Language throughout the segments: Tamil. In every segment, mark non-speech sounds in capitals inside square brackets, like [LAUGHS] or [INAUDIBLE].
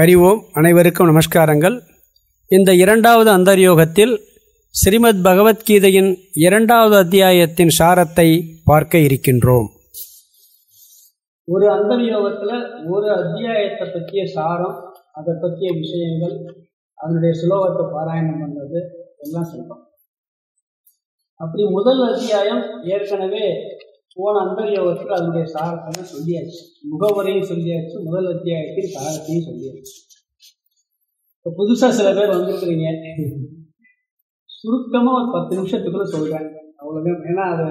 அறிவோம். அனைவருக்கும் நமஸ்காரங்கள். இந்த இரண்டாவது அந்தர்யோகத்தில் ஸ்ரீமத் பகவத்கீதையின் இரண்டாவது அத்தியாயத்தின் சாரத்தை பார்க்க இருக்கின்றோம். ஒரு அந்தர்யோகத்தில் ஒரு அத்தியாயத்தை பற்றிய சாரம் அதை பற்றிய விஷயங்கள் அதனுடைய சுலோகத்தை பாராயணம் பண்ணுறது எல்லாம் சொல்கிறோம் அப்படி முதல் அத்தியாயம் ஏற்கனவே போன அந்தர்யோகத்தில் அதனுடைய சாரத்தை சொல்லியாச்சு. முகவரையும் சொல்லியாச்சு. முதல் அத்தியாயத்தின் சாரத்தையும் சொல்லியாச்சு. இப்போ புதுசாக சில பேர் வந்திருக்கிறீங்க. சுருக்கமாக ஒரு பத்து நிமிஷத்துக்குள்ள சொல்கிறேன் அவ்வளோதான் ஏன்னா அது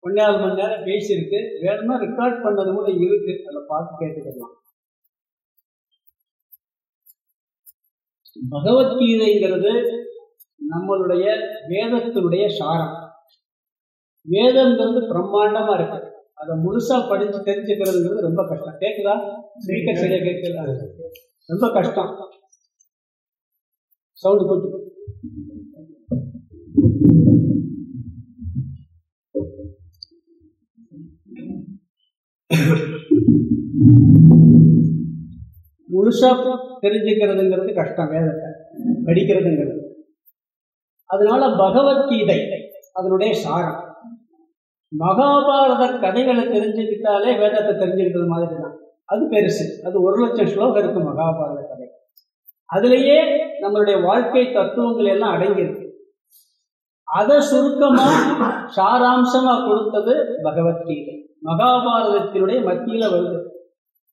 ஒன்றாவது மணி நேரம் பேசியிருக்கு. வேணும்னா ரெக்கார்ட் பண்ணது கூட இருக்கு. அதில் பார்த்து கேட்டுக்கலாம். பகவத்கீதைங்கிறது நம்மளுடைய வேதத்தினுடைய சாரம். வேதம்ங்கிறது பிரம்மாண்டமா இருக்கு. அதை முழுசா படிச்சு தெரிஞ்சுக்கிறதுங்கிறது ரொம்ப கஷ்டம். கேட்குதா ஸ்பீக்கர் சரியா கேட்கல ரொம்ப கஷ்டம். சவுண்டு போட்டு முழுசா தெரிஞ்சுக்கிறதுங்கிறது கஷ்டம் வேதத்தை. படிக்கிறதுங்கிறது. அதனால பகவத்கீதை அதனுடைய சாரம். மகாபாரத கதைகளை தெரிஞ்சுக்கிட்டாலே வேதத்தை தெரிஞ்சுக்கிட்டது மாதிரி தான் அது பெருசு. அது ஒரு லட்சம் ஸ்லோகம் இருக்கு மகாபாரத கதை. அதுலேயே நம்மளுடைய வாழ்க்கை தத்துவங்கள் எல்லாம் அடங்கியிருக்கு. அதை சுருக்கமா சாராம்சமா கொடுத்தது பகவத்கீதை. மகாபாரதத்தினுடைய மத்தியில வருது.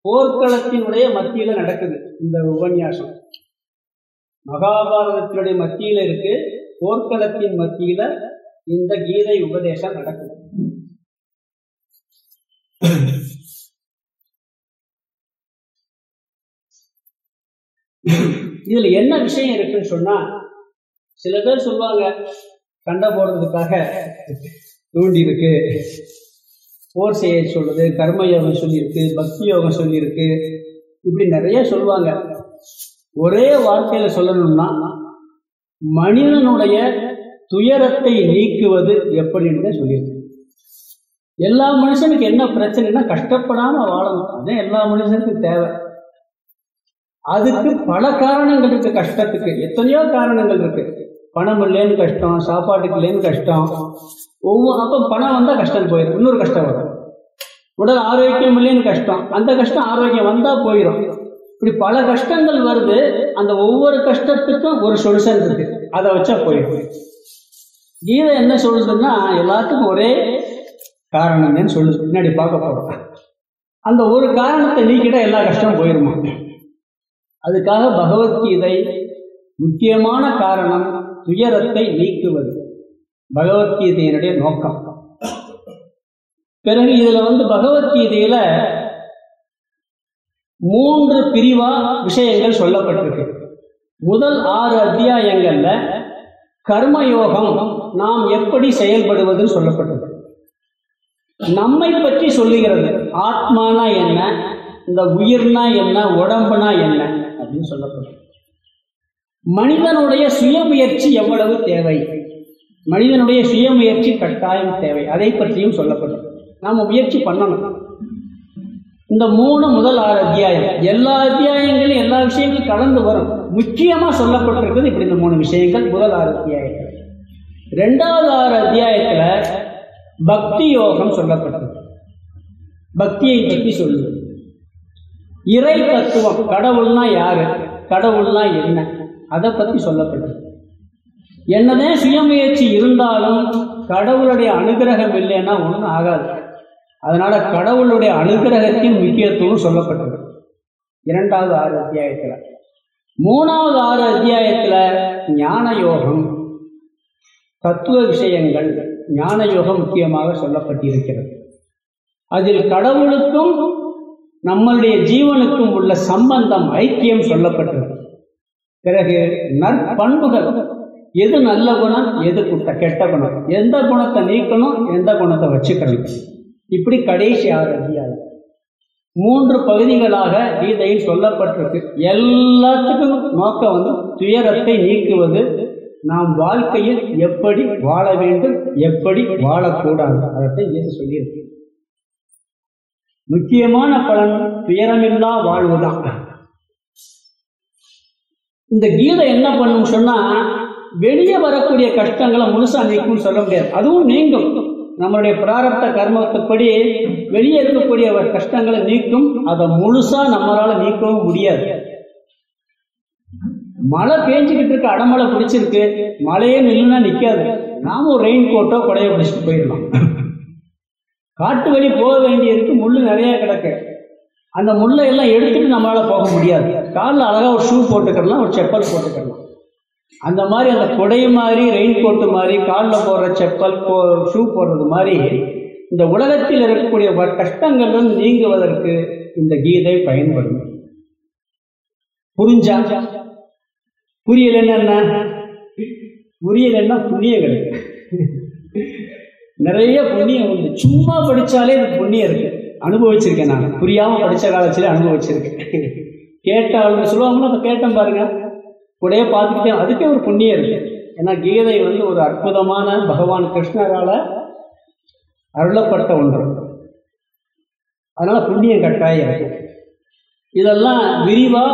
போர்க்களத்தினுடைய மத்தியில நடக்குது இந்த உபன்யாசம். மகாபாரதத்தினுடைய மத்தியில இருக்கு போர்க்களத்தின் மத்தியில இந்த கீதை உபதேசம் நடக்குது. இதுல என்ன விஷயம் இருக்குன்னு சொன்னா சில பேர் சொல்லுவாங்க கண்ட போடுறதுக்காக தூண்டி இருக்கு போர் செய்ய சொல்றது கர்ம யோகம் சொல்லியிருக்கு பக்தி யோகம் சொல்லியிருக்கு இப்படி நிறைய சொல்லுவாங்க. ஒரே வார்த்தையில சொல்லணும்னா மனிதனுடைய துயரத்தை நீக்குவது எப்படின்னு சொல்லியிருக்கு. எல்லா மனுஷனுக்கு என்ன பிரச்சனைனா கஷ்டப்படாம வாழணும். அதுதான் எல்லா மனுஷனுக்கும் தேவை. அதுக்கு பல காரணங்கள் இருக்கு கஷ்டத்துக்கு. எத்தனையோ காரணங்கள் இருக்கு. பணம் இல்லைன்னு கஷ்டம் சாப்பாட்டுக்கு இல்லைன்னு கஷ்டம். ஒவ்வொரு அப்போ பணம் வந்தால் கஷ்டம் போயிடும் இன்னொரு கஷ்டம் வரும். உடல் ஆரோக்கியம் இல்லைன்னு கஷ்டம். அந்த கஷ்டம் ஆரோக்கியம் வந்தால் போயிடும் இப்படி பல கஷ்டங்கள் வருது. அந்த ஒவ்வொரு கஷ்டத்துக்கும் ஒரு சொல்யூஷன் இருக்கு. அதை வச்சா போயிடும் கீதை என்ன சொல்லுதுன்னா எல்லாத்துக்கும் ஒரே காரணமேன்னு சொல்லு? பின்னாடி பார்க்க போகிறோம் அந்த ஒரு காரணத்தை நீக்கிட்டா எல்லா கஷ்டமும் போயிருமா? அதுக்காக பகவத்கீதை முக்கியமான காரணம் துயரத்தை நீக்குவது. பகவத்கீதையினுடைய நோக்கம். பிறகு இதுல வந்து பகவத்கீதையில் மூன்று பிரிவா விஷயங்கள் சொல்லப்பட்டிருக்கு. முதல் ஆறு அத்தியாயங்கள்ல கர்மயோகம் நாம் எப்படி செயல்படுவதுன்னு சொல்லப்பட்டிருக்கு. நம்மை பற்றி சொல்லுகிறது. ஆத்மானா என்ன? இந்த உயிர்னா என்ன? உடம்புனா என்ன? அப்படின்னு சொல்லப்படும். மனிதனுடைய சுயமுயற்சி எவ்வளவு தேவை? மனிதனுடைய சுயமுயற்சி கட்டாயம் தேவை. அதை பற்றியும் சொல்லப்படும். நாம் முயற்சி பண்ணணும். இந்த மூணு முதல் ஆறு அத்தியாயம். எல்லா அத்தியாயங்களும் எல்லா விஷயங்களும் கலந்து வரும். முக்கியமாக சொல்லப்பட்டிருக்கிறது இப்படி இந்த மூணு விஷயங்கள் முதல் ஆறு அத்தியாயத்தில் ரெண்டாவது ஆறு அத்தியாயத்தில் பக்தி யோகம் சொல்லப்பட்டது. பக்தியை பற்றி சொல்லுது இறை தத்துவம் கடவுள்னா யாரு? கடவுள்னா என்ன? அதை பற்றி சொல்லப்பட்டது. என்னதான் சுயமுயற்சி இருந்தாலும் கடவுளுடைய அனுகிரகம் இல்லைன்னா ஒன்றும் ஆகாது. அதனால கடவுளுடைய அனுகிரகத்தின் முக்கியத்துவம் சொல்லப்பட்டது. இரண்டாவது ஆறு அத்தியாயத்தில். மூணாவது ஆறு அத்தியாயத்தில் ஞான யோகம் தத்துவ விஷயங்கள். ஞான யோகம் முக்கியமாக சொல்லப்பட்டிருக்கிறது. அதில் கடவுளுக்கும் நம்மளுடைய ஜீவனுக்கும் உள்ள சம்பந்தம் ஐக்கியம் சொல்லப்பட்டது பிறகு நற்பண்புகள் எது நல்ல குணம் எது குட்ட கெட்ட குணம். எந்த குணத்தை நீக்கணும் எந்த குணத்தை வச்சுக்கணும். இப்படி கடைசி ஆறு அத்தியாயம். மூன்று பகுதிகளாக கீதையில் சொல்லப்பட்டிருக்கு. எல்லாத்துக்கும் நோக்கம் வந்து துயரத்தை நீக்குவது நாம் வாழ்க்கையில் எப்படி வாழ வேண்டும் எப்படி வாழக்கூடாது? அதைத்தான் இயேசு சொல்லியிருக்கு முக்கியமான பலன் துயரமில்லா வாழ்வுதான். இந்த கீதை என்ன பண்ணும் சொன்னா வெளியே வரக்கூடிய கஷ்டங்களை முழுசா நீக்கும்னு சொல்ல முடியாது. அதுவும் நீங்கும். நம்மளுடைய பிராரப்த கர்மத்துப்படி வெளியே இருக்கக்கூடிய கஷ்டங்களை நீக்கும் அதை முழுசா நம்மளால நீக்கவும் முடியாது. மழை பேஞ்சுக்கிட்டு இருக்க அடமழை பிடிச்சிருக்கு. மழையே நில்லுனா நிக்காது. நாம ஒரு ரெயின் கோட்டோ கொடையோ பிடிச்சிட்டு போயிடலாம். காட்டு வழி போக வேண்டியிருக்கு முள் நிறைய கிடக்கு. அந்த முள்ளை எல்லாம் எடுத்துட்டு நம்மளால போக முடியாது. காலில் அழகா ஒரு ஷூ போட்டுக்கிடலாம் ஒரு செப்பல் போட்டுக்கிடலாம். அந்த மாதிரி அந்த கொடை மாதிரி ரெயின் கோட்டு மாதிரி காலில் போடுற செப்பல் போ ஷூ போடுறது மாதிரி இந்த உலகத்தில் இருக்கக்கூடிய வ- கஷ்டங்களும் நீங்குவதற்கு இந்த கீதை பயன்படும். புரிஞ்சா? புரியலன்னா என்ன? புரியலன்னா புண்ணிய கிடைக்கும். நிறைய புண்ணியம் உண்டு. சும்மா படிச்சாலே இது புண்ணியம் இருக்கு. அனுபவிச்சிருக்கேன் நான். புரியாம படிச்ச காலத்துல அனுபவிச்சிருக்கேன். கேட்டாலும் சொல்லுவாங்கன்னா கேட்டேன் பாருங்க. கூடயே பார்த்துக்கிட்டே அதுக்கே ஒரு புண்ணியம் இருக்கு. ஏன்னா கீதை வந்து ஒரு அற்புதமான பகவான் கிருஷ்ணரால அருளப்பட்ட ஒன்று. அதனால புண்ணியம் கட்டாயம் இருக்கு. இதெல்லாம் விரிவா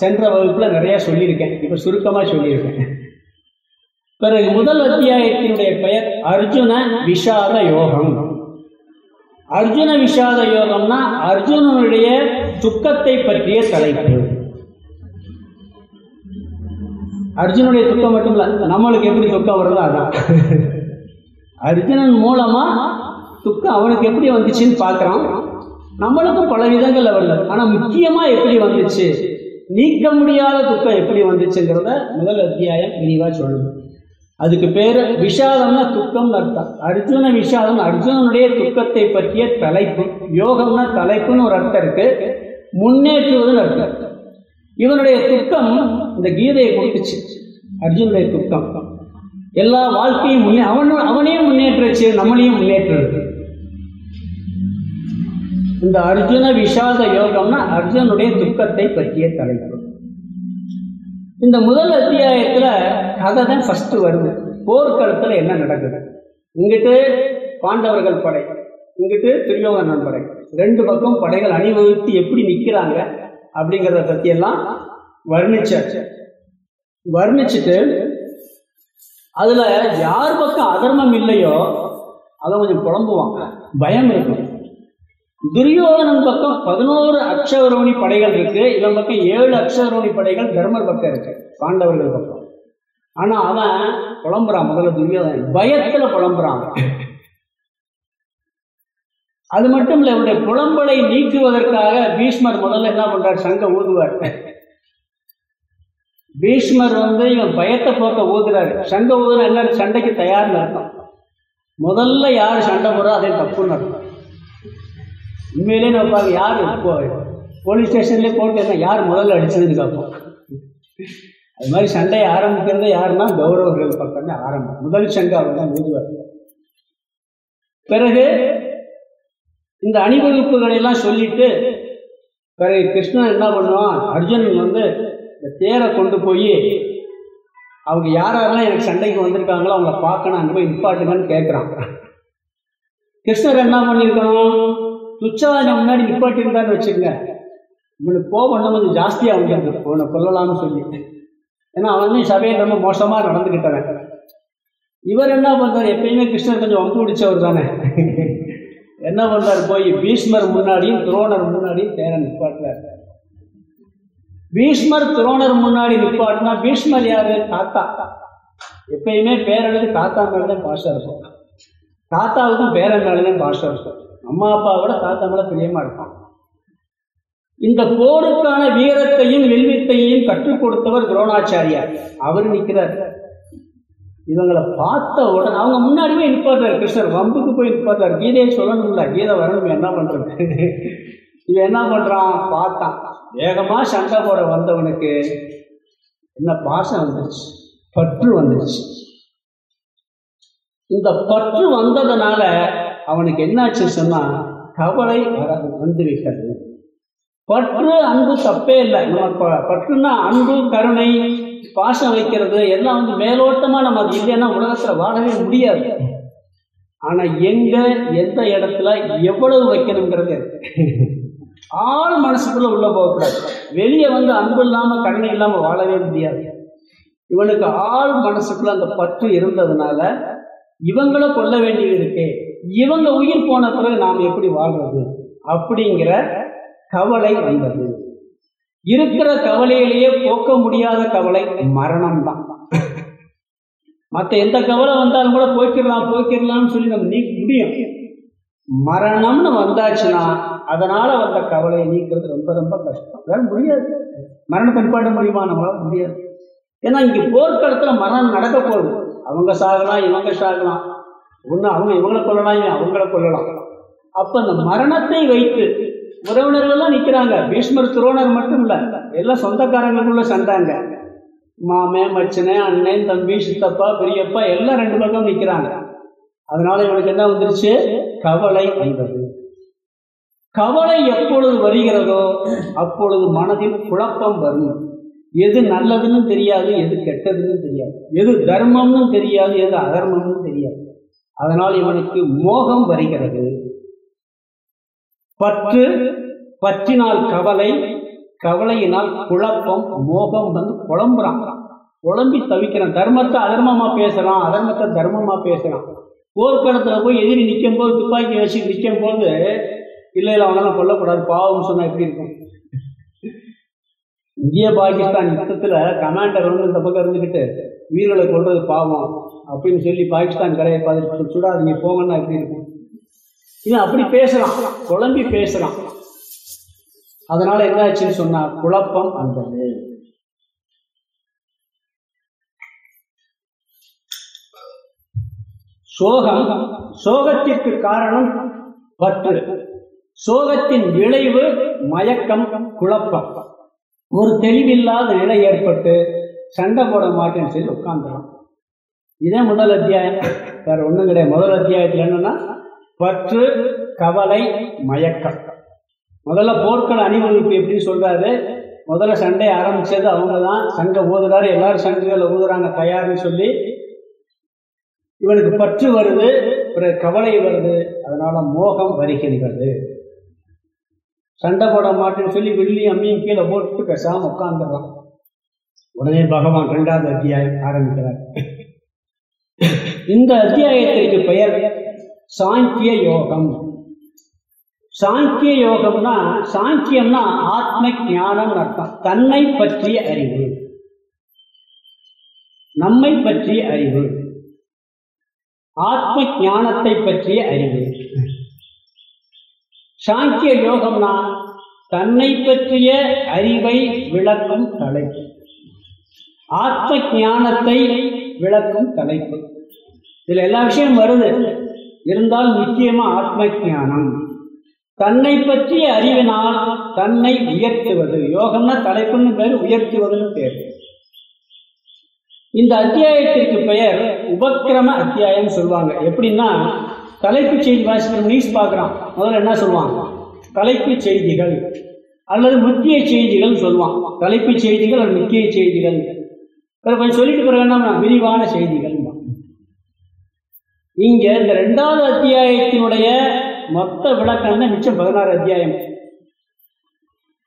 சென்ற வகுப்புல நிறைய சொல்லியிருக்கேன். இப்ப சுருக்கமா சொல்லியிருக்கேன். பிறகு முதல் அத்தியாயத்தினுடைய பெயர் அர்ஜுன விஷாத யோகம். அர்ஜுன விஷாத யோகம்னா அர்ஜுனனுடைய துக்கத்தை பற்றிய தலைப்பு. அர்ஜுனுடைய துக்கம் மட்டும் இல்ல நம்மளுக்கு எப்படி துக்கம் வருதோ அதான். அர்ஜுனன் மூலமா துக்கம் அவனுக்கு எப்படி வந்துச்சுன்னு பார்க்கறான். நம்மளுக்கும் பல விதங்கள்ல வரல ஆனா முக்கியமா எப்படி வந்துச்சு? நீக்க முடியாத துக்கம் எப்படி வந்துச்சுங்கிறத முதல் அத்தியாயம் விரிவாக சொல்லுது. அதுக்கு பேர் விஷாதம்னா துக்கம்னு அர்த்தம். அர்ஜுன விஷாதம் அர்ஜுனனுடைய துக்கத்தை பற்றிய தலைப்பு யோகம்னா தலைப்புன்னு ஒரு அர்த்தம் இருக்கு. முன்னேற்றுவதுன்னு அர்த்தம். இவனுடைய துக்கம் இந்த கீதையை கொடுத்துச்சு. அர்ஜுனுடைய துக்கம். எல்லா வாழ்க்கையும் முன்னே அவன் அவனையும் முன்னேற்றுச்சு நம்மளையும் முன்னேற்றுறது. இந்த அர்ஜுன விஷாத யோகம்னா அர்ஜுனுடைய துக்கத்தை பற்றிய தலைப்பு. இந்த முதல் அத்தியாயத்தில் கதை தான் ஃபஸ்ட்டு வருது. போர்க்களத்தில் என்ன நடக்குது? இங்கிட்டு பாண்டவர்கள் படை இங்கிட்டு துரியோதனன் படை. ரெண்டு பக்கம் படைகள் அணிவகுத்து எப்படி நிற்கிறாங்க அப்படிங்கிறத பற்றியெல்லாம் வர்ணிச்சாச்சு. வர்ணிச்சுட்டு அதில் யார் பக்கம் அதர்மம் இல்லையோ அதை கொஞ்சம் புலம்புவாங்க. பயம் இருக்கும். துரியோதனன் பக்கம் பதினோரு அக்ஷவரோணி படைகள் இருக்கு. இவன் பக்கம் ஏழு அக்ஷவரோணி படைகள் தர்மர் பக்கம் இருக்கு. பாண்டவர்கள் பக்கம். ஆனா அவன் புலம்புறான். முதல்ல துரியோதனன். பயத்துல புலம்புறான். அது மட்டும் இல்ல இவருடைய புலம்பலை நீக்குவதற்காக பீஷ்மர் முதல்ல என்ன பண்றார்? சங்க ஊதுவார். பீஷ்மர் வந்து இவன் பயத்தை போக்க ஊதுறாரு. சங்க ஊதுனா எல்லாரும் சண்டைக்கு தயார்னு அர்த்தம். முதல்ல யார் சண்டை போறோ அதே தப்புன்னு அர்த்தம். உண்மையிலே நம்ம யார் இப்போ போலீஸ் ஸ்டேஷன்லேயே போட்டு யார் முதல்ல அடிச்சதுன்னு கேட்போம். அது மாதிரி சண்டையை ஆரம்பிக்கிறது யாருன்னா கௌரவர்கள் பக்கம் தான் ஆரம்பம். முதல் சண்டை அவர் தான் மீதுவார் பிறகு இந்த அணிவகுப்புகளெல்லாம் சொல்லிட்டு பிறகு கிருஷ்ணன் என்ன பண்ணுவான்? அர்ஜுனன் வந்து இந்த தேரை கொண்டு போய் அவங்க யாரெல்லாம் எனக்கு சண்டைக்கு வந்திருக்காங்களோ அவங்கள பார்க்கணும் அங்கே போய் நிப்பாட்டுங்கன்னு கேட்குறான் கிருஷ்ணர் என்ன பண்ணியிருக்கணும்? துச்சவாஜனை முன்னாடி நிப்பாட்டி இருந்தான்னு வச்சுக்கங்க. இவனுக்கு கோபம் இன்னும் கொஞ்சம் ஜாஸ்தியாக அந்த உன்னை கொல்லலாம்னு சொல்லி ஏன்னா அவன் சபையில் ரொம்ப மோசமாக நடந்துக்கிட்டவன் இவர் என்ன பண்ணுறார் எப்பயுமே கிருஷ்ணர் கொஞ்சம் வம்பு பிடிச்சவர் தானே. என்ன பண்ணுறாரு போய் பீஷ்மர் முன்னாடியும் துரோணர் முன்னாடியும் தேர நிப்பாட்டுறாரு. பீஷ்மர் துரோணர் முன்னாடி நிப்பாட்டினா பீஷ்மர் யாரு? தாத்தா. எப்பயுமே பேரனுக்கு தாத்தா மேலே தான் இருக்கும். தாத்தாவுக்கும் பேரன் மேலே தான் இருக்கும். அம்மா அப்பாவோட விட தாத்தா மேல பிரியமா இருப்பான் இந்த போருக்கான வீரத்தையும் வில்வித்தையும் கற்றுக் கொடுத்தவர் துரோணாச்சாரியார். அவர் நிற்கிறார் இவங்களை பார்த்த உடனே அவங்க முன்னாடியே நிற்பார்த்தார் கிருஷ்ணர் வம்புக்கு போய் நிற்பார்த்தார் கீதையை சொல்லணும்ல கீதை வரணும் என்ன பண்றது? இவன் என்ன பண்றான்? பார்த்தான். வேகமா சண்டை போட வந்தவனுக்கு என்ன பாசம் வந்துச்சு பற்று வந்துருச்சு. இந்த பற்று வந்ததுனால அவனுக்கு என்னாச்சு சொன்னா கவலை வர வந்து பற்று அன்பு தப்பே இல்லை. நம்ம ப- பற்றுனா அன்பு கருணை பாசம் வைக்கிறது எல்லாம் வந்து மேலோட்டமா நம்ம அது இல்லைன்னா உலகத்துல வாழவே முடியாது. ஆனா எங்க எந்த இடத்துல எவ்வளவு வைக்கணுங்கிறது ஆள் மனசுக்குள்ள உள்ள போகக்கூடாது. வெளியே வந்து அன்பு இல்லாம கருணை இல்லாம வாழவே முடியாது. இவனுக்கு ஆள் மனசுக்குள்ள அந்த பற்று இருந்ததுனால இவங்களை கொல்ல வேண்டியது இருக்கே. இவங்க உயிர் போன பிறகு நாம் எப்படி வாழ்றது? அப்படிங்கிற கவலை வந்தது. இருக்கிற கவலையிலேயே போக்க முடியாத கவலை மரணம் தான் மற்ற எந்த கவலை வந்தாலும் கூட போய்க்கிடலாம் போய்க்கிடலாம்னு சொல்லி நம்ம நீக்க முடியும். மரணம்னு வந்தாச்சுன்னா அதனால வந்த கவலையை நீக்கிறது ரொம்ப ரொம்ப கஷ்டம். வேற முடியாது. மரண நிப்பாட்ட முடியுமா நம்மளால முடியாது. ஏன்னா இங்க போர்க்களத்துல மரணம் நடக்க போகுது. அவங்க சாகலாம் இவங்க சாகலாம். ஒண்ணு அவங்க இவங்களை கொள்ளலாம் இவன் அவங்கள கொள்ளலாம் அப்ப அந்த மரணத்தை வைத்து உறவினர்கள்லாம் நிக்கிறாங்க. பீஷ்மர் துரோணர் மட்டும் இல்ல எல்லாம் சொந்தக்காரங்களுக்குள்ள சண்டாங்க. மாமே மச்சனே அண்ணன் தம்பி சித்தப்பா பெரியப்பா எல்லாம் ரெண்டு பக்கம் நிக்கிறாங்க. அதனால இவனுக்கு என்ன வந்துருச்சு? கவலை வந்தது. கவலை எப்பொழுது வருகிறதோ அப்பொழுது மனதில் குழப்பம் வரும். எது நல்லதுன்னு தெரியாது எது கெட்டதுன்னு தெரியாது. எது தர்மம்னு தெரியாது எது அதர்மம்னு தெரியாது. அதனால் இவனுக்கு மோகம் வருகிறது. பற்று பற்றினால் கவலை கவலையினால் குழப்பம் மோகம் வந்து குழம்புறான். குழம்பி தவிக்கிறான். தர்மத்தை அதர்மமா பேசலாம் அதர்மத்தை தர்மமா பேசலாம் போர்க்களத்தில் போய் எதிரி நிற்கும் போது துப்பாக்கி வச்சு நிற்கும் போது இல்லை இல்லை அவனால கொல்லக்கூடாது பாவம்னு சொன்னால் எப்படி இருக்கும்? இந்திய பாகிஸ்தான் யுத்தத்தில் கமாண்டர் வந்து இந்த பக்கம் இருந்துக்கிட்டு வீரர்களை கொள்வது பாவம். அப்படின்னு சொல்லி பாகிஸ்தான் கரையை பார்த்துட்டு சுடாதீங்க போங்கன்னா எப்படி இருக்கும்? இவன் அப்படி பேசுறான் குழம்பி பேசுறான். அதனால என்ன ஆச்சுன்னு சொன்னா குழப்பம் வந்தது. சோகம் சோகத்திற்கு காரணம் பற்று. சோகத்தின் விளைவு மயக்கம் குழப்பம். ஒரு தெளிவில்லாத நிலை ஏற்பட்டு சண்டை போட மாட்டேன்னு சொல்லி உட்காந்துறான் இதே முதல் அத்தியாயம். வேற ஒன்றும் கிடையாது. முதல் அத்தியாயத்தில் என்னன்னா பற்று கவலை மயக்கம். முதல்ல போர்க்கள அணிவகுப்பு எப்படின்னு சொல்றாரு. முதல்ல சண்டை ஆரம்பிச்சது அவங்க தான் சங்க ஊதுறாரு. எல்லாரும் சங்குகளை ஊதுறாங்க தயார்னு சொல்லி. இவனுக்கு பற்று வருது பிறகு கவலை வருது. அதனால மோகம் வருகின்றது சண்டை போட மாட்டேன்னு சொல்லி வெள்ளி அம்மியும் கீழே போட்டு பேசாமல் உட்காந்துடுறான் உடனே பகவான் ரெண்டாவது அத்தியாயம் ஆரம்பிக்கிறார். இந்த அத்தியாயத்திற்கு பெயர் சாங்கிய யோகம். சாங்கிய யோகம்னா சாங்கியம்னா ஆத்ம ஞானம் அர்த்தம். தன்னை பற்றிய அறிவு. நம்மை பற்றிய அறிவு. ஆத்ம ஞானத்தை பற்றிய அறிவு. சாங்கிய யோகம்னா தன்னை பற்றிய அறிவை விளக்கும் தலைப்பு. ஆத்ம ஞானத்தை விளக்கும் தலைப்பு. இதுல எல்லா விஷயம் வருது. இருந்தால் முக்கியமா ஆத்ம ஞானம் தன்னை பற்றிய அறிவினால் தன்னை உயர்த்துவது. யோகம்னா தலைப்புன்னு பேர் உயர்த்துவதுன்னு பேர். இந்த அத்தியாயத்திற்கு பெயர் உபக்கிரம அத்தியாயம் சொல்லுவாங்க. எப்படின்னா தலைப்பு செய்தி வாசிக்கிற நியூஸ் பார்க்குறான். முதல்ல என்ன சொல்லுவாங்க தலைப்புச் செய்திகள். அல்லது முக்கிய செய்திகள் சொல்லுவான். தலைப்புச் செய்திகள் அல்லது முக்கிய செய்திகள். கொஞ்சம் சொல்லிட்டு பிறகு என்ன விரிவான செய்திகள். இங்க இந்த ரெண்டாவது அத்தியாயத்தினுடைய மொத்த விளக்கம் தான் மிச்சம் பதினாறு அத்தியாயம்.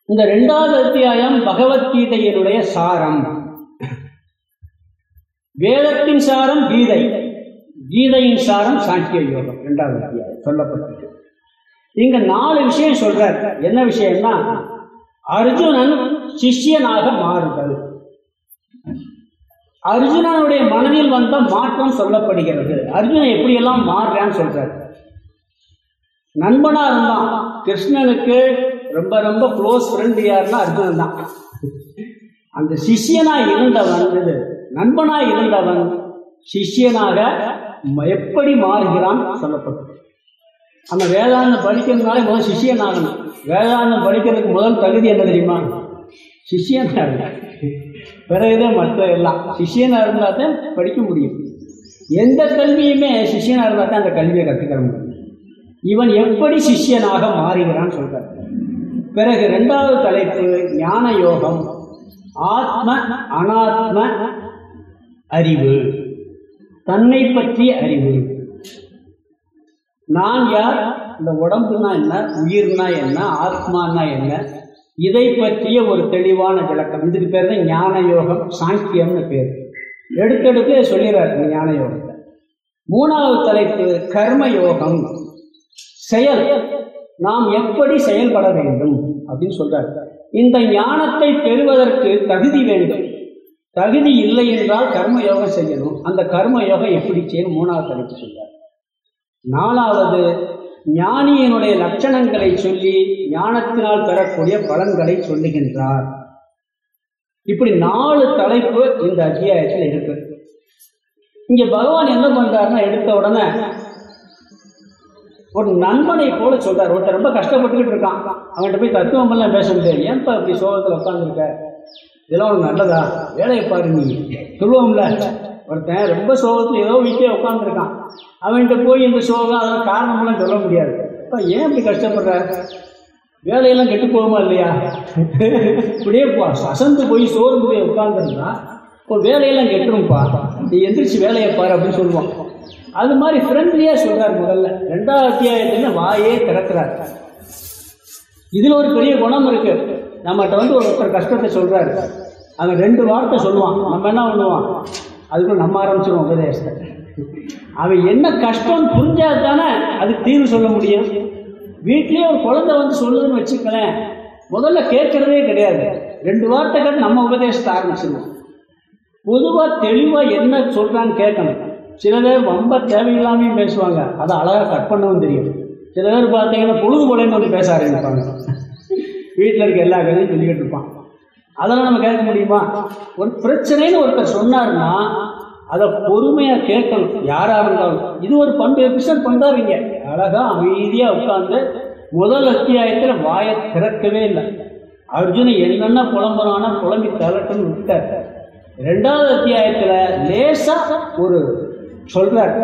இந்த ரெண்டாவது அத்தியாயம் பகவத்கீதையினுடைய சாரம். வேதத்தின் சாரம் கீதை. கீதையின் சாரம் சாங்கிய யோகம் ரெண்டாவது அத்தியாயம் சொல்லப்பட்டிருக்கு. இங்க நாலு விஷயம் சொல்றார். என்ன விஷயம்னா அர்ஜுனன் சிஷ்யனாக மாறுதல். அர்ஜுனனுடைய மனதில் வந்த மாற்றம் சொல்லப்படுகிறது. அர்ஜுனன் எப்படியெல்லாம் மாறுறான்னு சொல்கிறார் நண்பனா இருந்தான். கிருஷ்ணனுக்கு ரொம்ப ரொம்ப க்ளோஸ் ஃப்ரெண்ட் யாருன்னா அர்ஜுனன் தான். அந்த சிஷ்யனா இருந்தவன் இது நண்பனா இருந்தவன் சிஷ்யனாக எப்படி மாறுகிறான் சொல்லப்பட்டது. அந்த வேதாந்தம் படிக்கிறதுனால முதல் சிஷியன் ஆகணும் வேதாந்தம் படிக்கிறதுக்கு முதல் தகுதி என்ன தெரியுமா? சிஷ்யன் ஆகணும் பிறகுதான் மற்ற எல்லாம் சிஷியனாக இருந்தால் தான் படிக்க முடியும். எந்த கல்வியுமே சிஷியனாக இருந்தால் தான் அந்த கல்வியை கற்றுக்கிற முடியும். இவன் எப்படி சிஷ்யனாக மாறுகிறான்னு சொல்கிறார் பிறகு ரெண்டாவது தலைப்பு ஞான யோகம் ஆத்ம அனாத்ம அறிவு. தன்னை பற்றிய அறிவு. நான் யார்? இந்த உடம்புனா என்ன? உயிர்னா என்ன? ஆத்மானா என்ன? இதை பற்றிய ஒரு தெளிவான விளக்கம். இதுக்கு பேர் தான் ஞான யோகம் சாங்கியம்னு பேர். எடுத்தெடுத்து சொல்லிடுறாரு இந்த ஞான யோகத்தை மூணாவது தலைப்பு கர்ம யோகம் செயல். நாம் எப்படி செயல்பட வேண்டும் அப்படின்னு சொல்றாரு. இந்த ஞானத்தை பெறுவதற்கு தகுதி வேண்டும். தகுதி இல்லை என்றால் கர்ம யோகம் செய்யணும். அந்த கர்ம யோகம் எப்படி செய்யணும்? மூணாவது தலைப்பு சொல்றார். நாலாவது ஞானியினுடைய லட்சணங்களை சொல்லி ஞானத்தினால் பெறக்கூடிய பலன்களை சொல்லுகின்றார். இப்படி நாலு தலைப்பு இந்த அத்தியாயத்தில் இருக்கு. இங்க பகவான் என்ன பண்றாருன்னா எடுத்த உடனே ஒரு நண்பனை போல சொல்றாரு. ஒருத்தர் ரொம்ப கஷ்டப்பட்டுக்கிட்டு இருக்கான். அவன்கிட்ட போய் தத்துவம் எல்லாம் பேச முடியாது. ஏன்பா இப்படி சோகத்தில் உட்காந்துருக்க இதெல்லாம் ஒரு நல்லதா? வேலையை பாரு நீ. சொல்லுவோம்ல. ஒருத்தன் ரொம்ப சோகத்தில் ஏதோ வீட்டிலே உட்காந்துருக்கான் அவன்கிட்ட போய் இந்த சோகம் அதெல்லாம் காரணமெல்லாம் சொல்ல முடியாது. அப்பா ஏன் அப்படி கஷ்டப்படுற? வேலையெல்லாம் கெட்டு போகுமா இல்லையா? இப்படியே போ அசந்து போய் சோர்ந்து போய் உட்காந்துருந்தா இப்போ வேலையெல்லாம் கெட்டுரும்ப்பா. நீ எந்திரிச்சு வேலையை பாரு அப்படின்னு சொல்லுவான். அது மாதிரி ஃப்ரெண்ட்லியாக சொல்கிறார் முதல்ல. ரெண்டாவது அத்தியாயத்தில் வாயே திறக்கிறார். இதில் ஒரு பெரிய குணம் இருக்கு. நம்மகிட்ட வந்து ஒருத்தர் கஷ்டத்தை சொல்கிறாரு அவன் ரெண்டு வார்த்தை சொல்லுவான். நம்ம என்ன பண்ணுவான் அதுக்குள்ள நம்ம ஆரம்பிச்சிருவோம் உபதேசத்தை. அவன் என்ன கஷ்டம் புரிஞ்சா தானே அதுக்கு தீர்வு சொல்ல முடியும்? வீட்லேயே ஒரு குழந்தை வந்து சொல்லுதுன்னு வச்சுக்கலேன் முதல்ல கேட்கறதே கிடையாது. ரெண்டு வார்த்தை நம்ம உபதேசத்தை ஆரம்பிச்சிடணும் பொதுவாக தெளிவாக என்ன சொல்கிறான்னு கேட்கணும். சில பேர் ரொம்ப தேவையில்லாமையும் பேசுவாங்க. அதை அழகாக கட் பண்ணவும் தெரியும். சில பேர் பார்த்தீங்கன்னா பொழுது போலேன்னு வந்து பேச ஆரம்பிப்பாங்க. வீட்டில் இருக்க எல்லா கதையும் சொல்லிக்கிட்டு இருப்பான் அதெல்லாம் நம்ம கேட்க முடியுமா? ஒரு பிரச்சனைன்னு ஒருத்தர் சொன்னார்னா அதை பொறுமையாக கேட்கணும். யாராக இருந்தாலும். இது ஒரு பண்பு. எபிசோட் பண்ணுறாருங்க அழகாக அமைதியாக உட்காந்து முதல் அத்தியாயத்தில் வாயை திறக்கவே இல்லை. அர்ஜுனை என்னென்ன புலம்புறானா புலம்பி தரட்டுன்னு விட்டார். ரெண்டாவது அத்தியாயத்தில் லேசாக ஒரு சொல்கிறார்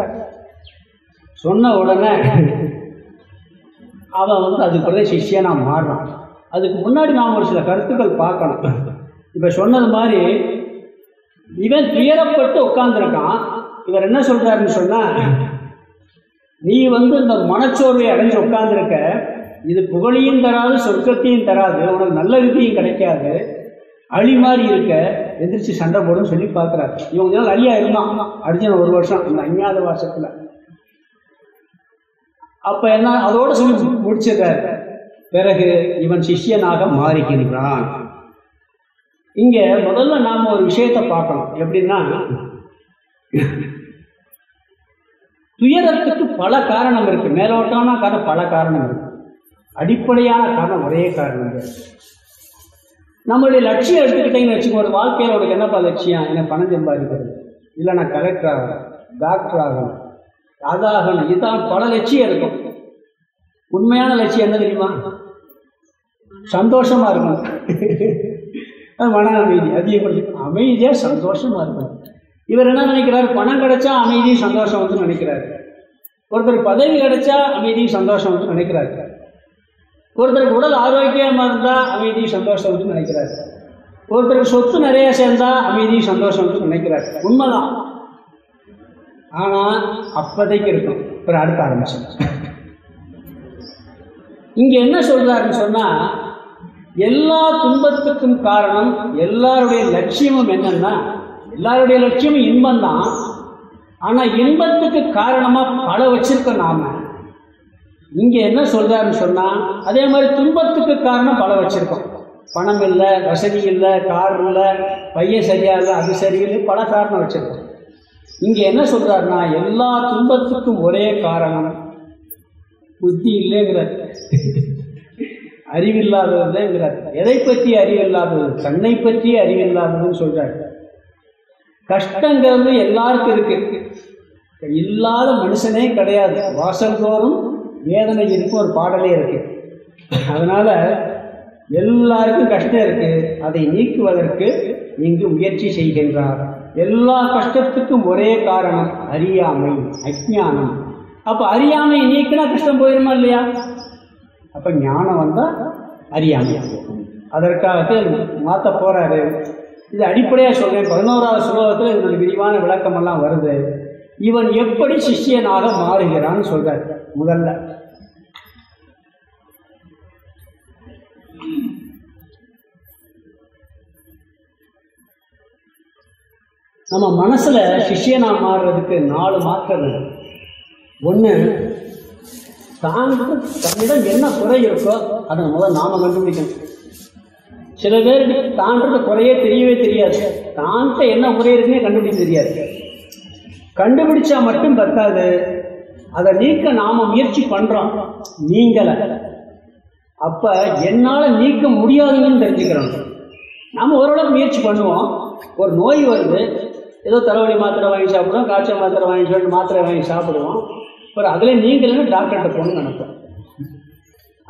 சொன்ன உடனே அவன் வந்து அதுக்குள்ளே பிறகு நான் மாறுறான் அதுக்கு முன்னாடி நாம் ஒரு சில கருத்துக்கள் பார்க்கணும். இப்போ சொன்னது மாதிரி இவன் துயரப்பட்டு உட்கார்ந்துருக்கான். இவர் என்ன சொல்றாருன்னு சொன்னா நீ வந்து இந்த மனச்சோர்வை அடைஞ்சு உட்கார்ந்துருக்க. இது புகழையும் தராது சொர்க்கத்தையும் தராது உனக்கு நல்ல ரீதியும் கிடைக்காது. அழி மாதிரி இருக்க. எந்திரிச்சு சண்டை போடும் சொல்லி பார்க்குறாரு. இவங்க நாள் அழியா இருந்தான். அர்ஜுன ஒரு வருஷம். இந்த அஞ்ஞாத வருஷத்தில் அப்போ என்ன அதோட சொல்லி முடிச்சிடுறாரு. பிறகு இவன் சிஷ்யனாக மாறுகின்றான் இங்க முதல்ல நாம ஒரு விஷயத்தை பார்க்கணும். எப்படின்னா துயரத்துக்கு பல காரணம் இருக்கு. மேலோட்டமான காரணம் பல காரணம் இருக்கு. அடிப்படையான காரணம் ஒரே காரணம் தான். நம்மளுடைய லட்சியம் எடுத்துக்கிட்டீங்கன்னு வச்சுக்கோ ஒரு வாழ்க்கையில் உனக்கு என்னப்பா லட்சியம்? என்ன பணம் சம்பாதிக்கிறது. இல்லை நான் கலெக்டர் ஆகணும் டாக்டர் ஆகணும் அதாகணும் இதுதான் பல லட்சியம் இருக்கும். உண்மையான லட்சியம் என்ன தெரியுமா? சந்தோஷமா இருக்கணும். மன அமைதி அதிகப்படுத்தி அமைதியாக சந்தோஷமாக இருக்கும் இவர் என்ன நினைக்கிறார்? பணம் கிடைச்சா அமைதி சந்தோஷம் வந்து நினைக்கிறார். ஒருத்தர் பதவி கிடைச்சா அமைதி சந்தோஷம் வந்து நினைக்கிறார். ஒருத்தருக்கு உடல் ஆரோக்கியமாக இருந்தால் அமைதி சந்தோஷம் வந்து நினைக்கிறார். ஒருத்தருக்கு சொத்து நிறைய சேர்ந்தா அமைதி சந்தோஷம் வந்து நினைக்கிறார். உண்மைதான். ஆனால் அப்போதைக்கு இருக்கும் அப்புறம் அடுத்த ஆரம்பிச்சு இங்கே என்ன சொல்கிறாருன்னு சொன்னால் எல்லா துன்பத்துக்கும் காரணம் எல்லாருடைய லட்சியமும் என்னன்னா எல்லாருடைய லட்சியமும் இன்பம் தான் ஆனால் இன்பத்துக்கு காரணமாக பல வச்சிருக்கோம் நாம. இங்கே என்ன சொல்றாருன்னு சொன்னால் அதே மாதிரி துன்பத்துக்கு காரணம் பல வச்சிருக்கோம். பணம் இல்லை வசதி இல்லை கார் இல்லை பையன் சரியா இல்லை அது சரியில்லை பல காரணம் வச்சிருக்கோம். இங்கே என்ன சொல்றாருன்னா எல்லா துன்பத்துக்கும் ஒரே காரணம் புத்தி இல்லைங்கிறார். அறிவில்லாததுங்கிறார் எதை பற்றி அறிவில்லாதது? தன்னை பற்றி அறிவில்லாததுன்னு சொல்றார். கஷ்டங்கிறது எல்லாருக்கும் இருக்கு. இல்லாத மனுஷனே கிடையாது. வாசல் தோறும் வேதனை இருக்கும் ஒரு பாடலே இருக்கு. அதனால எல்லாருக்கும் கஷ்டம் இருக்கு. அதை நீக்குவதற்கு இங்கு முயற்சி செய்கின்றார். எல்லா கஷ்டத்துக்கும் ஒரே காரணம் அறியாமை அஜ்ஞானம். அப்போ அறியாமை நீக்கினா கஷ்டம் போயிருமா இல்லையா? அப்போ ஞானம் வந்தால் அறியாமை. அதற்காகத்தான் மாற்ற போகிறாரு இது அடிப்படையாக சொல்கிறேன் பதினோராவது ஸ்லோகத்தில் இதனுடைய விரிவான விளக்கமெல்லாம் வருது. இவன் எப்படி சிஷ்யனாக மாறுகிறான்னு சொல்கிறார் முதல்ல. நம்ம மனசில் சிஷ்யனாக மாறுறதுக்கு நாலு மாற்றம் ஒன்று தானுக்கு தன்னிடம் என்ன குறை இருக்கோ அதை முதல்ல நாம கண்டுபிடிக்கணும். சில பேருக்கு தான் இருக்க குறையே தெரியவே தெரியாது. தான்கிட்ட என்ன குறை இருக்குன்னே கண்டுபிடிக்க தெரியாது. கண்டுபிடிச்சா மட்டும் பத்தாது. அதை நீக்க நாம முயற்சி பண்றோம். நீங்கள அப்ப என்னால நீக்க முடியாதுன்னு தெரிஞ்சுக்கிறோம். நாம ஓரளவுக்கு முயற்சி பண்ணுவோம். ஒரு நோய் வருது. ஏதோ தலைவலி மாத்திரை வாங்கி சாப்பிடுவோம் காய்ச்சல் மாத்திரை வாங்கி சொல்லிட்டு மாத்திரை வாங்கி சாப்பிடுவோம். அப்புறம் அதில் நீங்கள்னு டாக்டர்கிட்ட போகணும்னு நினைப்போம்.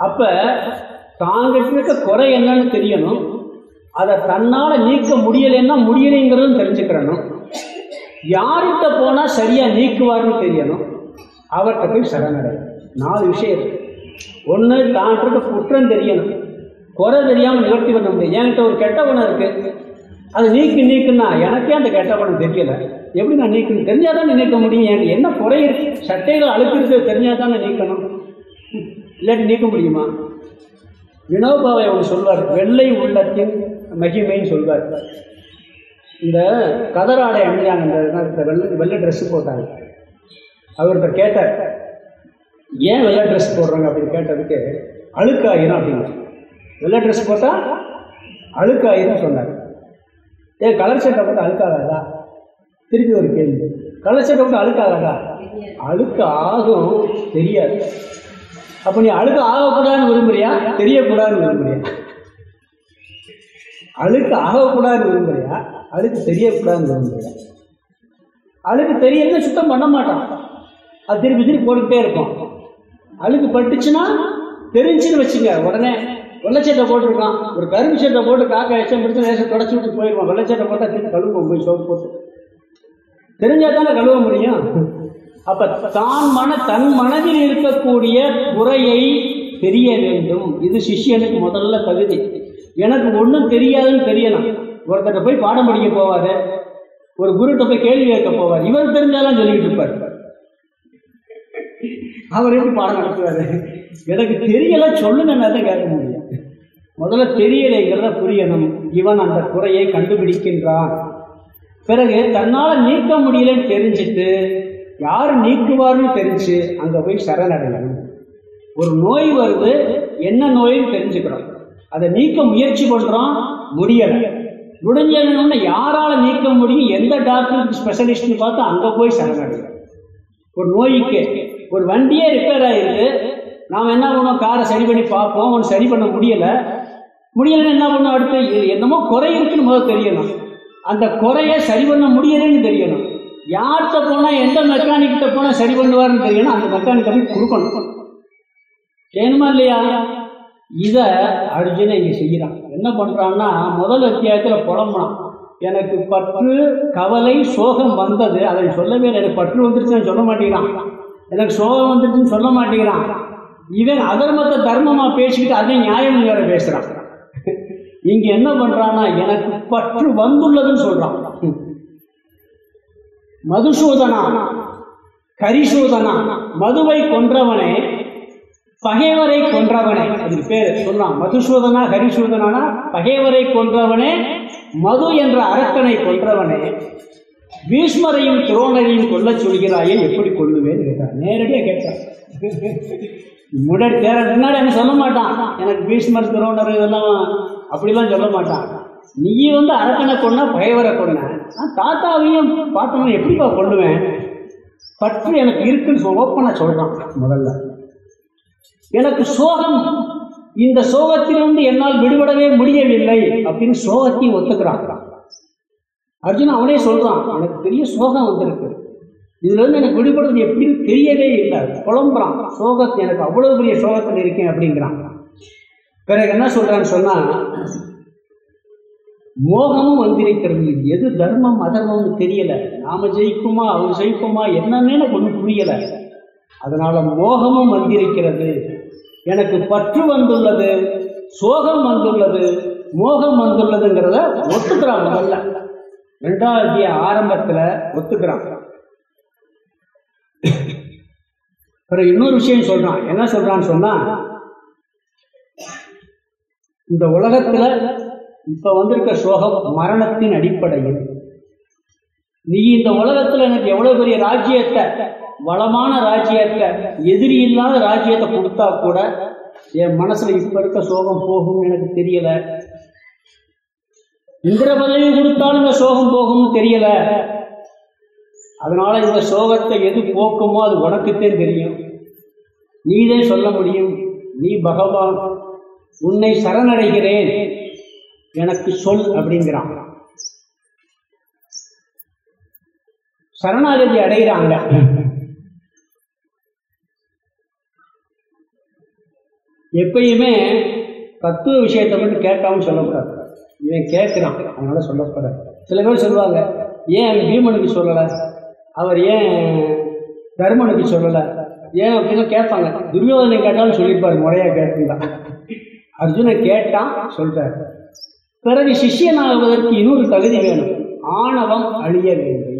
அப்போ தாங்கிட்ட இருக்க குறை என்னன்னு தெரியணும். அதை தன்னால் நீக்க முடியலைன்னா முடியலைங்கிறதும் தெரிஞ்சுக்கிறணும். யார்கிட்ட போனால் சரியாக நீக்குவார்னு தெரியணும். அவர்கிட்ட போய் சரணடை. நாலு விஷயம் இருக்கு. ஒன்று தான் குற்றம் தெரியணும். குறை தெரியாமல் நிவர்த்தி பண்ண முடியும் என்கிட்ட ஒரு கெட்ட குணம் இருக்குது அது நீக்கு நீக்குன்னா எனக்கே அந்த கெட்ட படம் தெரியல. எப்படி நான் நீக்கணும்? தெரிஞ்சாதான் நீக்க முடியும். எனக்கு என்ன குறை இருக்கு சட்டைகள் தெரிஞ்சால் தானே தெரிஞ்சாதான் நீக்கணும்? இல்லாட்டி நீக்க முடியுமா? வினோபாவை அவர் சொல்வார். வெள்ளை உள்ளத்தின் மகிமைன்னு சொல்வார். இந்த கதராடை அணிஞ்சாங்க இந்த வெள்ளை வெள்ளை ட்ரெஸ் போட்டாங்க. அவர்கிட்ட கேட்டார் ஏன் வெள்ளை ட்ரெஸ் போடுறாங்க? அப்படின்னு கேட்டதுக்கு அழுக்காயிரும் அப்படின்னு. வெள்ளை ட்ரெஸ் போட்டால் அழுக்காயிரும் சொன்னார். ஏன் கலர் சட்டை போட்டு அழுக்காகாதா திருப்பி ஒரு கேள்வி. கலர் சட்டை போட்டு அழுக்காகாதா அழுக்கு ஆகும் தெரியாது. அப்ப நீ அழுக்கு ஆகக்கூடாதுன்னு விரும்புறியா? தெரியக்கூடாதுன்னு விரும்புறியா? அழுக்கு ஆகக்கூடாதுன்னு விரும்புறியா? அழுக்கு தெரியக்கூடாதுன்னு விரும்புறியா? அழுக்கு தெரியல சுத்தம் பண்ண மாட்டான். அது திருப்பி திருப்பி போட்டுக்கிட்டே இருக்கும் அழுக்கு பட்டுச்சுன்னா தெரிஞ்சுன்னு வச்சுங்க உடனே. வெள்ளச்சட்டை போட்டிருக்கான். ஒரு கரும்பு சட்டை போட்டு காக்கா எச்சம் பிடிச்சி லேசம் தொடச்சி விட்டு போயிடுவான். வெள்ளச்சட்டை போட்டால் திரும்ப கழுவுவோம் போய் சோப்பு போட்டு. தெரிஞ்சா தானே கழுவ முடியும்? அப்ப தான் மன தன் மனதில் இருக்கக்கூடிய குறையை தெரிய வேண்டும். இது சிஷியனுக்கு முதல்ல தகுதி. எனக்கு ஒன்றும் தெரியாதுன்னு தெரியலாம். ஒருத்தர்கிட்ட போய் பாடம் படிக்க போவார். ஒரு குருட்ட போய் கேள்வி கேட்க போவார். இவர் தெரிஞ்சாலும் சொல்லிக்கிட்டு இருப்பார். அவர் எப்படி பாடம் நடத்துவார்? எனக்கு தெரியல சொல்லுங்கன்னா தான் கேட்க முடியும்? முதல்ல தெரியலைங்கிறத புரியணும். இவன் அந்த குறையை கண்டுபிடிக்கின்றான். பிறகு தன்னால் நீக்க முடியலன்னு தெரிஞ்சுட்டு யார் நீக்குவார்னு தெரிஞ்சு அங்கே போய் சரணடையணும். ஒரு நோய் வருது என்ன நோய்னு தெரிஞ்சுக்கிறோம். அதை நீக்க முயற்சி பண்ணுறோம் முடியல. முடிஞ்சதுன்னு யாரால் நீக்க முடியும் எந்த டாக்டர் ஸ்பெஷலிஸ்ட்னு பார்த்து அங்கே போய் சரணடையும் ஒரு நோய்க்கு ஒரு வண்டியே ரிப்பேர் ஆயிருக்கு நாம் என்ன பண்ணுவோம் காரை சரி பண்ணி பார்ப்போம். ஒன்று சரி பண்ண முடியல. முடியலைன்னு என்ன பண்ணுவோம் அடுத்து என்னமோ குறை இருக்குன்னு முதல் தெரியணும். அந்த குறையை சரி பண்ண முடியலன்னு தெரியணும். யார்கிட்ட போனால் எந்த மெக்கானிக்கிட்ட போனால் சரி பண்ணுவார்னு தெரியணும். அந்த மெக்கானிக்கை போய் கொடுக்கணும். வேணுமா இல்லையா? இதை அர்ஜுனை இங்கே செய்கிறான் என்ன பண்ணுறான்னா முதல் அத்தியாயத்தில் புலம்புறான். எனக்கு பற்று கவலை சோகம் வந்தது. அதை சொல்லவே இல்லை. எனக்கு பற்று வந்துருச்சுன்னு சொல்ல மாட்டேங்கிறான். எனக்கு சோகம் வந்துருச்சுன்னு சொல்ல மாட்டேங்கிறான். இவன் அதர்மத்தை தர்மமா பேசிக்கிட்டு அதே நியாயம் வேற பேசுறான். இங்க என்ன பண்றான்னா எனக்கு பற்று வந்துள்ளதுன்னு சொல்றான். மதுசூதனா கரிசூதனா மதுவை கொன்றவனே பகைவரை கொன்றவனே அதுக்கு பேர் சொன்னான் மதுசூதனா ஹரிசூதனா பகைவரை கொன்றவனே மது என்ற அரக்கனை கொன்றவனே பீஷ்மரையும் துரோணரையும் கொல்லச் சொல்கிறாயே எப்படி கொள்ளுவேன் கேட்டான். நேரடியாக கேட்டான். முன்னாடி பேர முன்னாடி எனக்கு சொல்ல மாட்டான்? எனக்கு பீஷ்மர் துரோணர் இதெல்லாம் அப்படிலாம் சொல்ல மாட்டான். நீ வந்து அரக்கனை கொண்டா பகைவரை கொண்ட நான் தாத்தாவையும் பார்த்தவன் எப்படிப்பா கொள்ளுவேன் பற்று எனக்கு இருக்குன்னு ஓப்பனா சொல்கிறான் முதல்ல. எனக்கு சோகம் இந்த சோகத்திலிருந்து என்னால் விடுபடவே முடியவில்லை அப்படின்னு சோகத்தையும் ஒத்துக்கிறான். அர்ஜுன் அவனே சொல்கிறான் எனக்கு பெரிய சோகம் வந்திருக்கு. இதுல இருந்து எனக்கு விடுபடுறது எப்படின்னு தெரியவே இல்லை. குழம்புறான் சோகத்தை எனக்கு அவ்வளவு பெரிய சோகத்தில் இருக்கேன் அப்படிங்கிறான். பிறகு என்ன சொல்றான்னு சொன்னா மோகமும் வந்திருக்கிறது. எது தர்மம் அதர்மம்னு தெரியல. நாம ஜெயிக்குமா அவங்க ஜெயிக்குமா என்னன்னு எனக்கு ஒன்றும் புரியல. அதனால மோகமும் வந்திருக்கிறது. எனக்கு பற்று வந்துள்ளது சோகம் வந்துள்ளது மோகம் வந்துள்ளதுங்கிறத ஒத்துக்கிறான் முதல்ல. ரெண்டாவது ஆரம்பத்துல ஒத்துக்கிறான். பிறகு இன்னொரு விஷயம் சொல்றான். என்ன சொல்றான்னு சொன்னா இந்த உலகத்துல இப்ப வந்திருக்க சோகம் மரணத்தின் அடிப்படையில். நீ இந்த உலகத்துல எனக்கு எவ்வளவு பெரிய ராஜ்யத்தை வளமான ராஜ்யத்தை எதிரி இல்லாத ராஜ்யத்தை கொடுத்தா கூட என் மனசுல இப்ப இருக்க சோகம் போகும்னு எனக்கு தெரியல. இந்திர பதவி கொடுத்தாலும் இந்த சோகம் போகும்னு தெரியல. அதனால இந்த சோகத்தை எது போக்குமோ அது உனக்குத்தே தெரியும். நீதே சொல்ல முடியும். நீ பகவான் உன்னை சரணடைகிறேன். எனக்கு சொல் அப்படிங்கிறான். சரணாகதி அடைகிறாங்க. எப்பயுமே தத்துவ விஷயத்தை மட்டும் கேட்காம சொல்லக்கூடாது. இவன் கேட்குறான் அதனால சொல்லக்கூடாது. சில பேர் சொல்லுவாங்க ஏன் பீமனுக்கு சொல்லலை? அவர் ஏன் தர்மனுக்கு சொல்லலை? ஏன் அப்படின்னு கேட்பாங்க. துரியோதனை கேட்டாலும் சொல்லியிருப்பார் முறையாக கேட்டுருந்தான் அர்ஜுனன் கேட்டான் சொல்கிறார் பிறகு சிஷியனாகுவதற்கு இன்னொரு தகுதி வேணும். ஆணவம் அழிய வேண்டும்.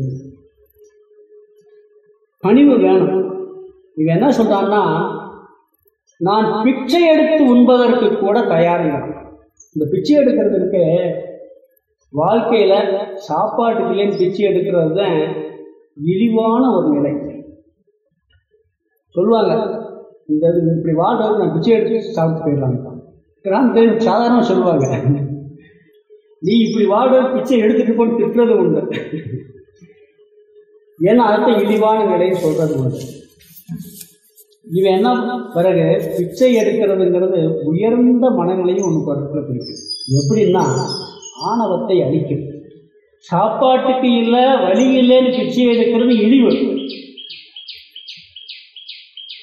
பணிவு வேணும். இவன் என்ன சொல்கிறான்னா நான் பிச்சை எடுத்து உண்பதற்கு கூட தயாரில்லை இந்த பிச்சை எடுக்கிறதுக்கு வாழ்க்கையில் சாப்பாட்டுக்குள்ளேயும் பிச்சை எடுக்கிறது தான் இழிவான ஒரு நிலை. சொல்லுவாங்க இந்த இது இப்படி வாழ்றது நான் பிச்சை எடுத்து சாப்பிட்டு போயிடலாம் கிராமத்தில் சாதாரணமாக சொல்லுவாங்க. நீ இப்படி வாழ்றது பிச்சை எடுத்துட்டு போய் திட்டுறது உண்டு. ஏன்னா அடுத்த இழிவான நிலையை சொல்றது உண்டு. இவன் என்ன பிறகு பிச்சை எடுக்கிறதுங்கிறது உயர்ந்த மனநிலையும் ஒன்று படத்துல பிடிக்கும். எப்படின்னா ஆணவத்தை அழிக்கும். சாப்பாட்டுக்கு இல்லை வழி இல்லைன்னு பிச்சை எடுக்கிறது இழிவு.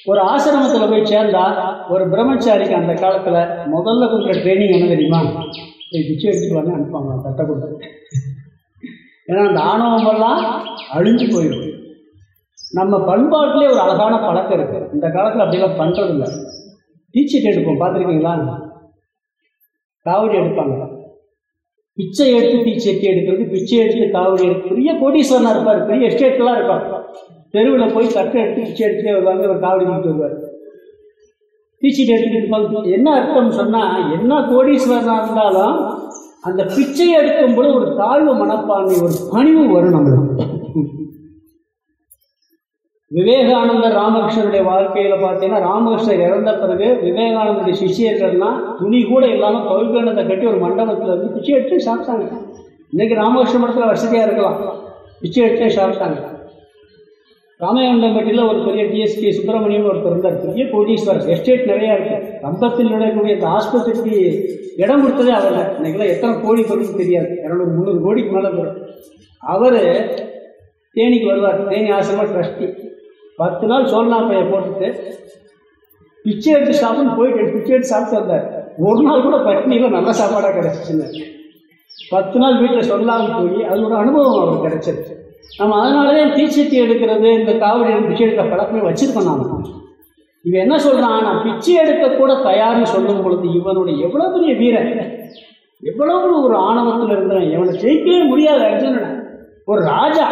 ஒரு ஆசிரமத்தில் போய் சேர்ந்தா ஒரு பிரம்மச்சாரிக்கு அந்த காலத்தில் முதல்ல கொடுக்குற ட்ரைனிங் என்ன தெரியுமா? போய் பிச்சை எடுத்துட்டு வந்து அனுப்பாங்க தட்டை கொடுத்து. ஏன்னா அந்த ஆணவம் அழிஞ்சு போயிடும். நம்ம பண்பாட்டிலே ஒரு அழகான பழக்கம் இருக்கு. இந்த காலத்தில் அப்படிலாம் பண்றது இல்லை டீச்சர் எடுப்போம் பார்த்துருக்கீங்களா? காவடி எடுப்பாங்க. பிச்சை எடுத்து தீச்சட்டி எடுக்கிறது பிச்சை எடுத்து காவடி எடுத்து பெரிய கோடீஸ்வரனா இருப்பார் பெரிய எஸ்டேட்லாம் இருப்பார். தெருவில் போய் தட்டை எடுத்து பிச்சை எடுத்துட்டே வருவாங்க ஒரு காவடி கொடுத்து வருவார். தீச்சட்டி எடுத்துட்டு இருப்பாங்க என்ன அர்த்தம் சொன்னால் என்ன கோடீஸ்வரனாக இருந்தாலும் அந்த பிச்சை எடுக்கும்போது ஒரு தாழ்வு மனப்பான்மை ஒரு பணிவு வரும் நம்மளுக்கு. விவேகானந்தர் ராமகிருஷ்ணனுடைய வாழ்க்கையில பார்த்தீங்கன்னா ராமகிருஷ்ணர் இறந்த பிறகு விவேகானந்தருடைய சிஷியர்கள்லாம் துணி கூட இல்லாமல் கவிழ்கணத்தை கட்டி ஒரு மண்டபத்தில் வந்து பிச்சை எடுத்து சாப்பிட்டாங்க. இன்னைக்கு ராமகிருஷ்ண மடத்தில் வசதியாக இருக்கலாம். பிச்சை எடுத்து சாப்பிட்டாங்க. ராமயண்டம்பட்டியில் ஒரு பெரிய டிஎஸ்பி சுப்பிரமணியம் ஒருத்தர் இருந்தார். பெரிய கோடீஸ்வரர். எஸ்டேட் நிறையா இருக்கு. ரம்பத்தில் நடக்கக்கூடிய இந்த ஆஸ்பத்திரிக்கு இடம் கொடுத்ததே அவர் தான் இன்னைக்கெல்லாம் எத்தனை கோடி கொடுத்து தெரியாது. இரநூறு முந்நூறு கோடிக்கு மேலே வரும். அவர் தேனிக்கு வருவார். தேனி ஆசிரமா ட்ரஸ்டி. பத்து நாள் சோழனாப்பையை போட்டுட்டு பிச்சை எடுத்து சாப்பிட்டு போயிட்டு பிச்சை எடுத்து சாப்பிட்டு வந்தார். ஒரு நாள் கூட பட்னியில் நல்ல சாப்பாடாக கிடச்சிச்சுன்னு. பத்து நாள் வீட்டில் சொல்லாமல் போய் அது ஒரு அனுபவம் அவருக்கு கிடைச்சது நம்ம அதனாலவே தீச்சட்டி எடுக்கிறது இந்த காவடி பிச்சை எடுக்கிற பழக்கமே வச்சிருக்கோம் நாம. இவன் என்ன சொல்கிறான் நான் பிச்சை எடுக்க கூட தயார்னு சொல்லும் பொழுது இவனுடைய எவ்வளோ பெரிய வீரன்? எவ்வளவு ஒரு ஆணவத்தில் இருந்தான் இவனை ஜெயிக்கவே முடியாது அர்ஜுனனை. ஒரு ராஜா.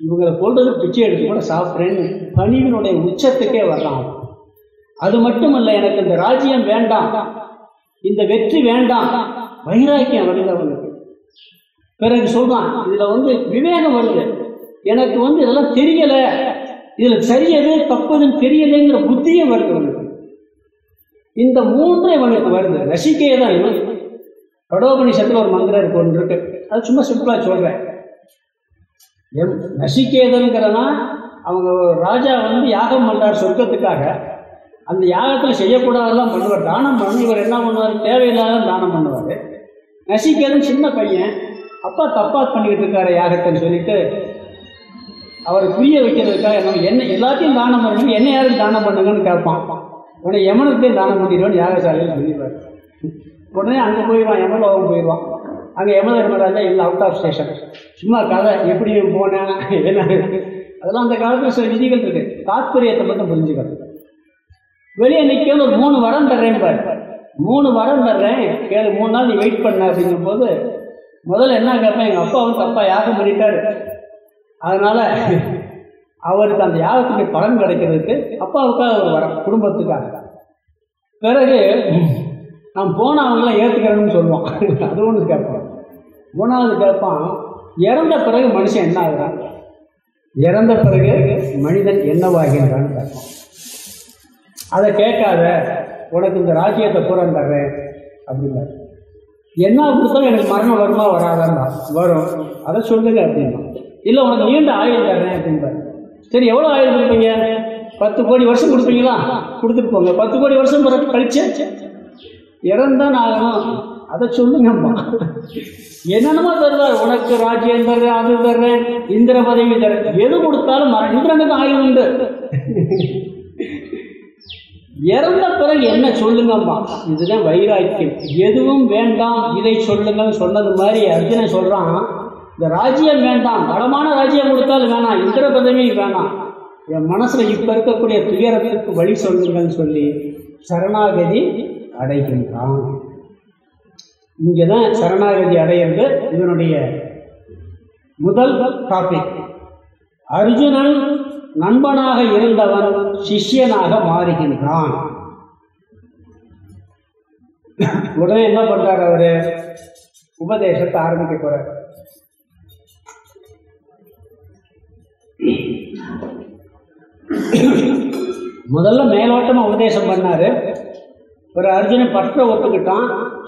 இவங்களை கொண்டது பிச்சை எடுத்து கூட சாப்பிட்றேன்னு பணிவினுடைய உச்சத்துக்கே வர்றான். அது மட்டுமல்ல எனக்கு இந்த ராஜ்யம் வேண்டாம். இந்த வெற்றி வேண்டாம். வைராக்கியம் வருது அவனுக்கு பிறகு சொல்றான் இதுல வந்து விவேகம் வருது. எனக்கு வந்து இதெல்லாம் தெரியல. இதுல சரியது தப்பதுன்னு தெரியலைங்கிற புத்தியும் வருது அவனுக்கு. இந்த மூன்று இவனுக்கு வருது. ரசிக்கையே தான் இவன். கடோபனிஷத்துல ஒரு மந்திரம் இருக்கு ஒன்று இருக்கு. அது சும்மா சிம்பிளா சொல்றேன். எம் நசிகேதனுங்கிறனா அவங்க ராஜா வந்து யாகம் பண்ணுறார் சொர்க்கத்துக்காக. அந்த யாகத்தில் செய்யக்கூடாதெல்லாம் பண்ணுவார். தானம் பண்ணி இவர் என்ன பண்ணுவார்? தேவையில்லாத தானம் பண்ணுவார். நசிகேதன் சின்ன பையன். அப்பா தப்பா பண்ணிக்கிட்டு இருக்காரு யாகத்தைன்னு சொல்லிட்டு அவரை புரிய வைக்கிறதுக்காக என்ன என்ன எல்லாத்தையும் தானம் பண்ணணும் என்ன யாரும் தானம் பண்ணுங்கன்னு கேட்பான். உடனே யமனத்தையும் தானம் பண்ணிடுவான்னு யாகசாலையில் சொல்லிடுவார். உடனே அங்கே போயிடுவான். யமலோகம் போயிடுவான். அங்கே யம தர்மராஜா இல்லை அவுட் ஆஃப் ஸ்டேஷன் சும்மா கதை எப்படி போனேன் என்ன? அதெல்லாம் அந்த காலத்தில் சில விதிகள் இருக்கு. தாத்பரியத்தை மட்டும் புரிஞ்சுக்கணும். வெளியே நிற்கிறது ஒரு மூணு வரம் தர்றேன் பாரு. மூணு வரம் தர்றேன். கேளு மூணு நாள் நீ வெயிட் பண்ண அப்படிங்கும் போது முதல்ல என்ன கேட்பேன்? எங்கள் அப்பா வந்து தப்பா யாகம் பண்ணிட்டாரு. அதனால அவருக்கு அந்த யாகத்துக்கு பலன் கிடைக்கிறதுக்கு அப்பாவுக்காக ஒரு வரம் குடும்பத்துக்காக. பிறகு நான் போனவங்களாம் ஏற்றுக்கிறேன்னு சொல்லுவான் அது ஒன்று கேட்பான் மூணாவது கேட்பான் இறந்த பிறகு மனுஷன் என்ன ஆகுறான்? இறந்த பிறகு மனிதன் என்னவாகின்றான்னு கேட்பான் அதை கேட்காத உனக்கு இந்த ராஜ்யத்தை பூரா தர்றேன் அப்படின்னாரு என்ன கொடுத்தாலும் எனக்கு மரணம் வருமா வராதான்னா? வரும். அதை சொல்லுங்க அப்படின்னா. இல்லை உனக்கு நீண்ட ஆயுள் தர்றேன் அப்படின்பாரு சரி எவ்வளோ ஆயுள் கொடுப்பீங்க? பத்து கோடி வருஷம் கொடுப்பீங்களா? கொடுத்துட்டு போங்க. பத்து கோடி வருஷம் பிறகு கழிச்சு? இறந்தான் ஆகணும். அதை சொல்லுங்கம்மா. என்னென்னமோ தருவார். உனக்கு ராஜ்யம் தர்றேன் அது தர்றேன் இந்திர பதவி தர்றேன். எது கொடுத்தாலும் மர இந்திரனுக்கு ஆயுள் உண்டு. இறந்த பிறகு என்ன சொல்லுங்கம்மா? இதுதான் வைராக்கியம். எதுவும் வேண்டாம் இதை சொல்லுங்கன்னு சொன்னது மாதிரி அர்ஜுனன் சொல்றான். இந்த ராஜ்யம் வேண்டாம். வளமான ராஜ்யம் கொடுத்தாலும் வேணாம். இந்திர பதவி வேணாம். என் மனசுல இப்ப இருக்கக்கூடிய துயரத்திற்கு வழி சொல்லுங்கன்னு சொல்லி சரணாகதி அடைகின்றான். இங்கதான் சரணாகதி அடையிறது இதனுடைய முதல் டாபிக் அர்ஜுனன் நண்பனாக இருந்தவன் சிஷ்யனாக மாறுகின்றான். உடனே என்ன பண்றாரு அவரு? உபதேசத்தை ஆரம்பிக்க போறார். முதல்ல மேலோட்டமா உபதேசம் பண்ணாரு. ஒரு அர்ஜுனன் பற்ற ஒத்துக்கிட்டான்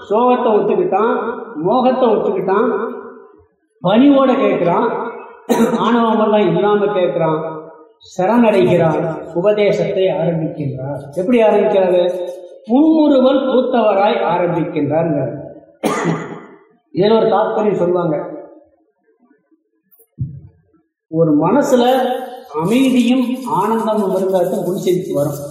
சோகத்தை ஒத்துக்கிட்டான் மோகத்தை ஒத்துக்கிட்டான் பணிவோட கேட்கிறான் ஆணவமெல்லாம் இல்லாம கேட்கிறான் சரணடைகிறான் உபதேசத்தை ஆரம்பிக்கின்றார். எப்படி ஆரம்பிக்கிறாரு? புன்முறுவல் பூத்தவராய் ஆரம்பிக்கின்றார் இதில் ஒரு தாற்பயம் சொல்லுவாங்க. ஒரு மனசுல அமைதியும் ஆனந்தமும் இருந்தால் தான் புனிசிரிப்பு வரும்.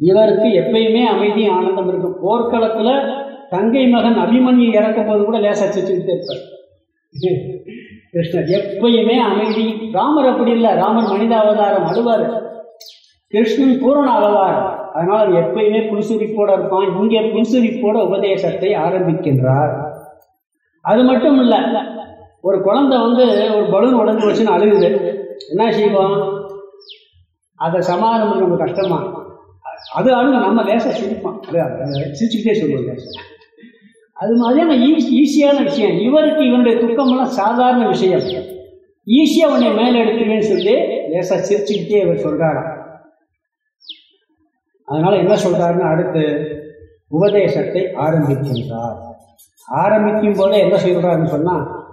இவருக்கு எப்பயுமே அமைதி ஆனந்தம் இருக்கும். போர்க்களத்துல தங்கை மகன் அபிமன்யு இறக்கும் போது கூட லேசா சிரிச்சுக்கிட்டே இருப்பார். கிருஷ்ணர் எப்பயுமே அமைதி. ராமர் அப்படி இல்லை. ராமர் மனித அவதாரம் அழுவார். கிருஷ்ணன் பூரண அவதாரம். அதனால் அவர் எப்பயுமே புன்சுரிப்போட இருப்பான். இங்கே புன்சுரிப்போட உபதேசத்தை ஆரம்பிக்கின்றார். அது மட்டும் இல்லை ஒரு குழந்தை வந்து ஒரு பலூன் உடஞ்சு வச்சுன்னு அழுகுது. என்ன செய்வோம்? அதை சமாதானம் ரொம்ப கஷ்டமா அது அழுகு நம்ம லேசாக சிரிப்பான். சிரிச்சுக்கிட்டே சொல்லுவோம் லேசா. அது மாதிரியான ஈஸி ஈஸியான விஷயம். இவருக்கு இவனுடைய துக்கமெல்லாம் சாதாரண விஷயம். ஈஸியாக உன்னை மேலே எடுத்துருவேன்னு சொல்லி லேசாக சிரிச்சுக்கிட்டே இவர் சொல்கிறாராம் அதனால் என்ன சொல்கிறாருன்னு அடுத்து உபதேசத்தை ஆரம்பிக்கின்றார். ஆரம்பிக்கும் போதே என்ன செய்கிறாருன்னு சொன்னால்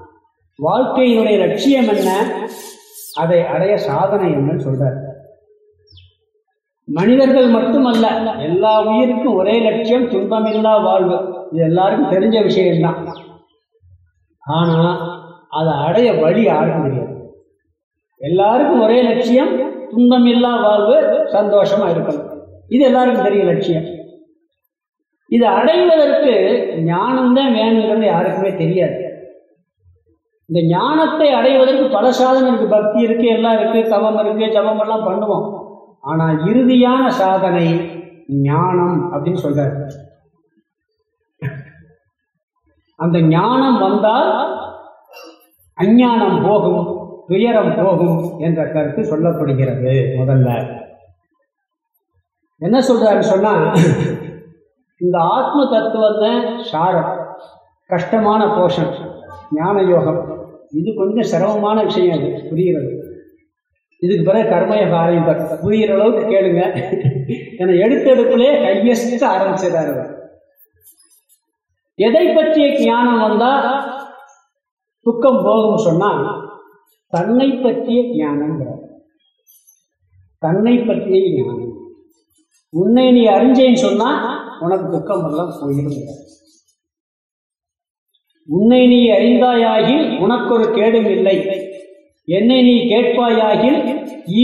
வாழ்க்கையினுடைய லட்சியம் என்ன? அதை அடைய சாதனை என்னன்னு சொல்கிறார் மனிதர்கள் மட்டுமல்ல எல்லா உயிருக்கும் ஒரே லட்சியம் துன்பமில்லா வாழ்வு. இது எல்லாருக்கும் தெரிஞ்ச விஷயம்தான். ஆனா அதை அடைய வழி யாருக்கும் தெரியாது. எல்லாருக்கும் ஒரே லட்சியம் துன்பமில்லா வாழ்வு சந்தோஷமா இருக்கணும். இது எல்லாருக்கும் தெரிய லட்சியம். இதை அடைவதற்கு ஞானம்தான் வேணுங்கிறது யாருக்குமே தெரியாது. இந்த ஞானத்தை அடைவதற்கு பல சாதனை இருக்கு. பக்தி இருக்கு எல்லாம் இருக்கு தவம் இருக்கு ஜபம் எல்லாம் பண்ணுவோம். ஆனால் இறுதியான சாதனை ஞானம் அப்படின்னு சொல்றாரு. அந்த ஞானம் வந்தால் அஞ்ஞானம் போகும் துயரம் போகும் என்ற கருத்து சொல்லப்படுகிறது முதல்ல. என்ன சொல்றாரு சொன்னா இந்த ஆத்ம தத்துவத்தை சாரம் கஷ்டமான போஷன் ஞான யோகம் இது கொஞ்சம் சிரமமான விஷயம் அது புரிகிறது. இதுக்கு பிறகு கர்மயோக ஆரம்பிப்பார் புரிகிற அளவுக்கு கேளுங்க. ஏன்னா எடுத்தெடுப்புலே ஹையஸ்ட் ஆரம்பிச்சிடாரு அவர். எதை பற்றிய ஞானம் வந்தா துக்கம் போகும் சொன்னா தன்னை பற்றிய ஞானங்கிறார் தன்னை பற்றிய ஞானம். உன்னை நீ அறிஞ்சேன்னு சொன்னா உனக்கு துக்கம் எல்லாம் போயிருங்க உன்னை நீ அறிந்தாயாகி உனக்கு ஒரு கேடும் இல்லை. என்னை நீ கேட்பாயாகில்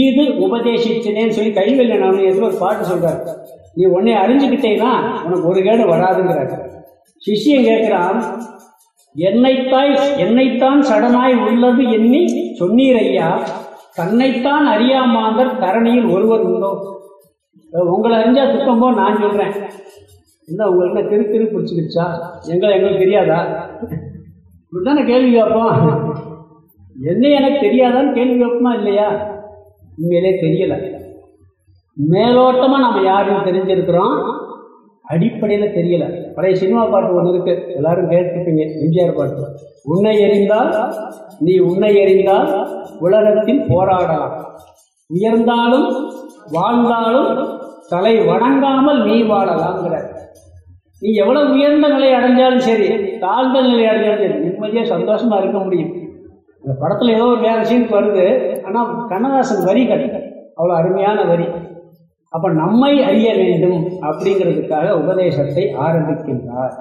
ஈது உபதேசித்தனேன்னு சொல்லி கைவில்லை நான் எதிர ஒரு பாட்டு சொல்றாரு. நீ உன்னை அறிஞ்சுக்கிட்டேன்னா உனக்கு ஒரு கேடு வராதுங்கிறார். சிஷ்யன் கேட்கிறான் என்னைத்தாய் என்னைத்தான் சடனாய் உள்ளது எண்ணி சொன்னீர் ஐயா. தன்னைத்தான் அறியாமாந்தர் தரணியில் ஒருவர் உண்டோ? உங்களை அறிஞ்சா துக்கம் போ நான் சொல்றேன். என்ன உங்களுக்கு என்ன திரு திரு பிடிச்சிக்கிச்சா? எங்களை எங்களுக்கு தெரியாதா? இப்படித்தானே கேள்வி கேட்போம். என்ன எனக்கு தெரியாதான்னு கேள்வி கேட்போமா இல்லையா? உண்மையிலே தெரியல. மேலோட்டமாக நம்ம யாருன்னு தெரிஞ்சிருக்கிறோம்? அடிப்படையில் தெரியல. பழைய சினிமா பாட்டு ஒன்று இருக்கு. எல்லாரும் கேட்டிருப்பீங்க. எம்ஜிஆர் பாட்டு. உன்னை எறிந்தால் நீ உன்னை எறிந்தால் உலகத்தில் போராடலாம் உயர்ந்தாலும் வாழ்ந்தாலும் தலை வணங்காமல் நீ வாழலாங்கிற நீ எவ்வளவு உயர்ந்த நிலை அடைஞ்சாலும் சரி தாழ்ந்த நிலை அடைஞ்சாலும் சரி நிம்மதியாக சந்தோஷமா இருக்க முடியும். இந்த படத்துல ஏதோ ஒரு வேற சீனுக்கு வருது. ஆனா கண்ணதாசன் வரி கிடைக்கும் அவ்வளவு அருமையான வரி. அப்ப நம்மை அறிய வேண்டும் அப்படிங்கிறதுக்காக உபதேசத்தை ஆரம்பிக்கின்றார்.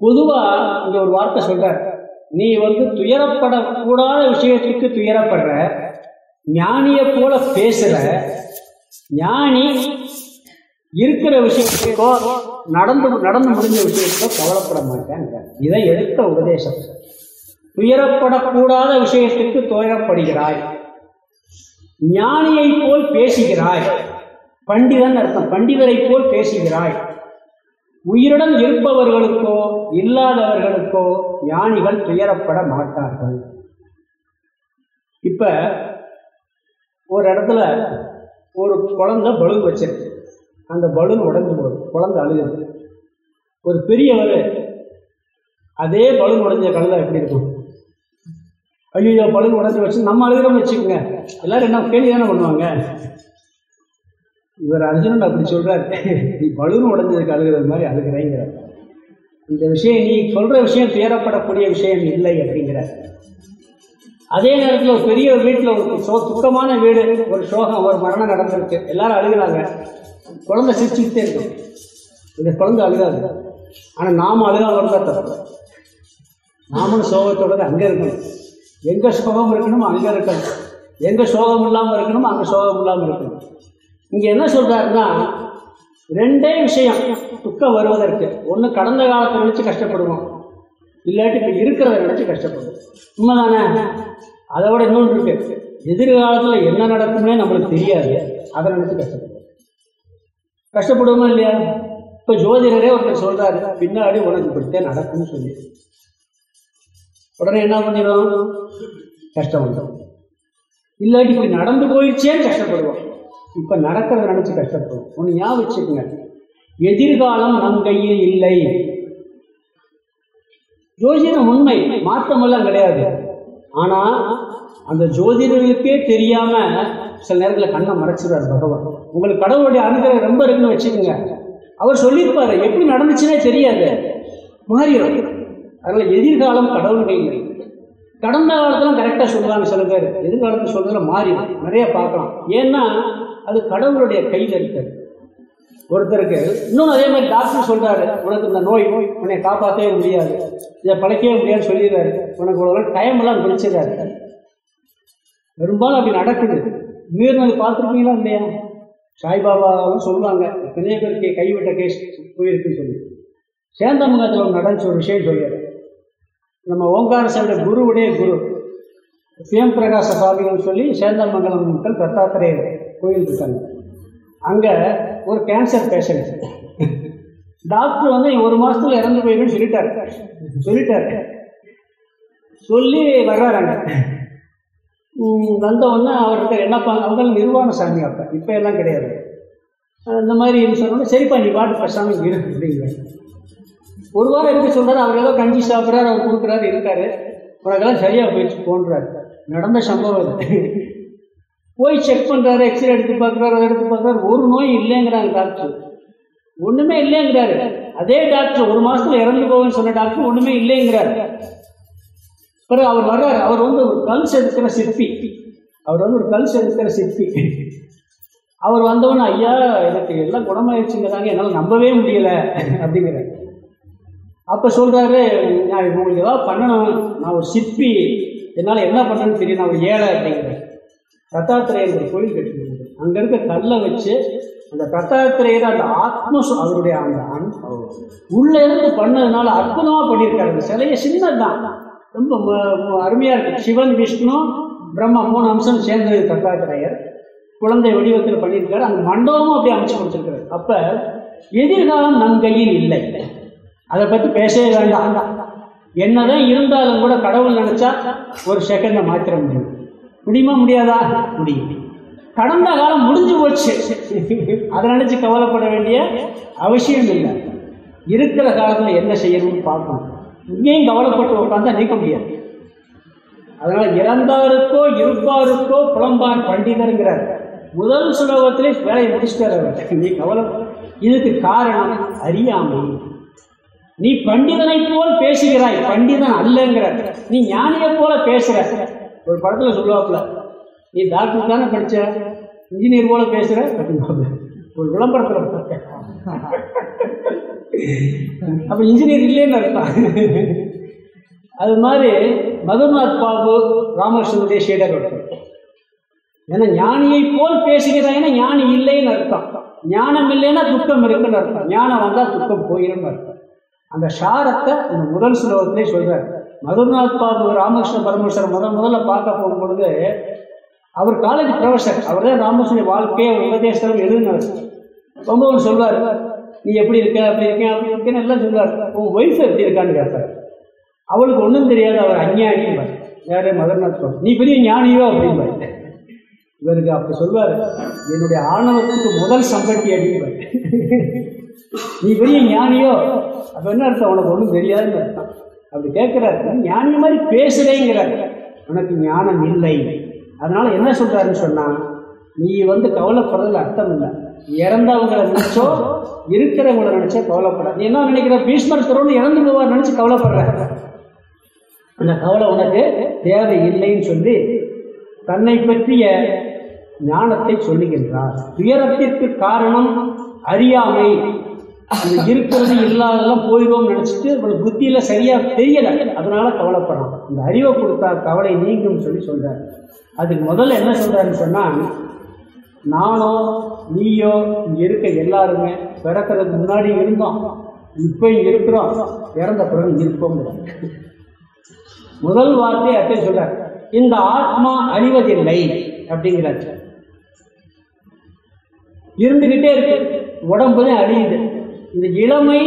பொதுவா இங்க ஒரு வார்த்தை சொல்றார். நீ வந்து துயரப்படக்கூடாத விஷயத்துக்கு துயரப்படுற. ஞானியை போல பேசுற. ஞானி இருக்கிற விஷயத்துக்கோ நடந்து நடந்து முடிஞ்ச விஷயத்துக்கோ கவலைப்பட மாட்டேன் இதை எடுத்த உபதேசம். துயரப்படக்கூடாத விஷயத்துக்கு துயரப்படுகிறாய். ஞானியை போல் பேசுகிறாய். பண்டிதன் அர்த்தம் பண்டிதரை போல் பேசுகிறாய். உயிருடன் இருப்பவர்களுக்கோ இல்லாதவர்களுக்கோ ஞானிகள் துயரப்பட மாட்டார்கள். இப்ப ஒரு இடத்துல ஒரு குழந்தை பலூன் வச்சிருக்கு. அந்த பலூன் உடைஞ்சு போகுது குழந்தை அழுகுது ஒரு பெரியவர் அதே பலூன் உடைஞ்ச கழுதை எப்படி இருக்கும்? ஐயோ பலூன் உடைஞ்சு வச்சு நம்ம அழுகிறோம் வச்சுக்கோங்க. எல்லாரும் என்ன கேள்வி தானே பண்ணுவாங்க? இவர் அர்ஜுனன் அப்படி சொல்றாரு. நீ பலூன் உடஞ்சதுக்கு அழுகிறது மாதிரி அழுகிறேங்கிற. இந்த விஷயம் நீ சொல்ற விஷயம் துயரப்படக்கூடிய விஷயம் இல்லை அப்படிங்கிறார் அதே நேரத்தில் ஒரு பெரிய ஒரு வீட்டில் ஒரு சோ துக்கமான வீடு ஒரு சோகம் ஒரு மரணம் நடந்திருக்கு. எல்லாரும் அழுகிறாங்க. குழந்தை சிரிச்சுக்கிட்டே இருக்கும். இந்த குழந்தை அழுகாது. ஆனால் நாம அழுகாம இருந்தால் தப்பு. நாமளும் சோகத்தோட அங்கே இருக்கணும். எங்கே சோகம் இருக்கணுமோ அங்கே இருக்கணும். எங்கே சோகம் இல்லாமல் இருக்கணுமோ அங்கே சோகம் இல்லாமல் இருக்கணும். இங்கே என்ன சொல்கிறாருன்னா ரெண்டே விஷயம் துக்கம் வருவதற்கு. ஒன்று கடந்த காலத்தை நினச்சி கஷ்டப்படுவோம். இல்லாட்டி இப்போ இருக்கிறத நினச்சி கஷ்டப்படுவோம். உண்மைதானே? அதோட இன்னொன்று இருக்கு. எதிர்காலத்தில் என்ன நடக்கும்னே நம்மளுக்கு தெரியாது. அதை நினச்சி கஷ்டப்படும் கஷ்டப்படுவோமா இல்லையா? இப்போ ஜோதிடரே ஒருத்தர் சொல்றாரு பின்னாடி உனக்கு இப்படித்தான் நடக்கும்னு சொல்லி. உடனே என்ன பண்ணிடுவோம் கஷ்டம் வந்துடும் இல்லாட்டி இப்படி நடந்து போயிடுச்சேன்னு கஷ்டப்படுவோம் இப்போ நடக்கிறத நினச்சி கஷ்டப்படுவோம் ஒன்று ஞாபகம் வச்சுக்கோங்க. எதிர்காலம் நம் கையில் இல்லை. ஜோதிடம் உண்மை மாற்றமெல்லாம் கிடையாது. ஆனால் அந்த ஜோதிடர்களுக்கே தெரியாம சில நேரத்தில் கண்ணை மறைச்சிடுவார் பகவான். உங்களுக்கு கடவுளுடைய அனுகிரகம் ரொம்ப இருக்குன்னு வச்சுக்கோங்க. அவர் சொல்லியிருப்பாரு எப்படி நடந்துச்சுன்னே தெரியாது. மாறிடும். அதனால எதிர்காலம் கடவுள் கையில் கடந்த காலத்திலாம் கரெக்டாக சொல்லுவாங்க சில பேர். எதிர்காலத்தில் சொல்றதுல மாறிடும் நிறைய பார்க்கலாம். ஏன்னா அது கடவுளுடைய கையில் இருக்குது. ஒருத்தருக்கு இன்னும் அதே மாதிரி டாக்டர் சொல்றாரு உனக்கு இந்த நோய் உன்னை காப்பாற்றவே முடியாது. இதை பழைக்கவே முடியாதுன்னு சொல்லிடுறாரு. உனக்கு இவ்வளோ டைம் எல்லாம் பிடிச்சிடாரு பெரும்பாலும் அப்படி நடக்குது. மீறினது பார்த்துருப்பீங்களா இல்லையா? சாய்பாபாவும் சொல்லுவாங்க எத்தனையோ பேருக்கு கைவிட்ட கேஸ் போயிருக்குன்னு சொல்லி. சேந்தமுகத்தில் ஒரு நடந்துச்சு ஒரு விஷயம் சொல்லிடுறேன் நம்ம ஓங்கார குருவுடைய குரு. சிவம் பிரகாச சுவாமிகள் சொல்லி சேந்தமங்கலம் மக்கள் தத்தாத்திரையர் கோயில் இருக்காங்க. அங்கே ஒரு கேன்சர் பேஷண்ட் டாக்டர் வந்து ஒரு மாதத்தில் இறந்து போயிருன்னு சொல்லிட்டாரு. சொல்லிட்டாரு. சொல்லி வர்றாரு அங்கே. வந்தவொடனே அவர்கிட்ட என்னப்பா அவங்க நிர்வாண சாமி அப்போ. இப்போ எல்லாம் கிடையாது. இந்த மாதிரி சொன்னோன்னே சரிப்பா நீ பாட்டு பேசாம இருக்கு அப்படிங்கிற ஒரு வாரம் இருக்க சொல்றாரு அவர் ஏதோ கஞ்சி சாப்பிட்றாரு அவர் கொடுக்குறாரு இருக்காரு. உனக்கெல்லாம் சரியாக போயிடுச்சு போன்றாரு. நடந்த சம்பவம் இது போய் செக் பண்ணுறாரு எக்ஸ்ரே எடுத்து பார்க்குறாரு அதை எடுத்து பார்க்குறாரு. ஒரு நோய் இல்லைங்கிறாங்க டாக்டர் ஒன்றுமே இல்லைங்கிறாரு. அதே டாக்டர் ஒரு மாதத்தில் இறந்து போவேன்னு சொன்ன டாக்டர் ஒன்றுமே இல்லைங்கிறாரு. பிறகு அவர் வர்றாரு. அவர் வந்து ஒரு கல் செதுக்கிற சிற்பி. அவர் வந்து ஒரு கல் செதுக்கிற சிற்பி. அவர் வந்தவொடனே ஐயா எனக்கு எல்லாம் குணமாயிடுச்சுங்கிறாங்க என்னால் நம்பவே முடியல. அப்படிங்கிறாரு. அப்போ சொல்கிறாரு நான் உங்களுக்கு ஏதாவது பண்ணணும். நான் ஒரு சிற்பி. என்னால் என்ன பண்ணணும்னு தெரியும் நான் ஒரு ஏழை. அப்படிங்கிறேன் தத்தாத்திரேயர் கோயில் கட்டிருந்தது அங்கே இருக்க கல்லை வச்சு அந்த தத்தாத்திரேயர் அந்த ஆத்ம அவருடைய அந்த உள்ள இருந்து பண்ணதுனால அற்புதமாக பண்ணியிருக்காரு. அந்த சிலையை சின்னதுதான். ரொம்ப ம- ம- இருக்கு. சிவன் விஷ்ணு பிரம்மா மூணு அம்சம் சேர்ந்தது தத்தாத்திரேயர் குழந்தை வடிவத்தில் பண்ணியிருக்காரு. அந்த மண்டபமும் அப்படியே அமைச்சு கொடுத்துருக்காரு அப்போ எதிர்காலம் நம் கையில் இல்லை. அதை பற்றி பேசவே வேண்டாம். என்னதான் இருந்தாலும் கூட கடவுள் நினைச்சா ஒரு செகண்டை மாத்திர முடியும். முடியுமா முடியாதா? முடியும். கடந்த காலம் முடிஞ்சு போச்சு. அதை நினச்சி கவலைப்பட வேண்டிய அவசியம் இல்லை. இருக்கிற காலத்தில் என்ன செய்யணும்னு பார்க்கணும். இங்கேயும் கவலைப்பட்டு உட்காந்தா நீக்க முடியாது? அதனால இறந்தாருக்கோ இருப்பாருக்கோ புலம்பார் பண்டிதருங்கிறார். முதல் சுலோகத்திலே வேலையை முடிச்சிட்டார் நீ கவலை இதுக்கு காரணம் அறியாமை. நீ பண்டிதனை போல் பேசுகிறாய். பண்டிதன் அல்லங்கிற நீ ஞானியை போல பேசுற ஒரு படத்துல சொல்லுவாப்புல நீ டாக்டர் தானே படிச்ச? இன்ஜினியர் போல பேசுற? அப்படின்னு ஒரு விளம்பரத்துல பார்த்தேன். அப்ப இன்ஜினியர் இல்லைன்னு அர்த்தம் அது மாதிரி மதுநாத் பாபு ராமகிருஷ்ணனுடைய ஷேடர் ஒருத்தர். ஏன்னா ஞானியை போல் பேசுகிறாய்னா ஞானி இல்லைன்னு அர்த்தம். ஞானம் இல்லைன்னா துக்கம் இருக்குன்னு அர்த்தம். ஞானம் வந்தால் துக்கம் போயிடும் அர்த்தம். அந்த சாரத்தை இந்த முதல் ஸ்லோகத்திலே சொல்றாரு. மதுநாத் பாபு ராமகிருஷ்ண பரமேஸ்வரர் முதல் முதல்ல பார்க்க போகும்பொழுது அவர் காலேஜ் ப்ரொஃபஸர் அவர் தான் ராமகிருஷ்ணன் வாழ்க்கையை அவர் உபதேசம் எழுதினார். ரொம்ப அவர் சொல்வார் நீ எப்படி இருக்க அப்படி இருக்கேன் அப்படி இருக்கேன்னு எல்லாம் சொல்வார். உன் ஒய்ஃப் எப்படி இருக்கான்னு கேட்பார். அவளுக்கு ஒன்றும் தெரியாது அவர் அஞ்ஞானிம்பார் வேற மதர்நாத் நீ பெரிய ஞானியோ? அப்படிம்பார் இவருக்கு அப்படி சொல்வார் என்னுடைய ஆணவத்துக்கு முதல் சம்பட்டி அடிப்பார் நீ பெரிய ஞானியோ? அப்ப என்ன அர்த்தம்? உனக்கு ஒன்றும் தெரியாதுன்னு அர்த்தம் அப்படி கேட்கிறார் ஞானி மாதிரி பேசுறேங்கிறார் உனக்கு ஞானம் இல்லை. அதனால என்ன சொல்றாருன்னு சொன்னா நீ வந்து கவலைப்படுறதுல அர்த்தம் இல்லை. இறந்தவங்களை நினைச்சோ இருக்கிறவங்களை நினைச்சோ கவலைப்பட நீ என்ன நினைக்கிற? பீஷ்மர் துறவு இறந்து போவார் நினைச்சு கவலைப்படுற. அந்த கவலை உனக்கு தேவை இல்லைன்னு சொல்லி தன்னை பற்றிய ஞானத்தை சொல்லுகின்றார். துயரத்திற்கு காரணம் அறியாமை. அந்த இருக்கிறது இல்லாதெல்லாம் போயிடுவோம் நினச்சிட்டு அவனுக்கு புத்தியில சரியா தெரியல. அதனால கவலைப்படுறான் இந்த அறிவை கொடுத்தா கவலை நீங்கும் சொல்லி சொல்றாரு. அதுக்கு முதல்ல என்ன சொல்றாருன்னு சொன்னா நானோ நீயோ இங்க இருக்க எல்லாருமே பிறக்கிறதுக்கு முன்னாடி இருந்தோம். இப்போ இருக்கிறோம். இறந்த பிறகு இருப்போம் முதல் வார்த்தை அத்தை சொல்றார். இந்த ஆத்மா அழிவதில்லை அப்படிங்கிறாச்சு இருந்துகிட்டே இருக்கு. உடம்பு அழியுது. இந்த இளமை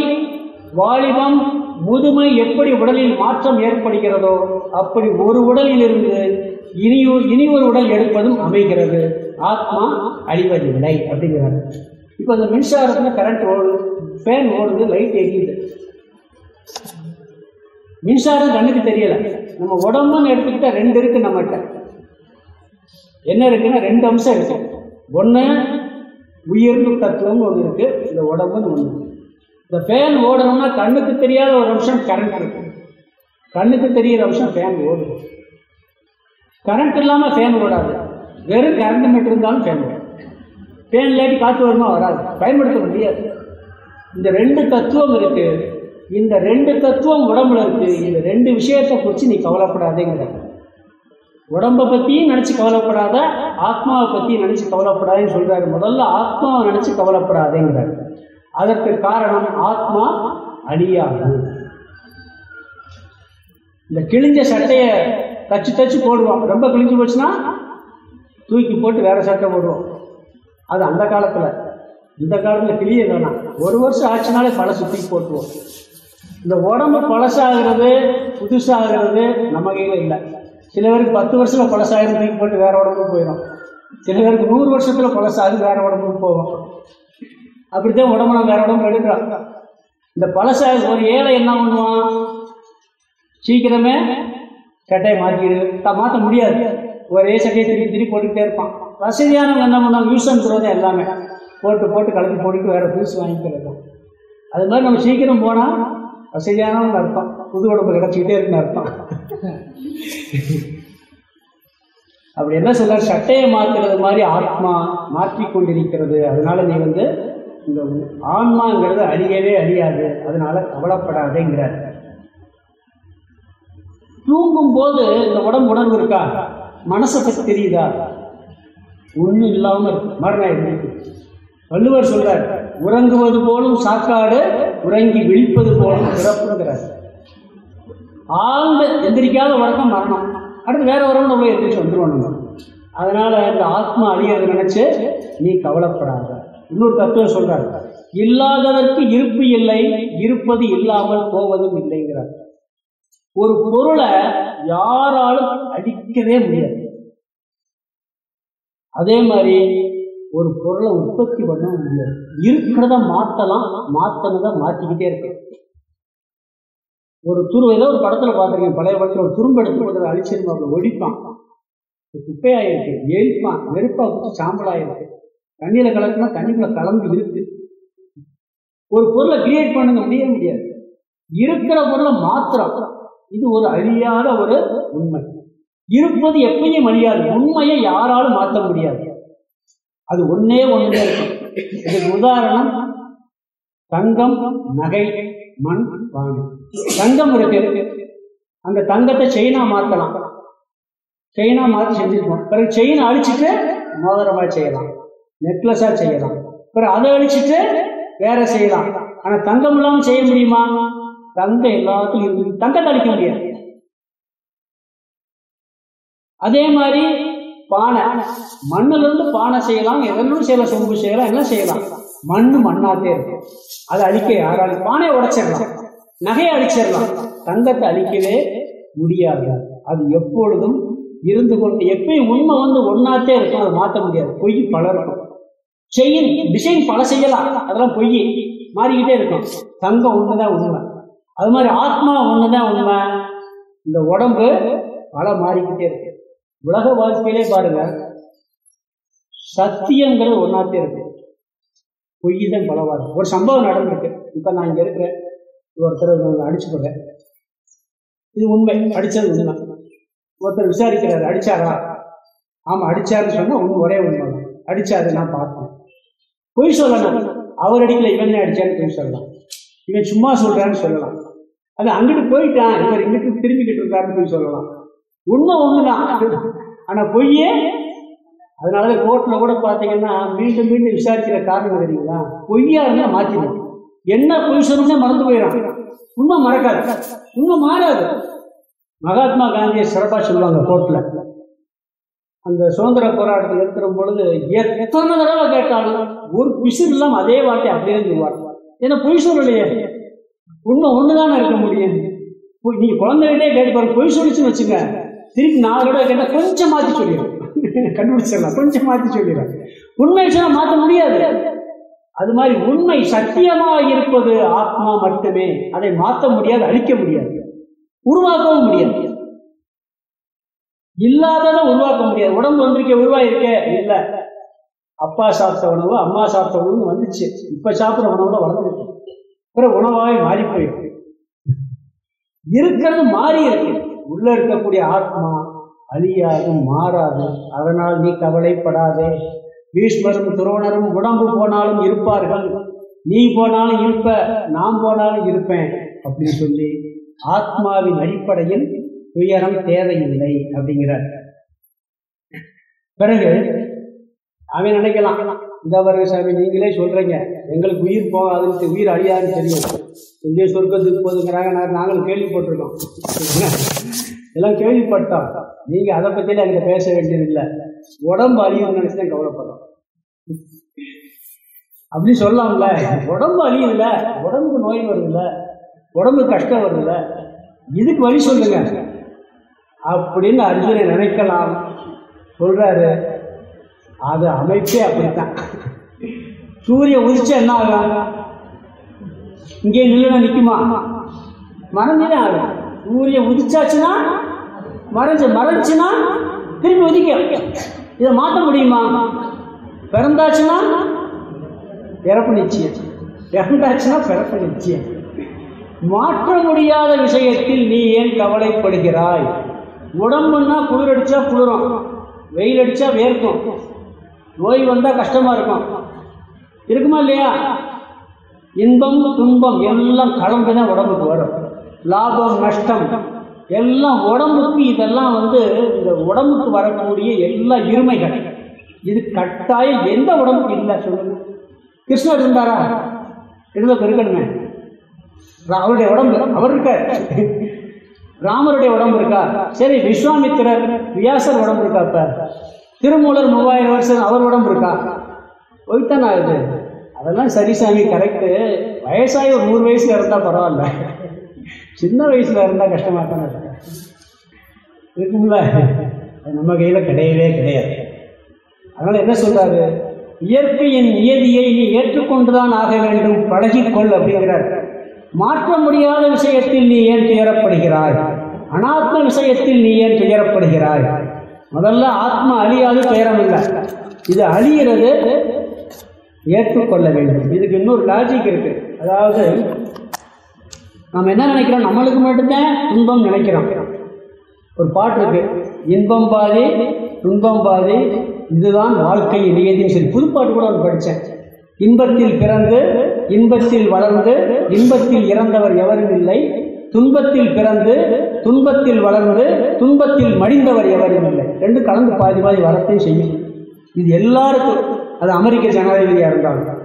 வாலிபம் முதுமை எப்படி உடலில் மாற்றம் ஏற்படுகிறதோ அப்படி ஒரு உடலில் இருந்து இனி இனி ஒரு உடல் எடுப்பதும் அமைகிறது. ஆத்மா அழிவதில்லை அப்படிங்கிறார். இப்போ அந்த மின்சாரத்தில் கரண்ட் ஓடுது ஃபேன் ஓடுது லைட் எரியுது. மின்சாரம் கண்ணுக்கு தெரியல. நம்ம உடம்புன்னு எடுத்துக்கிட்டா ரெண்டு இருக்கு நம்மகிட்ட. என்ன இருக்குன்னா ரெண்டு அம்சம் இருக்கு. ஒன்று உயிர்ந்து தத்துவம்னு ஒன்று இருக்கு. இந்த உடம்புன்னு ஒன்று இந்த ஃபேன் ஓடணும்னா கண்ணுக்கு தெரியாத ஒரு அம்சம் கரண்ட் இருக்கும் கண்ணுக்கு தெரியிற அம்சம் ஃபேன் ஓடும் கரண்ட் இல்லாமல் ஃபேன் ஓடாது. வெறும் கரண்ட் மட்டும் இருந்தாலும் ஃபேன் ஓடும். ஃபேன் இல்லாட்டி காற்று வருமா? வராது. பயன்படுத்த முடியாது. இந்த ரெண்டு தத்துவம் இருக்கு. இந்த ரெண்டு தத்துவம் உடம்புல இருக்கு. இந்த ரெண்டு விஷயத்தை குறித்து நீ கவலைப்படாதேங்கிற. உடம்பை பற்றியும் நினச்சி கவலைப்படாத ஆத்மாவை பற்றியும் நினச்சி கவலைப்படாதேன்னு சொல்கிறாரு முதல்ல ஆத்மாவை நினச்சி கவலைப்படாதேங்கிறார் அதற்கு காரணம் ஆத்மா அழியாது. இந்த கிழிஞ்ச சட்டையை தச்சு தச்சு போடுவோம். ரொம்ப கிழிஞ்சு போச்சுன்னா தூக்கி போட்டு வேற சட்டை போடுவோம். அது அந்த காலத்தில். இந்த காலத்தில் கிளிய வேணாம். ஒரு வருஷம் ஆச்சுனாலே பழசு தூக்கி போட்டுருவோம். இந்த உடம்பு பழசாகிறது புதுசாகிறது நம்ம கையில் இல்லை. சில பேருக்கு பத்து வருஷத்தில் பழசாகிறது தூக்கி போட்டு வேற உடம்புக்கு போயிடும் சில பேருக்கு நூறு வருஷத்தில் பழசாகி வேற உடம்புக்கு போகும். அப்படித்தான் உடம்பு நம்ம வேற உடம்பு எடுக்கிறோம் இந்த பழசை ஒரு ஏழை என்ன பண்ணுவான்? சீக்கிரமே சட்டையை மாற்றிடு மாற்ற முடியாது. ஒரே சட்டையை திருப்பி திருப்பி போட்டுக்கிட்டே இருப்பான். வசதியானவங்க என்ன பண்ணுவாங்க? யூஸ் அண்ட் எல்லாமே. போட்டு போட்டு கலந்து போட்டுட்டு வேற புதுசு வாங்கிக்கிறது அது மாதிரி நம்ம சீக்கிரம் போனால் வசதியானவங்க அர்த்தம் புது உடம்பு கிடச்சிக்கிட்டே இருக்குன்னு அர்த்தம். அப்படி என்ன சொல்றார்? சட்டையை மாற்றுறது மாதிரி ஆத்மா மாற்றிக்கொண்டிருக்கிறது. அதனால நீ வந்து இந்த ஆன்மாங்கிறது அழியவே அழியாது அதனால கவலைப்படாதேங்கிறார். தூங்கும் போது இந்த உடம்பு உணர்வு இருக்கா? மனசை பற்றி தெரியுதா? ஒன்றும் இல்லாமல் இருக்கு. மரணம் இருக்கு வள்ளுவர் சொல்றார் உறங்குவது போலும் சாக்காடு உறங்கி விழிப்பது போலும் பிறப்புங்கிறார். ஆழ்ந்த எந்திரிக்காத உறக்கம் மரணம். அடுத்து வேற உறவு நம்ம எந்திரிச்சு வந்துருவோம் அதனால இந்த ஆத்மா அழியறது நினைச்சு நீ கவலைப்படாத. இன்னொரு தத்துவம் சொல்றாரு. இல்லாததற்கு இருப்பு இல்லை இருப்பது இல்லாமல் போவதும் இல்லைங்கிறார். ஒரு பொருளை யாராலும் அடிக்கவே முடியாது. அதே மாதிரி ஒரு பொருளை உற்பத்தி பண்ண முடியாது. இருக்கிறத மாத்தலாம் மாத்தனதை மாத்திக்கிட்டே இருக்கு. ஒரு துரு ஏதோ ஒரு படத்துல பார்த்துருக்கேன் பழைய படத்துல ஒரு துரும்பு எடுத்து ஒரு அழிச்சிருந்தோம் அப்படி ஒடிப்பான். குப்பையாயிருக்கு எரிப்பான் நெருப்பா சாம்பலாயிருக்கு. தண்ணியில் கலக்குனா தண்ணிக்குள்ள கலந்து இருக்கு. ஒரு பொருளை கிரியேட் பண்ணுங்க முடிய முடியாது. இருக்கிற பொருளை மாத்திரம். இது ஒரு அழியாத ஒரு உண்மை. இருப்பது எப்பயும் அழியாது. உண்மையை யாராலும் மாற்ற முடியாது. அது ஒன்னே ஒன்றே இருக்கும் இதுக்கு உதாரணம் தங்கம் நகை மண் வானம் தங்கம் இருக்கு. அந்த தங்கத்தை செயினா மாத்தலாம். செயினா மாத்தி செஞ்சிருக்கோம். பிறகு செயின் அழிச்சிட்டு மோதிரமா செய்யலாம். நெக்லஸா செய்யலாம். அப்புறம் அதை அழிச்சிட்டு வேற செய்யலாம். ஆனா தங்கம் இல்லாம செய்ய முடியுமா? தங்கம் எல்லாத்துக்கும் இருக்கு. தங்கத்தை அழிக்க முடியாது. அதே மாதிரி பானை. மண்ணுல இருந்து பானை செய்யலாம். எதனும் செய்யலாம்? சொம்பு செய்யலாம். எல்லாம் செய்யலாம்? மண்ணு மண்ணாத்தே இருக்கும். அதை அழிக்க யாராலும் பானையை உடைச்சிடலாம். நகையை அழிச்சிடலாம். தங்கத்தை அழிக்கவே முடியாது. அது எப்பொழுதும் இருந்து கொண்டு எப்பயும் உண்மை வந்து ஒன்னாத்தே இருக்கும். அதை மாற்ற முடியாது. பொய் பலரும் செயின் டிசைன் பல செய்யலாம். அதெல்லாம் பொய் மாறிக்கிட்டே இருக்கும். தங்கம் ஒண்ணுதான் உண்மை. அது மாதிரி ஆத்மா ஒண்ணுதான் உண்மை. இந்த உடம்பு பல மாறிக்கிட்டே இருக்கு. உலக வாழ்க்கையிலே பாருங்க சத்தியங்கிறது ஒன்னாத்தே இருக்கு. பொய் தான் பலவா இருக்கு ஒரு சம்பவம் நடந்திருக்கு. இப்ப நான் இங்க இருக்கிறேன். ஒருத்தர் அடிச்சு போறேன் இது உண்மை. அடிச்சது உண்மை. ஒருத்தர் விசாரிக்கிறாரு அடிச்சாரா? ஆமா அடிச்சாருன்னு சொன்னா உண்மை ஒரே உண்மை தான் அடிச்சாரு நான் பார்த்தேன். பொய் சொல்லணும். அவர் அடிக்கல இவன் அடிச்சான்னு பொய் சொல்லலாம். இவன் சும்மா சொல்றான்னு சொல்லலாம். அது அங்கிட்டு போயிட்டான். இவர் இங்கிட்டு திரும்பிக்கிட்டு இருக்காருன்னு போய் சொல்லலாம். உண்மை ஒண்ணுதான். ஆனா பொய்யே அதனால கோர்ட்ல கூட பாத்தீங்கன்னா மீண்டும் மீண்டும் விசாரிக்கிற காரணம் தெரியுங்களா? பொய்யா இருந்தா மாத்திடும் என்ன பொய் சொன்னா மறந்து போயிடும் உண்மை மறக்காது. உண்மை மாறாது. மகாத்மா காந்தியை சிறப்பா சொல்லுவாங்க கோர்ட்ல. அந்த சுதந்திர போராட்டத்தில் இருக்கிற பொழுது எத்தனை தடவை கேட்டாலும் ஒரு பிசுறு இல்லாம அதே வார்த்தை அப்படியே சொல்லுவார் ஏன்னா பொய் சொல்லலையே உண்மை ஒண்ணுதானே இருக்க முடியும்? நீங்க குழந்தைகிட்டே கேட்டு பாருங்க பொய் சொல்லிச்சுன்னு வச்சுங்க. திருப்பி நாலு தடவை கேட்டால் கொஞ்சம் மாற்றி சொல்லிடும் கண்டுபிடிச்சிடலாம். கொஞ்சம் மாற்றி சொல்லிடும் உண்மை சொன்னா மாற்ற முடியாது. அது மாதிரி உண்மை சத்தியமாக இருப்பது ஆத்மா மட்டுமே. அதை மாற்ற முடியாது அழிக்க முடியாது. உருவாக்கவும் முடியாது. இல்லாததை உருவாக்க முடியாது. உடம்பு வந்திருக்க உருவாயிருக்க. இல்லை. அப்பா சாப்பிட்ட உணவு அம்மா சாப்பிட்ட உணவு வந்துச்சு. இப்ப சாப்பிட்ற உணவுல வளர்ந்துருக்கு அப்புறம் உணவாய் மாறி போயிருக்கு. இருக்கிறது மாறி இருக்கு. உள்ள இருக்கக்கூடிய ஆத்மா அழியாது மாறாது. அதனால் நீ கவலைப்படாதே. பீஷ்மரும் துரோணரும் உடம்பு போனாலும் இருப்பார்கள். நீ போனாலும் இருப்ப நான் போனாலும் இருப்பேன். அப்படின்னு சொல்லி ஆத்மாவின் அடிப்படையில் துயரம் தேவையில்லை அப்படிங்கிறார். பிறகு அவன் நினைக்கலாம் இந்த பாருங்க சாமி நீங்களே சொல்றீங்க எங்களுக்கு உயிர் போகாதுன்னு உயிர் அழியாதுன்னு தெரியும். இந்திய சொர்க்கத்துக்கு போதுங்கிறாங்க நாங்களும் கேள்விப்பட்டிருக்கோம். எல்லாம் கேள்விப்பட்டோம். நீங்க அதை பத்தியில எனக்கு பேச வேண்டியதில்லை உடம்பு அழியும்னு நினைச்சு தான் கவலைப்படுறோம் அப்படி சொல்லலாம்ல உடம்பு அழியுதுல உடம்புக்கு நோய் வருதுல்ல உடம்பு கஷ்டம் வருதுல்ல இதுக்கு வழி சொல்லுங்க. அப்படின்னு அர்ஜுனை நினைக்கலாம். சொல்றாரு. அது அமைப்பே அப்படித்தான். சூரிய உதிச்சா என்ன ஆகும்? இங்கே நில்லுனா நிற்குமா மறந்துதான் ஆகும் சூரியன் உதிச்சாச்சுன்னா மறைஞ்சு மறைஞ்சுன்னா திரும்பி உதிக்க இதை மாற்ற முடியுமா? பிறந்தாச்சுன்னா பிறப்பு நிச்சயம். இறந்தாச்சுன்னா பிறப்பு நிச்சயம். மாற்ற முடியாத விஷயத்தில் நீ ஏன் கவலைப்படுகிறாய்? உடம்புன்னா குளிர் அடித்தா குளிரும். வெயில் அடித்தா வேர்க்கும். நோய் வந்தால் கஷ்டமாக இருக்கும். இருக்குமா இல்லையா? இன்பம் துன்பம் எல்லாம் கலந்து தான் உடம்புக்கு வரும். லாபம் நஷ்டம் எல்லாம் உடம்புக்கு இதெல்லாம் வந்து இந்த உடம்புக்கு வரக்கூடிய எல்லா இருமைகள். இது கட்டாயம் எந்த உடம்புக்கு இல்லை சொல்லுங்க. கிருஷ்ணர் இருந்தாரா? இருந்த இருக்கணுமே அவருடைய உடம்பு அவர் இருக்கார். ராமருடைய உடம்பு இருக்கா? சரி விஸ்வாமித்திரர் வியாசர் உடம்பு இருக்கா இப்ப? திருமூலர் மூவாயிரம் வருஷம் அவர் உடம்பு இருக்கா? போய்த்தானா இது? அதெல்லாம் சரி சாமி கரெக்டு வயசாகி ஒரு நூறு வயசுல இருந்தா பரவாயில்ல. சின்ன வயசுல இருந்தா கஷ்டமாக தானே இருக்குங்களா? இருக்கும்ல அது நம்ம கையில் கிடையவே கிடையாது. அதனால என்ன சொல்றாரு? இயற்கையின் நியதியை நீ ஏற்றுக்கொண்டுதான் ஆக வேண்டும் பழகிக்கொள் அப்படிங்கிறார். மாற்ற முடியாத விஷயத்தில் நீ ஏன் துயரப்படுகிறாய்? அனாத்ம விஷயத்தில் நீ ஏன் துயரப்படுகிறாய்? முதல்ல ஆத்மா அழியாது துயரம் இல்லை இது அழிகிறது ஏற்றுக்கொள்ள வேண்டும். இதுக்கு இன்னொரு லாஜிக் இருக்கு. அதாவது நம்ம என்ன நினைக்கிறோம்? நம்மளுக்கு மட்டும்தான் துன்பம் நினைக்கிறோம். ஒரு பாட்டு இருக்கு. இன்பம் பாதி துன்பம் பாதி இதுதான் வாழ்க்கை நியதின்னு சொல்லி புதுப்பாட்டு கூட ஒன்று படித்தேன் இன்பத்தில் பிறந்து இன்பத்தில் வளர்ந்து இன்பத்தில் இறந்தவர் எவரும் இல்லை. துன்பத்தில் பிறந்து துன்பத்தில் வளர்ந்து துன்பத்தில் மடிந்தவர் எவரும் இல்லை. ரெண்டு கலந்து பாதி பாதி வரத்தையும் செய்யும். இது எல்லாருக்கும் அது அமெரிக்க ஜனாதிபதியாக இருந்தாலும்.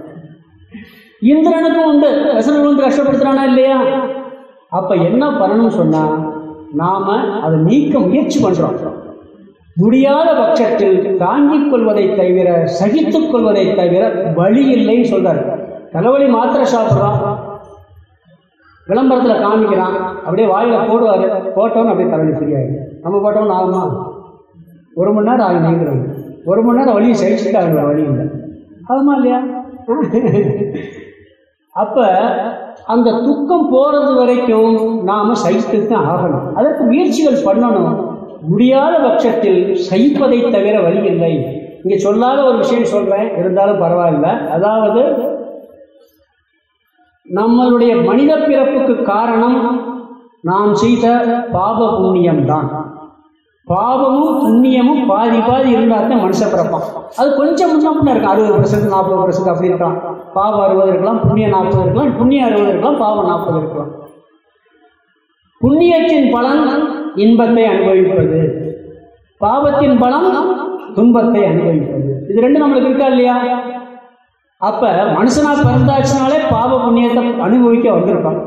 இந்திரனுக்கும் உண்டு. ரசனல் வந்து கஷ்டப்படுத்துறானா இல்லையா? அப்ப என்ன பண்ணணும்னு சொன்னா நாம அதை நீக்க முயற்சி பண்றோம். முடியாத பட்சத்தில் தாங்கிக் கொள்வதை தவிர சகித்துக் கொள்வதை தவிர வழி இல்லைன்னு சொல்றாரு. தலைவலி மாத்திரை சாப்பிட்றான் விளம்பரத்தில் காமிக்கிறான். அப்படியே வாயில் போடுவார். போட்டோன்னு அப்படியே தலைவலி சரியாயிடும். நம்ம போட்டோம்னு ஆகுமா? ஒரு மணி நேரம் ஆகும் நீங்கிறாங்க. ஒரு மணி நேரம் வழியை சகிச்சுட்டு ஆகுற வழி இல்லை. ஆகுமா இல்லையா? அப்போ அந்த துக்கம் போகிறது வரைக்கும் நாம் சகித்து தான் ஆகணும். அதற்கு முயற்சிகள் பண்ணணும். முடியாத பட்சத்தில் சகிப்பதை தவிர வழி இல்லை. இங்கே சொல்லாத ஒரு விஷயம் சொல்கிறேன் இருந்தாலும் பரவாயில்ல. அதாவது நம்மளுடைய மனித பிறப்புக்கு காரணம் நாம் செய்த பாப புண்ணியம் தான் பாவமும் புண்ணியமும் பாதி பாதி இருந்தால் தான் மனுஷன் பிறப்பான். அது கொஞ்சம் கொஞ்சம் இருக்கும். அறுபது பர்சன்ட் நாற்பது பர்சன்ட் அப்படி இருக்கலாம். பாவம் அறுபது இருக்கலாம் புண்ணியம் நாற்பது இருக்கலாம் புண்ணியம் அறுபது இருக்கலாம் பாவம் நாற்பது இருக்கலாம். புண்ணியத்தின் பலன் இன்பத்தை அனுபவிப்பது. பாவத்தின் பலம் துன்பத்தை அனுபவிப்பது. இது ரெண்டும் நம்மளுக்கு இருக்கா இல்லையா? அப்ப மனுஷனா பிறந்தாச்சுனாலே பாவ புண்ணியத்தை அனுபவிக்க வந்திருக்கான்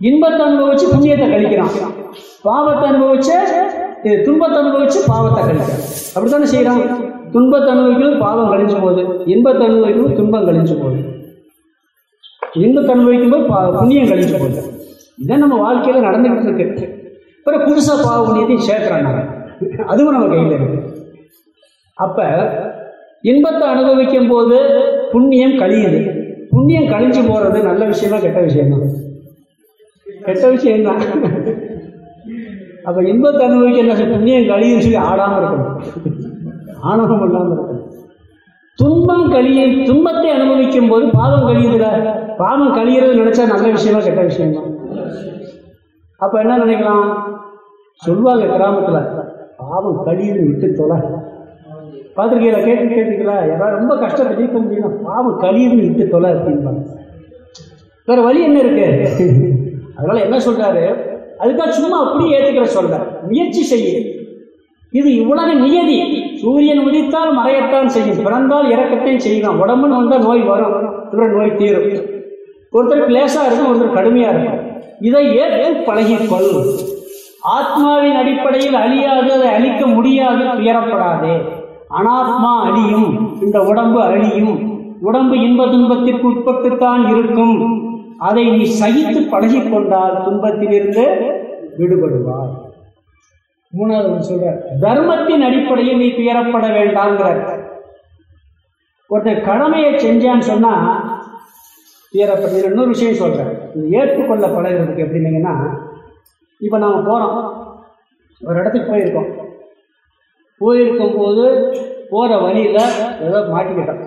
இன்பத்தை அனுபவிச்சு புண்ணியத்தை கழிக்கிறான். பாவத்தை அனுபவிச்சு இது துன்பத்தை அனுபவிச்சு பாவத்தை கழிக்கிறான். அப்படித்தானே செய்யறான்? துன்பத்தை அனுபவிக்கணும் பாவம் கழிஞ்சு போகுது இன்பத்தை அனுபவிக்கணும் துன்பம் கழிஞ்சு போகுது இன்பத்தை அனுபவிக்கும் போது பா- புண்ணியம் கழிஞ்சு போகுது இதான் நம்ம வாழ்க்கையில நடந்துகிட்டு இருக்கு. அப்புறம் புதுசா பாவ புண்ணியத்தையும் சேர்க்கிறாங்க. அதுவும் நம்ம கையில் இருக்கு. அப்ப இன்பத்தை அனுபவிக்கும் போது புண்ணியம் கழியுது. புண்ணியம் கழிஞ்சு போறது நல்ல விஷயமா கெட்ட விஷயமா? கெட்ட விஷயம் தான் அப்ப இன்பத்தை அனுபவிக்க என்ன புண்ணியம் கழியும் சொல்லி ஆடாம இருக்கணும். ஆணவம் இல்லாம இருக்கணும். துன்பம் கழியும் துன்பத்தை அனுபவிக்கும் போது பாவம் கழியுதுல? பாவம் கழியறது நினைச்சா நல்ல விஷயமா கெட்ட விஷயமா? அப்ப என்ன நினைக்கலாம்? சொல்லுவாங்க கிராமத்துல பாவம் கழியுது விட்டு தொலை. பார்த்துருக்கீங்களா கேட்டு கேட்டுருக்கீங்களா யாராவது ரொம்ப கஷ்டத்தை ஜெயிக்க முடியும் பாவம் கழியுதுன்னு விட்டு தொலை அப்படின்பாங்க வேறு வழி என்ன இருக்கு? அதனால் என்ன சொல்கிறாரு அதுக்காக சும்மா அப்படியே ஏற்றுக்கிற சொல்ற. முயற்சி செய்ய. இது உலக நியதி. சூரியன் உதித்தால் மறையத்தான் செய்யும். பிறந்தால் இறக்கத்தையும் செய்யலாம் உடம்புன்னு வந்தால் நோய் வரும். இவர நோய் தீரும். ஒருத்தர் லேசாக இருக்கும் ஒருத்தர் கடுமையாக இருக்கும். இதை ஏற்று பழகிக்கொள் ஆத்மாவின் அடிப்படையில் அழியாது அதை அழிக்க முடியாது துயரப்படாதே. அனாத்மா அழியும் இந்த உடம்பு அழியும். உடம்பு இன்ப துன்பத்திற்கு உட்பட்டுத்தான் இருக்கும். அதை நீ சகித்து பழகிக்கொண்டால் துன்பத்திலிருந்து விடுபடுவார் மூணாவது சொல்ற தர்மத்தின் அடிப்படையில் நீ துயரப்பட வேண்டாம்ங்கிறார். ஒருத்தர் கடமையை செஞ்சான்னு சொன்னா துயரப்பட இன்னொரு விஷயம் சொல்றேன். இது ஏற்றுக்கொள்ள பழகிறதுக்கு எப்படின்னீங்கன்னா இப்போ நாம் போறோம். ஒரு இடத்துக்கு போயிருக்கோம். போயிருக்கும் போது போகிற வழியில் ஏதோ மாட்டிக்கிட்டோம்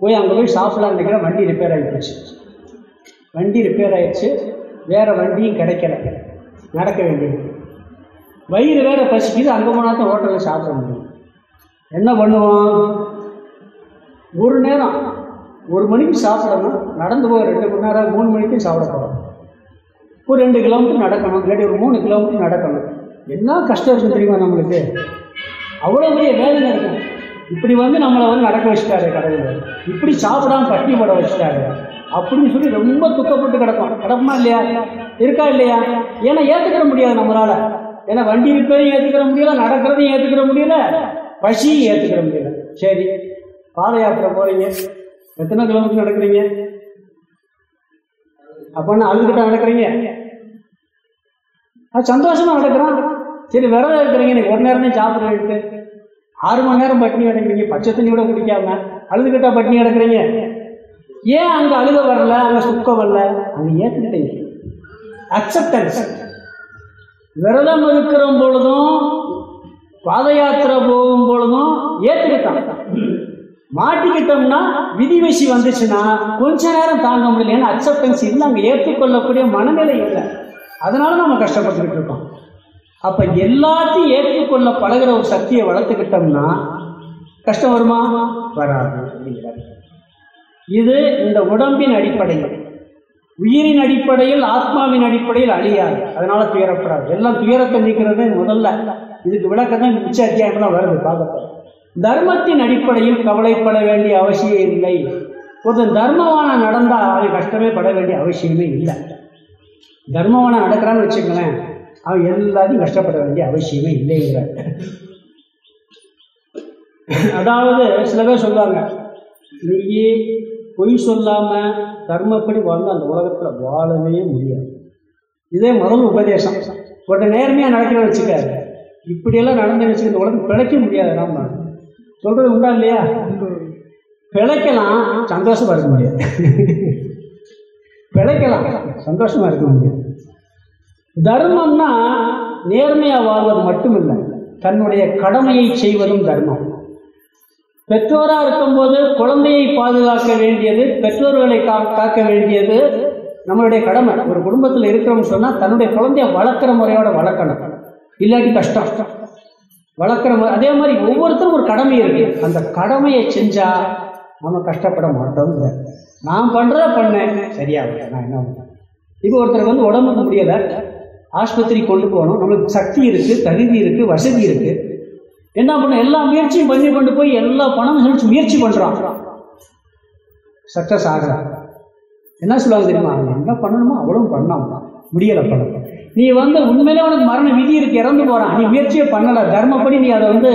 போய் அங்கே போய் சாப்பிடலான்னு நினைக்கிறேன். வண்டி ரிப்பேர் ஆகிடுச்சு வண்டி ரிப்பேர் ஆகிடுச்சு வேறு வண்டியும் கிடைக்கல. நடக்க வேண்டியது. வயிறு வேறு பசிக்குது. அங்கே போனால் தான் ஹோட்டலில் சாப்பிட முடியும். என்ன பண்ணுவோம் ஒரு நேரம் ஒரு மணிக்கு சாப்பிடணும். நடந்து போய் ரெண்டு மணி நேரம் மூணு மணிக்கு சாப்பிட போகிறோம் ஒரு ரெண்டு கிலோமீட்டர் நடக்கணும். இல்லாட்டி ஒரு மூணு கிலோமீட்டர் நடக்கணும். என்ன கஷ்டம் இருக்கும் தெரியுமா நம்மளுக்கு? அவ்வளோ பெரிய வேதனை இருக்கும். இப்படி வந்து நம்மளை வந்து நடக்க வச்சுட்டாரு கடவுள். இப்படி சாப்பிடாம பட்டி போட வச்சுட்டாரு. அப்படின்னு சொல்லி ரொம்ப துக்கப்பட்டு கிடக்கும். கிடக்குமா இல்லையா? இருக்கா இல்லையா? ஏன்னா ஏற்றுக்கிற முடியாது நம்மளால. ஏன்னா வண்டி ரிப்பேரையும் ஏற்றுக்கிற முடியல நடக்கிறதையும் ஏற்றுக்கிற முடியல பசியும் ஏற்றுக்கிற முடியல. சரி பாத யாத்திரை போகிறீங்க எத்தனை கிலோமீட்டர் நடக்கிறீங்க? அப்பன்னா அழுதுகிட்ட நடக்கிறீங்க? சந்தோஷமா நடக்கிறான். சரி விரதம் இருக்கிறீங்க நீ ஒரு நேரம் தான் சாப்பிட்றேன்ட்டு ஆறு மணி நேரம் பட்டினி கிடக்குறீங்க பச்சை தண்ணி கூட குடிக்காம அழுதுகிட்டா பட்டினி கிடக்குறீங்க. ஏன் அங்கே அழுக வரல அங்கே சுக்கம் வரல? அங்கே ஏற்றுக்கிட்டீங்க அக்செப்டன்ஸ் விரதம் இருக்கிற பொழுதும் பாத யாத்திரை போகும் பொழுதும் ஏற்றுக்கிட்டான் மாட்டிக்கிட்டோம்னா விதிவசி வந்துச்சுன்னா கொஞ்ச நேரம் தாங்க முடியல ஏன்னா அக்செப்டன்ஸ் இல்லை அங்கே ஏற்றுக்கொள்ளக்கூடிய மனநிலை இல்லை. அதனால நம்ம கஷ்டப்பட்டுக்கிட்டு இருக்கோம். அப்போ எல்லாத்தையும் ஏற்றுக்கொள்ள பழகுற ஒரு சக்தியை வளர்த்துக்கிட்டோம்னா கஷ்டம் வருமா? வராது அப்படிங்கிறார். இது இந்த உடம்பின் அடிப்படையில் உயிரின் அடிப்படையில் ஆத்மாவின் அடிப்படையில் அழியாது. அதனால துயரப்படாது. எல்லாம் துயரத்தை நீக்கிறது முதல்ல. இதுக்கு விளக்கம் தான் மிச்ச அத்தியாயம் தான் வருது பார்க்க தர்மத்தின் அடிப்படையில் கவலைப்பட வேண்டிய அவசியம் இல்லை. ஒரு தர்மவான நடந்தால் அவன் கஷ்டமே பட வேண்டிய அவசியமே இல்லை. தர்மவான நடக்கிறான்னு வச்சுக்கோங்களேன். அவன் எல்லாத்தையும் கஷ்டப்பட வேண்டிய அவசியமே இல்லைங்கிறார் அதாவது சில பேர் சொல்லுவாங்க நீ பொய் சொல்லாம தர்மப்படி வாழ்ந்து அந்த உலகத்துல வாழவே முடியாது. இதே முதல் உபதேசம். ஒரு நேர்மையா நடக்கிறத வச்சுக்காரு இப்படியெல்லாம் நடந்து வச்சு இந்த உலகம் பிழைக்க முடியாது நம்ம. சொல்றது உண்டா இல்லையா? பிழைக்கலாம் சந்தோஷமா இருக்க முடியாது. பிழைக்கலாம் சந்தோஷமா இருக்க முடியாது. தர்மம்னா நேர்மையாக வாழ்வது மட்டுமில்லை. தன்னுடைய கடமையை செய்வதும் தர்மம். பெற்றோராக இருக்கும்போது குழந்தையை பாதுகாக்க வேண்டியது பெற்றோர்களை கா காக்க வேண்டியது நம்மளுடைய கடமை. ஒரு குடும்பத்தில் இருக்கிறோம்னு சொன்னால் தன்னுடைய குழந்தைய வளர்க்குற முறையோட வளர்க்கணும். இல்லாட்டி கஷ்டம். வளர்க்குற முறை அதே மாதிரி ஒவ்வொருத்தரும் ஒரு கடமை இருக்கு. அந்த கடமையை செஞ்சால் நம்ம கஷ்டப்பட மாட்டோம். நான் பண்ணுறத பண்ணேன். சரியா நான் என்ன பண்ணேன் இப்போ ஒருத்தருக்கு வந்து உடம்புக்கு முடியலை. ஆஸ்பத்திரி கொண்டு போகணும். நம்மளுக்கு சக்தி இருக்குது தகுதி இருக்குது வசதி இருக்கு. என்ன பண்ண எல்லா முயற்சியும் பண்ணி கொண்டு போய் எல்லா பணமும் செலுத்தி முயற்சி பண்ணுறான் சக்சஸ் ஆகிறான் என்ன சொல்லுவாங்க தெரியுமா? அவன் என்ன பண்ணணுமோ அவ்வளவு பண்ணாம முடியலை பண்ண நீ வந்து உண்மையிலே உனக்கு மரண விதி இருக்கு இறந்து போகிறான் நீ முயற்சியே பண்ணலை. தர்மப்படி நீ அதை வந்து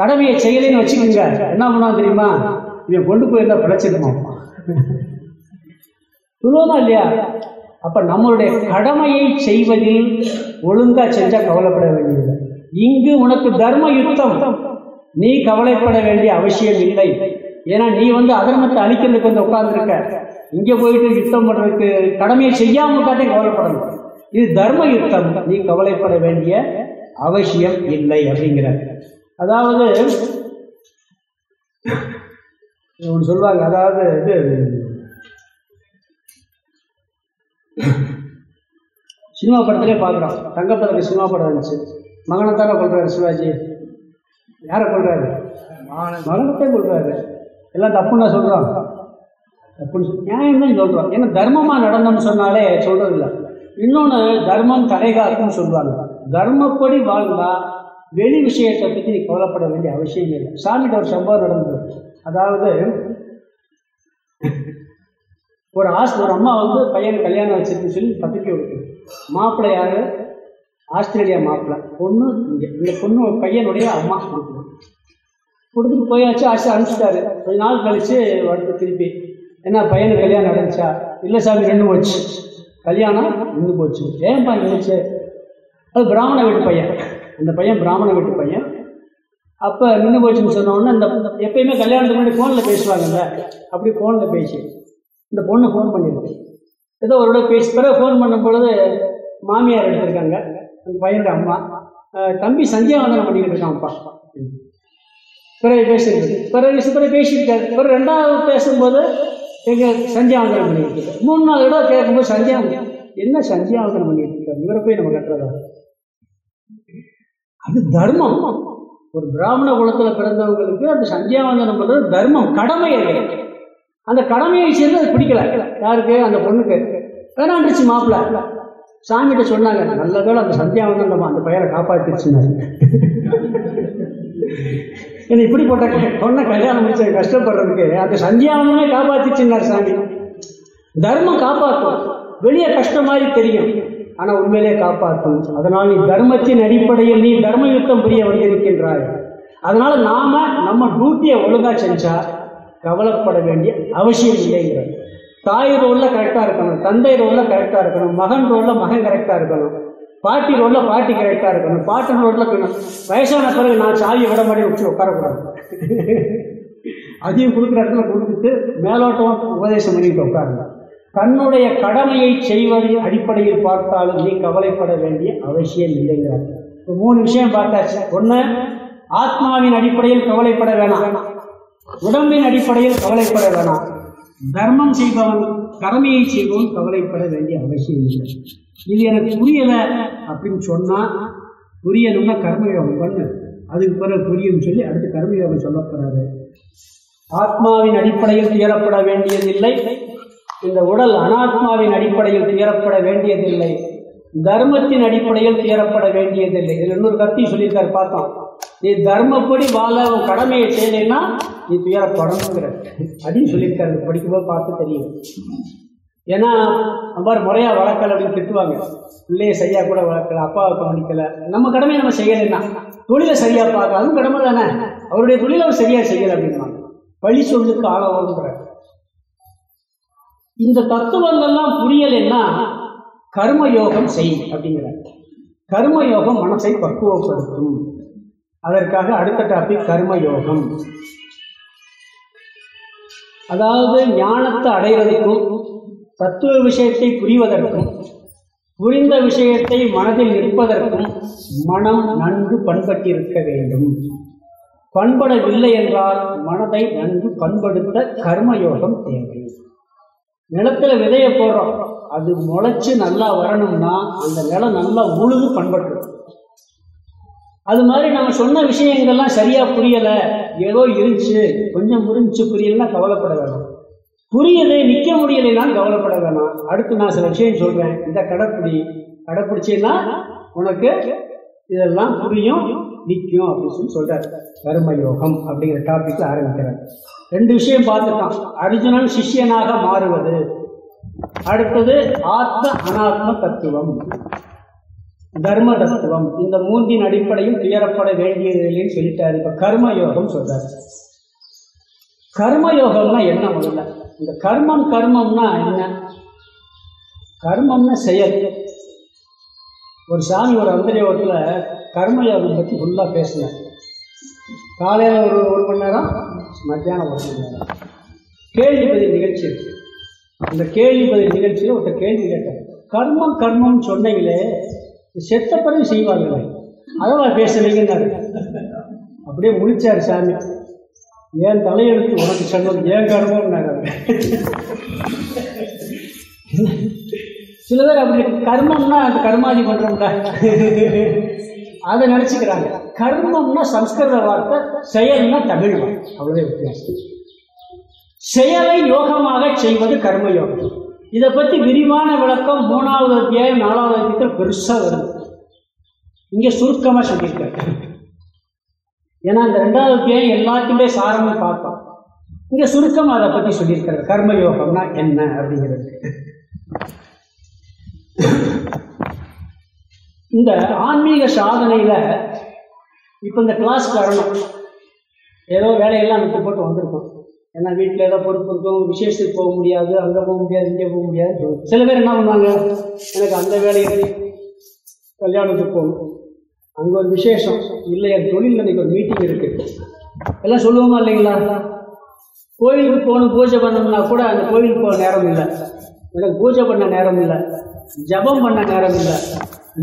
கடமையை செய்யலைன்னு வச்சுக்கோங்க. என்ன பண்ணுவான் தெரியுமா? இவன் கொண்டு போயிருந்தா பிழைச்சிருமா சொல்லுவதா இல்லையா? அப்ப நம்மளுடைய கடமையை செய்வதில் ஒழுங்கா செஞ்சா கவலைப்பட வேண்டியது. இங்கு உனக்கு தர்ம யுத்தம் நீ கவலைப்பட வேண்டிய அவசியம் இல்லை. ஏன்னா நீ வந்து அதர்மத்தை அழிக்கிறதுக்கு வந்து உட்கார்ந்துருக்க. இங்க போயிட்டு யுத்தம் பண்றதுக்கு கடமையை செய்யாம காட்டே கவலைப்படணும். இது தர்ம யுத்தம் நீ கவலைப்பட வேண்டிய அவசியம் இல்லை அப்படிங்கிறார். அதாவது ஒன்று சொல்லுவாங்க. அதாவது இது சினிமா படத்திலே பார்க்குறோம் தங்கப்பதற்கு சினிமா படம் இருந்துச்சு. மகனை தானே கொள்றாரு சிவாஜி. யாரை கொள்றாரு மகனத்தை கொள்றாரு எல்லாம் தப்புன்னு சொல்கிறோம் தப்புன்னு நியாயம் தான் சொல்கிறோம் ஏன்னா தர்மமாக நடந்தோம்னு சொன்னாலே சொல்கிறது இல்லை இன்னொன்று தர்மம் தலைகாக்குன்னு சொல்லுவாங்க தர்மப்படி வாழ்ந்தா வெளி விஷயத்தை பற்றி நீ கவலைப்பட வேண்டிய அவசியம் இல்லை. சாமிகிட்ட ஒரு சம்பவம் நடந்தது. அதாவது ஒரு ஆஸ் ஒரு அம்மா வந்து பையனை கல்யாணம் வச்சிருக்குன்னு சொல்லி பத்திரிக்கை கொடுக்குது மாப்பிள்ளை யாரு? ஆஸ்திரேலியா மாப்பிள்ளை. பொண்ணு இங்கே. இந்த பொண்ணு பையனுடைய அம்மா. கொடுக்குது கொடுத்துட்டு போயாச்சு ஆசை அனுப்பிச்சிட்டாரு. கொஞ்ச நாள் கழிச்சு வந்து திருப்பி என்ன பையனுக்கு கல்யாணம் நடந்துச்சா? இல்லை சாமி ரெண்டு போச்சு. கல்யாணம் நின்று போச்சு. ஏன்பா நின்றுச்சு அது பிராமண வீட்டு பையன். அந்த பையன் பிராமண வீட்டு பையன். அப்போ நின்று போச்சுன்னு சொன்ன உடனே இந்த எப்பயுமே கல்யாணத்துக்கு முன்னாடி ஃபோனில் பேசுவாங்கல்ல? அப்படி ஃபோனில் பேசி. இந்த பொண்ணு ஃபோன் பண்ணியிருக்கு ஏதோ ஒரு தடவை பேசி பிறகு ஃபோன் பண்ணும் பொழுது மாமியார் எடுத்திருக்காங்க. அந்த பையனுடைய அம்மா. தம்பி சந்தியாவந்தனம் பண்ணிக்கிட்டு இருக்கான் அப்பா. பிறகு பேசியிருக்கு பிறகு பிறகு பேசியிருக்காரு பிறகு ரெண்டாவது பேசும்போது எங்கள் சந்தியாவந்தனம் பண்ணிட்டு மூணு நாள் தடவை கேட்கும்போது சந்தியாவந்தனம் என்ன சந்தியாவந்தனம் பண்ணிட்டு இவரை போய் நம்ம கட்டுறதா? அது தர்மம். ஒரு பிராமண குலத்தில் பிறந்தவங்களுக்கு அந்த சந்தியாவந்தனம் பண்ணுறது தர்மம். கடமை அது. அந்த கடமையை சேர்ந்து அது பிடிக்கல. யாருக்கு? அந்த பொண்ணுக்கு. வேணாண்டுச்சு மாப்பிள்ள சாமிகிட்ட சொன்னாங்க நல்ல வேளை அந்த நம்ம அந்த பையனை காப்பாத்திருச்சுனாரு என்ன இப்படிப்பட்ட பொண்ணை கல்யாணம் முடிச்ச கஷ்டப்படுறதுக்கு அந்த சந்தியாவனமே காப்பாத்திச்சுனார் சாமி. தர்மம் காப்பாற்றும் வெளியே கஷ்டம் மாதிரி தெரியும். ஆனால் உண்மையிலே காப்பாற்றும் அதனால் நீ தர்மத்தின் அடிப்படையில் நீ தர்ம யுத்தம் புரிய வந்திருக்கின்றாய். அதனால நாம நம்ம டியூட்டியை ஒழுங்கா செஞ்சா கவலைப்பட வேண்டிய அவசியம் இல்லைங்கிறது தாய் ரோலில் கரெக்டாக இருக்கணும் தந்தை ரோலில் கரெக்டாக இருக்கணும் மகன் ரோலில் மகன் கரெக்டாக இருக்கணும் பாட்டி ரோலில் பாட்டி கரெக்டாக இருக்கணும் பாட்டன் ரோட்ல இருக்கணும் வயசான பிறகு நான் சாவியை விட மாதிரி வச்சு உட்காரக்கூடாது. அதையும் கொடுக்குற இடத்துல கொடுத்துட்டு மேலோட்டம் உபதேசம் பண்ணிட்டு உட்காருங்க. தன்னுடைய கடமையை செய்வதையும் அடிப்படையில் பார்த்தாலும் நீ கவலைப்பட வேண்டிய அவசியம் இல்லைங்கிறார். இப்போ மூணு விஷயம் பார்த்தாச்சு. ஒன்று ஆத்மாவின் அடிப்படையில் கவலைப்பட வேணாம். உடம்பின் அடிப்படையில் கவலைப்பட வேணாம். தர்மம் செய்பவன் கடமையை செய்பவன் கவலைப்பட வேண்டிய அவசியம் இல்லை. இது எனக்கு புரியலை அப்படின்னு சொன்னால் புரியணும்னா கர்மயோகம் பண்ணு. அதுக்கு பிறகு புரியும் சொல்லி அடுத்து கர்மயோகம் சொல்லப்படுறாரு ஆத்மாவின் அடிப்படையில் துயரப்பட வேண்டியதில்லை. இந்த உடல் அனாத்மாவின் அடிப்படையில் துயரப்பட வேண்டியதில்லை. தர்மத்தின் அடிப்படையில் துயரப்பட வேண்டியதில்லை. இதில் இன்னொரு கருத்தையும் சொல்லியிருக்காரு பார்த்தோம். நீ தர்மப்படி வாழ உன் கடமையை செய்யலைன்னா நீ துயரப்படணுங்கிற அப்படின்னு சொல்லியிருக்காரு. படிக்கும்போது பார்த்து தெரியும். ஏன்னா அவ்வாறு முறையாக வளர்க்கல அப்படின்னு திட்டுவாங்க. பிள்ளைய சரியாக கூட வளர்க்கல அப்பாவை கவனிக்கல. நம்ம கடமையை நம்ம செய்யலைன்னா தொழிலை சரியாக பார்க்க அதுவும் கடமை தானே. அவருடைய தொழிலை அவர் சரியாக செய்யலை அப்படின்வாங்க பழி சொல்லுக்கு ஆளவங்கிற இந்த தத்துவங்கள்லாம் புரியலைன்னா கர்மயோகம் செய் அப்படிங்கிறார். கர்மயோகம் மனசை பக்குவப்படுத்தும். அதற்காக அடுத்த டாபிக் கர்மயோகம். அதாவது ஞானத்தை அடைவதற்கும் தத்துவ விஷயத்தை புரிவதற்கும் புரிந்த விஷயத்தை மனதில் நிற்பதற்கும் மனம் நன்கு பண்பட்டிருக்க வேண்டும். பண்படவில்லை என்றால் மனதை நன்கு பண்படுத்த கர்மயோகம் தேவை. நிலத்துல விதைய போடுறோம். அது முளைச்சு நல்லா வரணும்னா அந்த நிலம் நல்லா உழுது பண்பட்டு அது மாதிரி நம்ம சொன்ன விஷயங்கள்லாம் சரியா புரியல. ஏதோ இருந்துச்சு. கொஞ்சம் புரிஞ்சு புரியலன்னா கவலைப்பட வேணாம். புரியுது நிற்க முடியலைனாலும் கவலைப்பட வேணாம். அடுத்து நான் சில விஷயம் சொல்றேன். இந்த கடைப்பிடி கடைப்பிடிச்சேன்னா உனக்கு இதெல்லாம் புரியும் நிற்கும் அப்படின்னு சொல்லி சொல்றாரு. கர்மயோகம் அப்படிங்கிற டாபிக்ல ஆரம்பிக்கிறார். ரெண்டு விஷயம் பார்த்துட்டோம் அர்ஜுனன் சிஷ்யனாக மாறுவது. அடுத்தது ஆத்ம அனாத்ம தத்துவம். தர்ம தத்துவம் இந்த மூன்றின் அடிப்படையும் துயரப்பட வேண்டியதில்லைன்னு சொல்லிட்டாரு. இப்ப கர்மயோகம் சொல்றாரு. கர்மயோகம்னா என்ன முதல்ல? இந்த கர்மம் கர்மம்னா என்ன? கர்மம்னா செயல். ஒரு சாமி ஒரு அந்தரியோகத்தில் கர்மயோகம் பற்றி ஃபுல்லாக பேசினார். காலையில் ஒரு ஒரு மணி நேரம் மத்தியானம் ஒரு மணி நேரம். கேள்வி பதில் நிகழ்ச்சி இருக்கு. அந்த கேள்வி பதில் நிகழ்ச்சியில் ஒருத்தர் கேள்வி கேட்டார். கர்மம் கர்மம்னு சொன்னீங்களே செத்த பிறகு செய்வாங்களே அதெல்லாம் பேசலைங்கன்னாரு. அப்படியே முடிச்சார் சாமி. ஏன் தலையெழுத்து உனக்கு சொன்னது ஏன் கர்மம்னாரு சில பேர் அப்படி கர்மம்னா அந்த கர்மாதி பண்றோம்ல அதை நினச்சிக்கிறாங்க. கர்மம்னா சம்ஸ்கிருத வார்த்தை செயல்னா தமிழ் வார்த்தை. வித்தியாசம். செயலை யோகமாக செய்வது கர்ம யோகம் இதை பற்றி விரிவான விளக்கம் மூணாவது அத்தியாயம் நாலாவது அத்தியாயத்தில் பெருசாக வருது. இங்கே சுருக்கமாக சொல்லியிருக்காரு. ஏன்னா இந்த ரெண்டாவது அத்தியாயம் எல்லாத்தையுமே சாரமாக பார்ப்போம் இங்கே சுருக்கமாக அதை பற்றி சொல்லியிருக்காரு. கர்மயோகம்னா என்ன அப்படிங்கிறது. இந்த ஆன்மீக சாதனையில் இப்போ இந்த கிளாஸ் வரணும் ஏதோ வேலையெல்லாம் விட்டு போட்டு வந்திருக்கோம். ஏன்னா வீட்டில் ஏதோ பொறுப்பு இருக்கும் விசேஷத்துக்கு போக முடியாது அங்கே போக முடியாது இங்கே போக முடியாது. சில பேர் என்ன பண்ணுவாங்க? எனக்கு அந்த வேலையை கல்யாணத்துக்கு போகணும். அங்கே ஒரு விசேஷம். இல்லை என் தொழிலில் இன்னைக்கு ஒரு மீட்டிங் இருக்கு. எல்லாம் சொல்லுவோமா இல்லைங்களா? கோயிலுக்கு போகணும் பூஜை பண்ணணும்னா கூட அந்த கோயிலுக்கு போக நேரம் இல்லை. எனக்கு பூஜை பண்ண நேரம் இல்லை. ஜபம் பண்ண நேரம் இல்லை.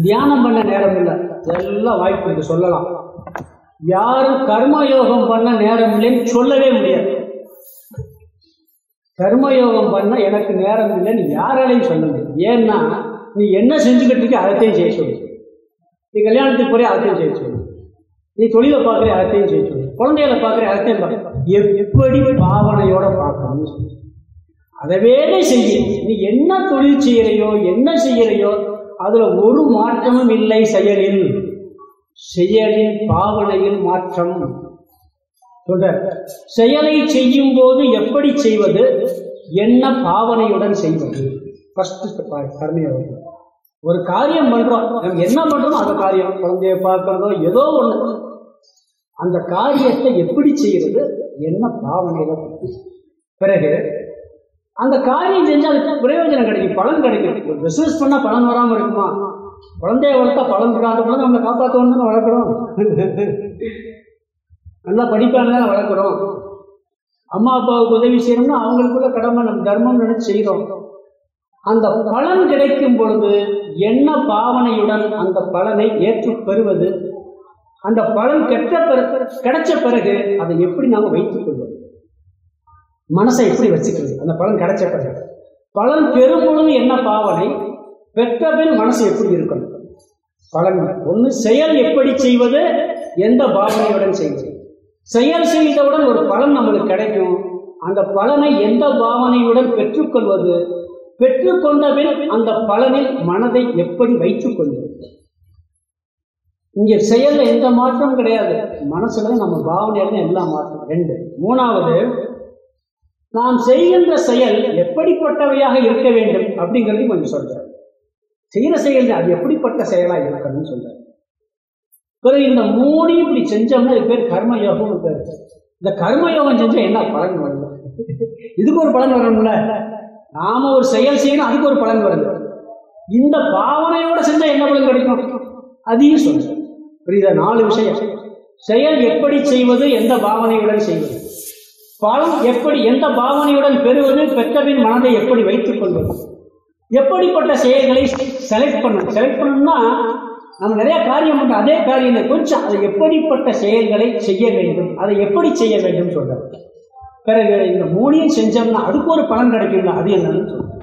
தியானம் பண்ண நேரம் இல்லை. இதெல்லாம் வாய்ப்பு இருக்கு சொல்லலாம். யாரும் கர்மயோகம் பண்ண நேரம் இல்லைன்னு சொல்லவே முடியாது. கர்மயோகம் பண்ண எனக்கு நேரம் இல்லைன்னு யாராலையும் சொல்ல முடியாது. ஏன்னா நீ என்ன செஞ்சுக்கிட்டு இருக்க அதைத்தையும் செய்ய சொல்லு. நீ கல்யாணத்துக்கு போறிய அதைத்தையும் செய்ய சொல்லு. நீ தொழிலை பார்க்குற அதைத்தையும் செய்ய சொல்லு. குழந்தைகளை பார்க்குற அதைத்தையும் பார்க்க எப்படி பாவனையோட பார்க்கணும்னு சொல்லு. வேலை செய்ய. நீ என்ன தொழில் செய்யறையோ என்ன செய்யறையோ அதுல ஒரு மாற்றமும் இல்லை செயலில். செயலின் பாவனையில் மாற்றம். சொல்ற செயலை செய்யும் போது எப்படி செய்வது? என்ன பாவனையுடன் செய்வது? ஃபர்ஸ்ட் கர்மயோகம் ஒரு காரியம் பண்றோம். நம்ம என்ன பண்றோம் அந்த காரியம். குழந்தைய பார்க்கறதோ ஏதோ ஒண்ணு. அந்த காரியத்தை எப்படி செய்யறது? என்ன பாவனையில பிறகு அந்த காரியம் செஞ்சு அதுக்கு பிரயோஜனம் கிடைக்கும் பலன் கிடைக்கும். பிசினஸ் பண்ணா பலன் வராம இருக்குமா? குழந்தைய வளர்த்தா பலன் இருக்கா குழந்தை நம்மளை காப்பாற்றணும் தானே வளர்க்குறோம். நல்லா படிப்பாங்க வளர்க்குறோம். அம்மா அப்பாவுக்கு உதவி செய்யணும்னா அவங்களுக்குள்ள கடமை நம்ம தர்மம் நினைச்சு செய்கிறோம் அந்த பலன் கிடைக்கும் பொழுது என்ன பாவனையுடன் அந்த பலனை ஏற்று பெறுவது? அந்த பலன் கெட்ட பிறகு கிடைச்ச பிறகு அதை எப்படி நாம் வைத்துக் கொள்வது? மனசை எப்படி வச்சுக்கிறது? அந்த பலன் கிடைச்ச பிறகு. பலன் பெறும் பொழுது என்ன பாவனை? பெற்ற பின் மனசு எப்படி இருக்கணும்? பலன் ஒன்று செயல் எப்படி செய்வது? எந்த பாவனையுடன் செய்வது? செயல் செய்தவுடன் ஒரு பலன் நம்மளுக்கு கிடைக்கும். அந்த பலனை எந்த பாவனையுடன் பெற்றுக்கொள்வது? பெற்றுக்கொண்ட பின் அந்த பலனில் மனதை எப்படி வைத்துக் கொள்வது இங்கே செயல்ல எந்த மாற்றம் கிடையாது. மனசுல நம்ம பாவனையில எல்லா மாற்றம் ரெண்டு. மூணாவது நாம் செய்கின்ற செயல் எப்படிப்பட்டவையாக இருக்க வேண்டும் அப்படிங்கிறதையும் கொஞ்சம் சொல்றேன் செய்கிற செயல் அது எப்படிப்பட்ட செயலா இருக்கணும்னு சொல்றேன் பிறகு இந்த மூணையும் இப்படி செஞ்சோம்னா இது பேர் கர்மயோகம்னு பேர். இந்த கர்ம செஞ்சால் என்ன பலன் வருது? இதுக்கு ஒரு பலன் வரணும்ல? நாம ஒரு செயல் செய்யணும் அதுக்கு ஒரு பலன் வருது. இந்த பாவனையோட செஞ்சா என்ன பலன் கிடைக்கும்? அதையும் சொல்றேன். புரியுதா? நாலு விஷயம். செயல் எப்படி செய்வது எந்த பாவனையுடன் செய்வது? பலன் எப்படி எந்த பாவனையுடன் பெறுவது பெற்றபின் மனதை எப்படி வைத்துக் கொள்வது? எப்படிப்பட்ட செயல்களை செலக்ட் பண்ணணும்? செலக்ட் பண்ணணும்னா நம்ம நிறைய காரியம் பண்றோம் அதே காரியம் கொஞ்சம் அதை எப்படிப்பட்ட செயல்களை செய்ய வேண்டும் அதை எப்படி செய்ய வேண்டும் சொல்றாரு. பிறகு இந்த மூணையும் செஞ்சோம்னா அதுக்கு ஒரு பலன் கிடைக்கும்ல அது என்னன்னு சொல்றாரு.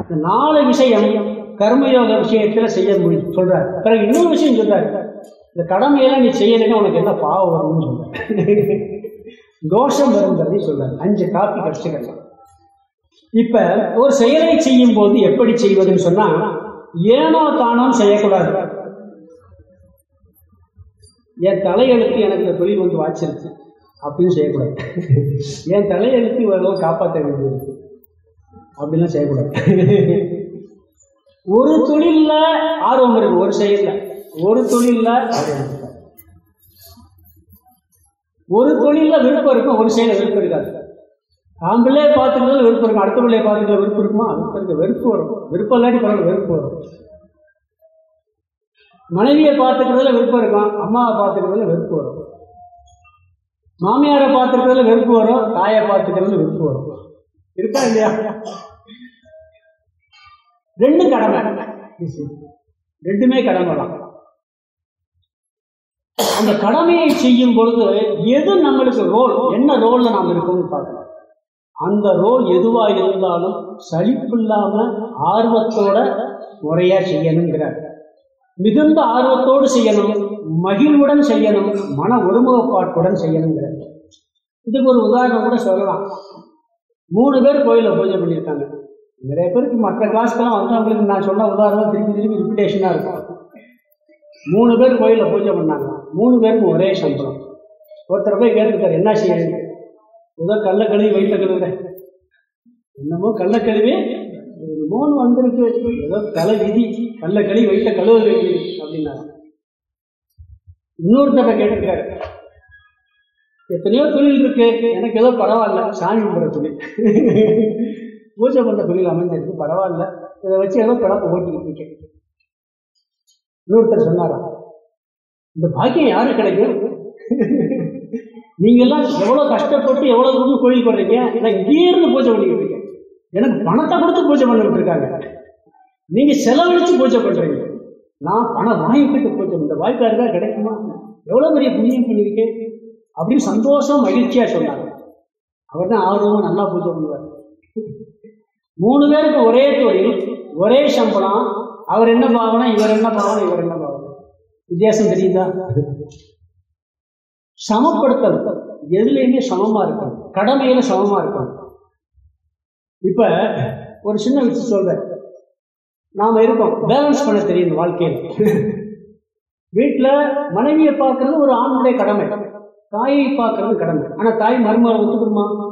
இந்த நாலு விஷயம் கர்மயோக விஷயத்துல செய்ய முடியும் சொல்றாரு. பிறகு இன்னொரு விஷயம் சொல்றாரு. இந்த கடமையெல்லாம் நீ செய்யலைன்னா உனக்கு என்ன பாவம் வரும்னு சொல்றாரு. தோஷம் வருங்கிறதையும் சொல்றாரு. அஞ்சு காப்பி கஷ்டங்கள் இப்ப ஒரு செயலை செய்யும் போது எப்படி செய்வதுன்னு சொன்னா ஏனோ தானோன்னு செய்யக்கூடாது. என் தலையெழுத்து எனக்கு இந்த தொழில் வந்து வாச்சிருச்சு அப்படின்னு செய்யக்கூடாது. [LAUGHS] என் தலையெழுத்து இவ்வளோ காப்பாற்ற வேண்டியது அப்படிலாம் செய்யக்கூடாது. ஒரு தொழில்ல ஆர்வம் இருக்கு. ஒரு செயல்ல. ஒரு தொழில்ல ஆர்வம். ஒரு தொழில்ல விருப்பம் இருக்கும். ஒரு செயல விருப்பம் இருக்காது. ஆண் பிள்ளையை விருப்பம் இருக்கும். அடுத்த பிள்ளையை பார்த்துக்கிறதுல விருப்பம் இருக்குமா? அடுத்த இருக்க. வெறுப்பு வரும். விருப்பம் இல்லாட்டி பரவாயில்ல வெறுப்பு வரும். மனைவியை பார்த்துக்கிறதுல வெறுப்பு இருக்கும். அம்மாவை பார்த்துக்கிறதுல வெறுப்பு வரும். மாமியாரை பார்த்துக்கிறதுல வெறுப்பு வரும். தாயை பார்த்துக்கிறதுல வெறுப்பு வரும். இருக்கா இல்லையா? ரெண்டு கடமை. ரெண்டுமே கடமை தான் அந்த கடமையை செய்யும் பொழுது எது நம்மளுக்கு ரோல் என்ன ரோல்ல நாம் இருக்கோம்னு பார்க்கலாம். அந்த ரோல் எதுவாக இருந்தாலும் சலிப்பில்லாம ஆர்வத்தோட முறையா செய்யணுங்கிறார். மிகுந்த ஆர்வத்தோடு செய்யணும் மகிழ்வுடன் செய்யணும் மன ஒருமுகப்பாட்டுடன் செய்யணுங்கிற இதுக்கு ஒரு உதாரணம் கூட சொல்லலாம். மூணு பேர் கோயிலில் பூஜை பண்ணியிருக்காங்க. நிறைய பேருக்கு மற்ற கிளாஸ்க்கெல்லாம் வந்தவங்களுக்கு நான் சொன்ன உதாரணம் திருப்பி திருப்பி ரிப்பிடேஷனாக இருக்கும். மூணு பேர் கோயிலில் பூஜை பண்ணாங்க. மூணு பேருக்கும் ஒரே சம்பளம். ஒருத்தர் போய் கேட்டுருக்காரு என்ன செய்யணும் ஏதோ கள்ள கழுவி வயிற்ற கழுவுற. என்னமோ கள்ள கழுவி மூணு வந்திருக்கு. ஏதோ தலை விதி. நல்ல களி வயிற்ற கழுவ வேண்டியது அப்படின்னாரு. இன்னொருத்தர கேட்டிருக்காரு. எத்தனையோ தொழில் இருக்கு. எனக்கு ஏதோ பரவாயில்ல. சாமி கும்பிட்ற தொழில். பூஜை பண்ற தொழில் அமைஞ்சிருக்கு. பரவாயில்ல. இதை வச்சு ஏதோ பிறப்பு ஓட்டிட்டு இருக்கேன் இன்னொருத்தர் சொன்னாரா இந்த பாக்கியம் யாரு கிடைக்கும்? நீங்க எல்லாம் எவ்வளவு கஷ்டப்பட்டு எவ்வளவு தூரம் கோயில் போடுறீங்க நான் இங்கேயே இருந்து பூஜை பண்ணிக்கிட்டு இருக்கேன். எனக்கு பணத்தை கொடுத்து பூஜை பண்ணிட்டு இருக்காங்க. நீங்க செலவழிச்சு பூஜை பண்றீங்க. நான் பணம் வாங்கிக்கிட்டு பூஜை இந்த வாய்ப்பா இருந்தா கிடைக்குமா? எவ்வளவு பெரிய புண்ணியம் பண்ணியிருக்கேன் அப்படின்னு சந்தோஷம் மகிழ்ச்சியா சொன்னாங்க அவர் தான் ஆர்வமா நல்லா பூஜை பண்ணுவார். மூணு பேருக்கு ஒரே தொழில் ஒரே சம்பளம். அவர் என்ன பாவனை இவர் என்ன பாவனை இவர் என்ன பாவனை? வித்தியாசம் தெரியுதா? சமப்படுத்தல். எதுலையுமே சமமா இருக்கணும் கடமையில சமமா இருக்கணும் இப்ப ஒரு சின்ன விஷயம் சொல்றேன். நாம இருக்கோம். பேலன்ஸ் பண்ண தெரியும் வாழ்க்கையில். வீட்டுல மனைவியை பார்க்கறது ஒரு ஆணுடைய கடமை. தாயை பார்க்கறது கடமை. ஆனா தாய் மருமகளை ஒத்துக்கணுமா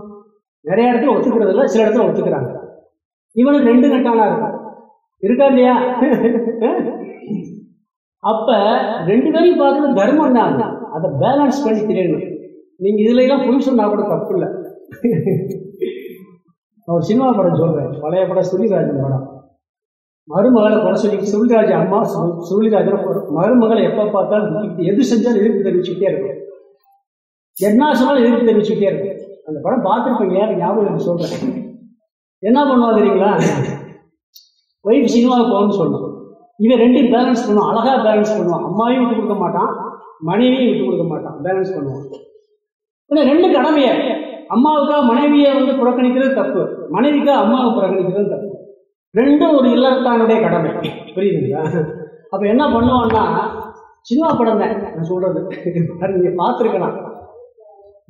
நிறைய இடத்துல ஒத்துக்கிறது இல்லை சில இடத்துல ஒத்துக்கிறாங்க. இவனுக்கு ரெண்டு கட்டானா இருக்கும் இருக்கா இல்லையா? அப்ப ரெண்டு பேரையும் பார்க்கறது தர்மம் தான். அதை பேலன்ஸ் பண்ணி தெரியணும். நீங்க இதுல எல்லாம் பொய் சொன்னா கூட தப்பு இல்லை. ஒரு சினிமா படம் சொல்றேன். பழைய படம் சுரிராஜன் படம். மருமகளை குறை சொல்லி சுருளிராஜ் அம்மா சுருளிராஜன் மருமகளை எப்போ பார்த்தாலும் எது செஞ்சாலும் எதிர்ப்பு தெரிவிச்சுக்கிட்டே இருக்கும். என்ன சொன்னாலும் எதிர்ப்பு தெரிவிச்சுக்கிட்டே இருக்கும். அந்த படம் பார்த்துருப்பீங்க எனக்கு ஞாபகம் எனக்கு சொல்கிறேன் என்ன பண்ணுவா தெரியுங்களா? ஒய்ஃப் சினிமாவுக்கு போகணும்னு சொல்லணும் இவன் ரெண்டையும் பேலன்ஸ் பண்ணுவான் அழகாக பேலன்ஸ் பண்ணுவான் அம்மாவையும் விட்டு கொடுக்க மாட்டான் மனைவியும் விட்டு கொடுக்க மாட்டான் பேலன்ஸ் பண்ணுவான் இல்லை ரெண்டு கடமையை அம்மாவுக்காக மனைவியை வந்து புறக்கணிக்கிறது தப்பு மனைவிக்காக அம்மாவை புறக்கணிக்கிறது தப்பு. ரெண்டும் ஒரு இல்லறத்தானுடைய கடமை. புரியுதுங்களா? அப்போ என்ன பண்ணுவோன்னா சினிமா படம் தான் நான் சொல்றது. நீங்க பார்த்துருக்கலாம்.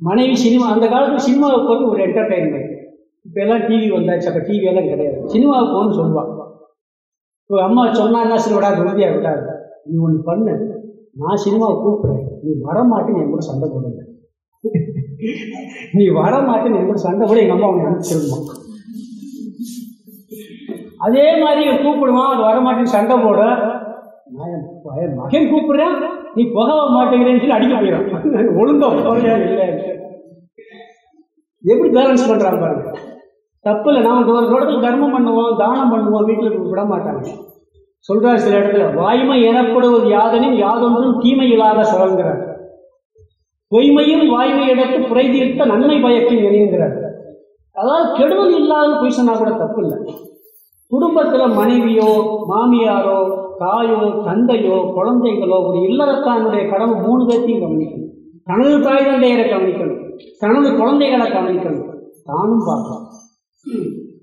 மனைவி சினிமா அந்த காலத்துல சினிமாவுக்கு வந்து ஒரு என்டர்டைன்மெண்ட் இப்போ எல்லாம் டிவி வந்தாச்சு அப்போ டிவி எல்லாம் கிடையாது. சினிமாவுக்கு போகணும்னு சொல்லுவாள் இப்போ அம்மா சொன்னான்னா சரி விடாது உறுதியாக விடாது நீ ஒன்று பண்ணு. நான் சினிமாவை கூப்பிடுறேன். நீ வரமாட்டேன்னு என் கூட சண்டை போடுங்க. நீ வரமாட்டேன்னு என் கூட சண்டை கூட எங்கள் அம்மா உன்னை அனுப்பிச்சிருமா அதே மாதிரி கூப்பிடுவான் அது வரமாட்டேன்னு சண்டை போட. மகன் கூப்பிடுறேன் நீ போக மாட்டேங்கிறேன்னு சொல்லி அடிக்க போயிடும். ஒழுங்கா போறியா இல்லை எப்படி பேலன்ஸ் பண்றாங்க பாருங்க. தப்பு இல்லை நாம ஒரு இடத்துல தர்மம் பண்ணுவோம் தானம் பண்ணுவோம் வீட்டில் விட மாட்டாங்க. சொல்றாரு சில இடத்துல வாய்மை எனப்படுவது யாதனின் யாதொன்றும் தீமை இல்லாத சொல்கிறார் பொய்மையும் வாய்மை எடுத்து புரை தீர்த்த நன்மை பயக்கும் நினைங்கிறார் அதாவது கெடுதல் இல்லாத பொய் சொன்னா கூட தப்பு இல்லை குடும்பத்துல மனைவியோ மாமியாரோ தாயோ தந்தையோ குழந்தைகளோ ஒரு இல்லறத்தானுடைய கடமை மூணு பேர்த்தையும் கவனிக்கணும். தனது தாய் தந்தையரை கவனிக்கணும். தனது குழந்தைகளை கவனிக்கணும். தானும் பார்க்கலாம்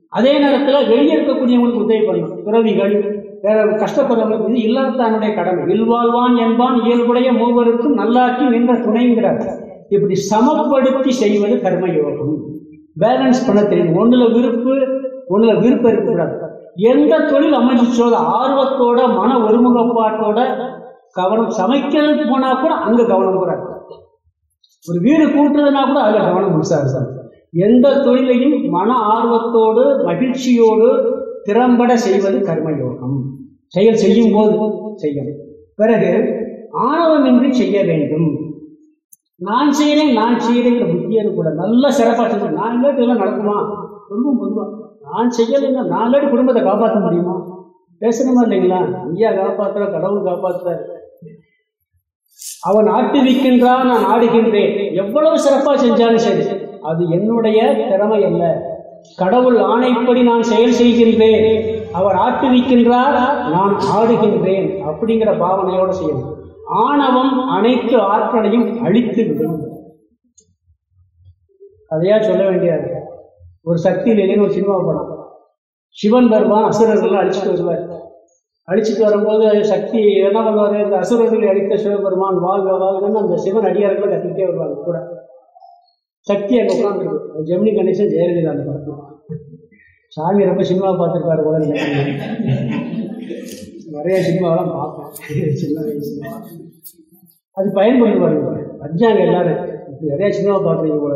அதே நேரத்தில் வெளியே இருக்கக்கூடியவங்களுக்கு உதவி பண்ணணும். பிறவிகள் வேற கஷ்டப்படுறவங்களுக்கு இது இல்லறத்தானுடைய கடமை. இல்வாழ்வான் என்பான் இயல்புடைய மூவருக்கும் நல்லாக்கி நின்ற துணைங்கிறார். இப்படி சமப்படுத்தி செய்வது கர்மயோகம். பேலன்ஸ் பண்ண தெரியும். ஒன்றில் விருப்பு ஒன்றில் விருப்பம் இருக்கக்கூடாது. எந்த தொழில் அமைஞ்சிச்சோ ஆர்வத்தோட மன ஒருமுகப்பாட்டோட கவனம் சமைக்கிறதுக்கு போனா கூட அங்க கவனம் கூடாது ஒரு வீடு கூட்டுறதுனா கூட அதுல கவனம் முழுசா சார் எந்த தொழிலையும் மன ஆர்வத்தோடு மகிழ்ச்சியோடு திறம்பட செய்வது கர்மயோகம். செயல் செய்யும் போது செய்யணும். பிறகு ஆணவமின்றி செய்ய வேண்டும். நான் செய்கிறேன் நான் செய்கிறேங்கிற புத்தியது கூட நல்ல சிறப்பாக செஞ்சேன் நான் இல்லாட்டி இதெல்லாம் நடக்குமா? ரொம்ப பொதுவாக நான் செய்யலைன்னா நான் குடும்பத்தை காப்பாற்ற முடியுமா? பேசணுமா இல்லைங்களா? ஐயா காப்பாற்றுற கடவுள் காப்பாற்றுறாரு அவன் ஆட்டுவிக்கின்றான் நான் ஆடுகின்றேன். எவ்வளவு சிறப்பாக செஞ்சாலும் சரி அது என்னுடைய திறமை அல்ல. கடவுள் ஆணைப்படி நான் செயல் செய்கின்றேன். அவர் ஆட்டுவிக்கின்றார் நான் ஆடுகின்றேன் அப்படிங்கிற பாவனையோடு செய்யணும். ஆணவம் அனைத்து ஆற்றலையும் அழித்து விடும். அதையா சொல்ல வேண்டியது? ஒரு சக்தி இல்லைன்னு ஒரு சினிமா படம். சிவன் வருவான் அசுரர்கள்லாம் அழிச்சிட்டு வருவார். அழிச்சிட்டு வரும்போது சக்தி என்ன பண்ணுவார் இந்த அசுரர்களை அடித்த சிவபெருமான் வாழ்க வாழ்கன்னு அந்த சிவன் அடியார்களை கட்டிக்கிட்டே வருவாங்க கூட. சக்தி அங்கே உட்காந்துருக்கு ஜெமினி கணேசன் ஜெயலலிதா அந்த படத்தில். சாமி ரொம்ப சினிமா பார்த்துருப்பாரு கூட நிறைய சினிமாவெல்லாம் பார்ப்போம். சின்ன வயசுல அது பயன்படுத்துவாங்க அஞ்சாங்க எல்லாரும். நிறையா நிறைய சினிமா பார்க்குறீங்க கூட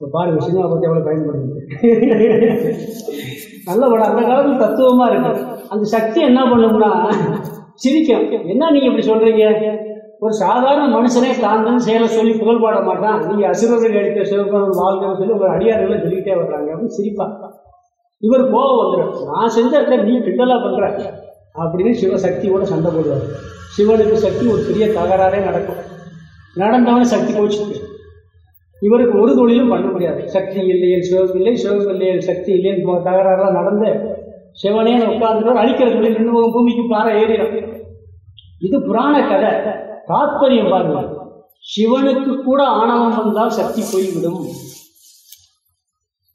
இப்போ பாருங்க சினிமா பார்த்து எவ்வளோ பயன்படுது [LAUGHS] நல்ல படம். அந்த காலத்தில் தத்துவமா இருக்கு. அந்த சக்தி என்ன பண்ணும்னா சிரிக்கும். என்ன நீங்க இப்படி சொல்றீங்க? ஒரு சாதாரண மனுஷனே தான் தான் செயலை சொல்லி புகழ்பாட மாட்டான். நீங்க அசுரர்கள் எடுத்த சிவபெருமான் வாழ்க்கை சொல்லி ஒரு அடியார்களை சொல்லிக்கிட்டே வர்றாங்க. அப்படின்னு சிரிப்பா இவர் கோபம் வந்துடும் நான் செஞ்ச நீ கிண்டலா பண்ற. அப்படின்னு சிவசக்தியோட சண்டை போடுவார். சிவனுக்கு சக்தி ஒரு பெரிய தகராறே நடக்கும். நடந்தவன சக்தி கோச்சிருக்கு இவருக்கு ஒரு தொழிலும் பண்ண முடியாது. சக்தி இல்லையே சிவம் இல்லை சிவம் இல்லையே சக்தி இல்லைன்னு தகராறுலாம் நடந்து சிவனே உட்கார்ந்து அழிக்கிற தொழில் இன்னும் பூமிக்கு பாறை ஏறிடும். இது புராண கதை. தாத்பரியம் பாருங்க சிவனுக்கு கூட ஆணவம் வந்தால் சக்தி போய்விடும்.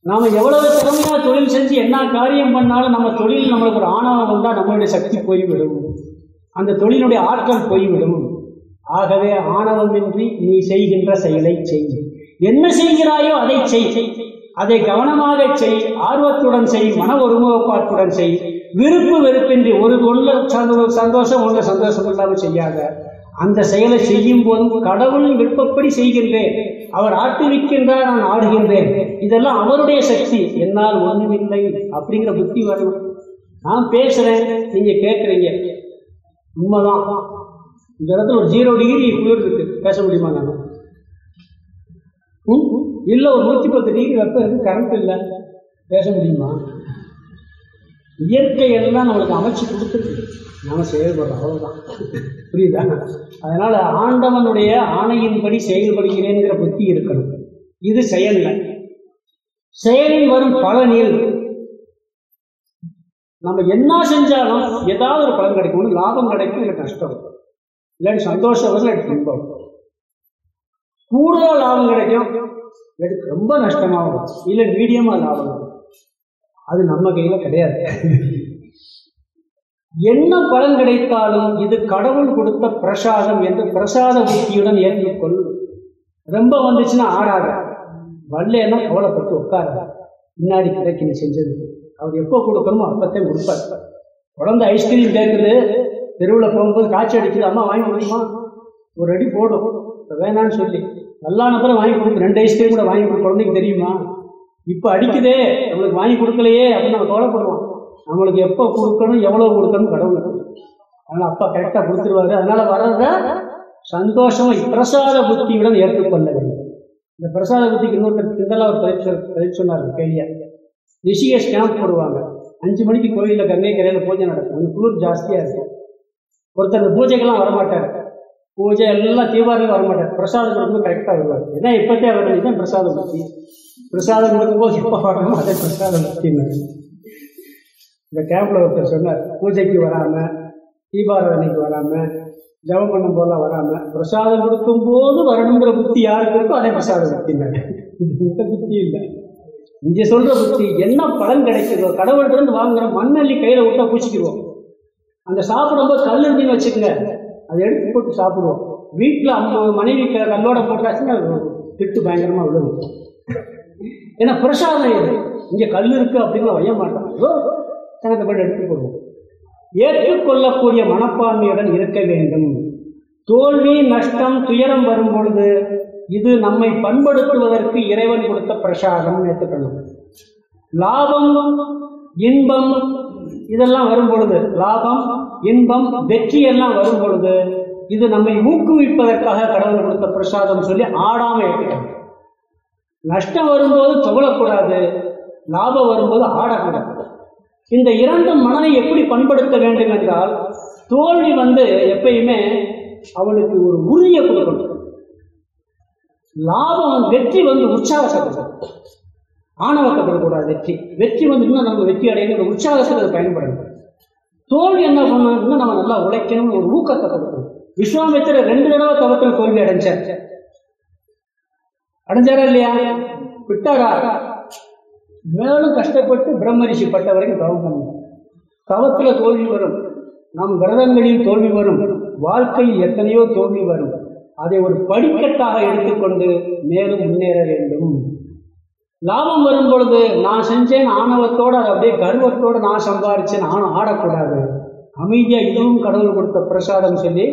நாம எவ்வளவு திறமையா தொழில் செஞ்சு என்ன காரியம் பண்ணாலும் நம்ம தொழில் நம்மளுக்கு ஒரு ஆணவம் வந்தால் நம்மளுடைய சக்தி போய்விடும். அந்த தொழிலுடைய ஆற்றல் போய்விடும். ஆகவே ஆணவமின்றி நீ செய்கின்ற செயலை செய். என்ன செய்கிறாயோ அதை செய். அதை கவனமாக செய் ஆர்வத்துடன் செய் மன ஒருமுகப்பாட்டுடன் செய். விருப்பு வெறுப்பின்றி ஒரு ஒன்று சந்தோ- சந்தோஷம் ஒன்று சந்தோஷம் இல்லாமல் செய்யாத. அந்த செயலை செய்யும் போதும் கடவுள் விருப்பப்படி செய்கின்றேன். அவர் ஆட்டுவிக்கின்றார் நான் ஆடுகின்றேன். இதெல்லாம் அவருடைய சக்தி. என்னால் ஒன்றுமில்லை அப்படிங்கிற புத்தி வரும். நான் பேசுறேன் நீங்க கேட்குறீங்க உண்மைதான். இந்த இடத்துல ஒரு ஜீரோ டிகிரி குளிர் இருக்கு. பேச முடியுமா நான்? இல்லை ஒரு நூற்றி பத்து டிகிரி வெப்பம் இருக்குது கரண்ட் இல்லை. பேச முடியுமா? இயற்கை எல்லாம் நம்மளுக்கு அமைச்சு கொடுத்துருக்கு. நாம செயல்படுறோம் அவ்வளோதான் புரியுதா? அதனால ஆண்டவனுடைய ஆணையின்படி செயல்படுகிறேங்கிற புத்தி இருக்கணும். இது செயல்ல. செயலில் வரும் பலனில் நம்ம என்ன செஞ்சாலும் ஏதாவது ஒரு பலன் கிடைக்கும். ஒன்று லாபம் கிடைக்கும் இல்லை கஷ்டம் இல்லாட்டி சந்தோஷம் வரும் இல்லாட்டி துன்பம் கூடுதல் லாபம் கிடைக்கும். இல்லாட்டி ரொம்ப நஷ்டமாக வரும் இல்லை மீடியமாக லாபம் அது நம்ம கையில் கிடையாது. என்ன பலன் கிடைத்தாலும் இது கடவுள் கொடுத்த பிரசாதம் என்று பிரசாத புத்தியுடன் கொள்ளும். ரொம்ப வந்துச்சுன்னா ஆடாத வரலன்னா கவலைப்பட்டு உட்கார முன்னாடி கிடைக்கு நீ செஞ்சது. அவர் எப்போ கொடுக்கணுமோ அப்பத்தே கொடுப்பார். குழந்தை ஐஸ்கிரீம் கேட்குது தெருவில் போகும்போது காய்ச்சி அடிக்குது அம்மா வாங்கி முடியுமா ஒரு அடி போடும். இப்ப வேணான்னு சொல்லி. நல்லா நபரை வாங்கி கொடுக்கு ரெண்டு ஐஸ்கிரீம் கூட வாங்கி கொடுக்க குழந்தைக்கு தெரியுமா? இப்போ அடிக்குதே. நம்மளுக்கு வாங்கி கொடுக்கலையே அப்படின்னு நம்ம கவலைப்படுவோம். நம்மளுக்கு எப்போ கொடுக்கணும் எவ்வளோ கொடுக்கணும் கடவுள் அதனால் அப்பா கரெக்டாக கொடுத்துருவாரு. அதனால் வர்றத சந்தோஷமாக பிரசாத புத்தியுடன் ஏற்றுக்கொள்ள வேண்டும். இந்த பிரசாத புத்திக்கு இன்னொருத்தர் கிண்டலா ஒரு பயிற்சி சொல் சொன்னார் கேள்வியா ரிஷிகேஷ் கேம்ப் போடுவாங்க. அஞ்சு மணிக்கு கோயிலில் கங்கை கரையில் பூஜை நடக்கும். கொஞ்சம் குளிர் ஜாஸ்தியாக இருக்கும். ஒருத்தர் இந்த பூஜைக்கெல்லாம் வரமாட்டார். பூஜை எல்லாம் தீபாவளி வர மாட்டேன் பிரசாதம் கொடுக்கும்போது கரெக்டாக வருவார். ஏன்னா இப்போத்தே அவர் இதுதான் பிரசாத புத்தி பிரசாதம் கொடுக்கும்போது இப்போ வரணுமோ அதே பிரசாத புத்தின்னு இந்த கேம்பில் ஒருத்தர் சொன்னார் பூஜைக்கு வராமல் தீபாராதனைக்கு வராமல் ஜபம் பண்ணும் போதெல்லாம் வராமல் பிரசாதம் கொடுக்கும்போது வரணுங்கிற புத்தி யாருக்கு இருக்கோ அதே பிரசாத புத்தினாங்க இந்த புத்தி இல்லை. இங்கே சொல்ற புத்தி என்ன பலன் கிடைக்குதோ கடவுள்கிட்ட இருந்து வாங்குற மண்ணள்ளி கையில் விட்டா பூச்சிக்கிடுவோம் அந்த சாப்பிடும்போது கல் இருந்துன்னு வச்சுக்கோங்க. அதை எடுத்து போட்டு சாப்பிடுவோம். வீட்டில் அம்மா மனைவி கல்லோட போட்டாச்சுன்னா திட்டு பயங்கரமாக விழுவும் ஏன்னா பிரசாதம் இது இங்கே கல் இருக்கு அப்படின்னு வைய மாட்டோம். ஏதோ தங்கத்தை எடுத்து போடுவோம். ஏற்றுக்கொள்ளக்கூடிய மனப்பான்மையுடன் இருக்க வேண்டும். தோல்வி நஷ்டம் துயரம் வரும் பொழுது இது நம்மை பண்படுத்துவதற்கு இறைவன் கொடுத்த பிரசாதம் ஏற்றுக்கணும் லாபம் இன்பம் இதெல்லாம் வரும் பொழுது லாபம் இன்பம் வெற்றி எல்லாம் வரும் பொழுது இது நம்மை ஊக்குவிப்பதற்காக கடவுள் கொடுத்த பிரசாதம் சொல்லி ஆடாம ஏற்றுக்கணும் நஷ்டம் வரும்போது துவளக்கூடாது லாபம் வரும்போது ஆடக்கூடாது. இந்த இரண்டு மனதை எப்படி பண்படுத்த வேண்டும் என்றால் தோல்வி வந்து எப்பயுமே அவனுக்கு ஒரு உறுதியை கொடுக்கணும். லாபம் வெற்றி வந்து உற்சாகத்தை கொடுக்கும் ஆணவத்தை கொடுக்கக்கூடாது வெற்றி. வெற்றி வந்து இன்னும் நம்ம வெற்றி அடையணும் உற்சாகத்தில் அது பயன்படணும் தோல்வி என்ன பண்ணணும் நம்ம நல்லா உழைக்கணும்னு ஒரு ஊக்கத்தை கொடுக்கணும். விஸ்வாமித்திர ரெண்டு தடவை தவத்தில் தோல்வி அடைஞ்சார். அடைஞ்சாரா இல்லையா? விட்டாரா? மேலும் கஷ்டப்பட்டு பிரம்மரிஷி பட்ட வரைக்கும் தவம் பண்ணணும் தவத்தில் தோல்வி வரும். நம் விரதங்களில் தோல்வி வரும். வாழ்க்கையில் எத்தனையோ தோல்வி வரும். அதை ஒரு படிக்கட்டாக எடுத்துக்கொண்டு மேலும் முன்னேற வேண்டும். லாபம் வரும் பொழுது நான் செஞ்சேன் ஆணவத்தோடு அப்படியே கர்வத்தோடு நான் சம்பாரிச்சேன் நானும் ஆடக்கூடாது. அமைதியா இதுவும் கடவுள் கொடுத்த பிரசாதம் சொல்லி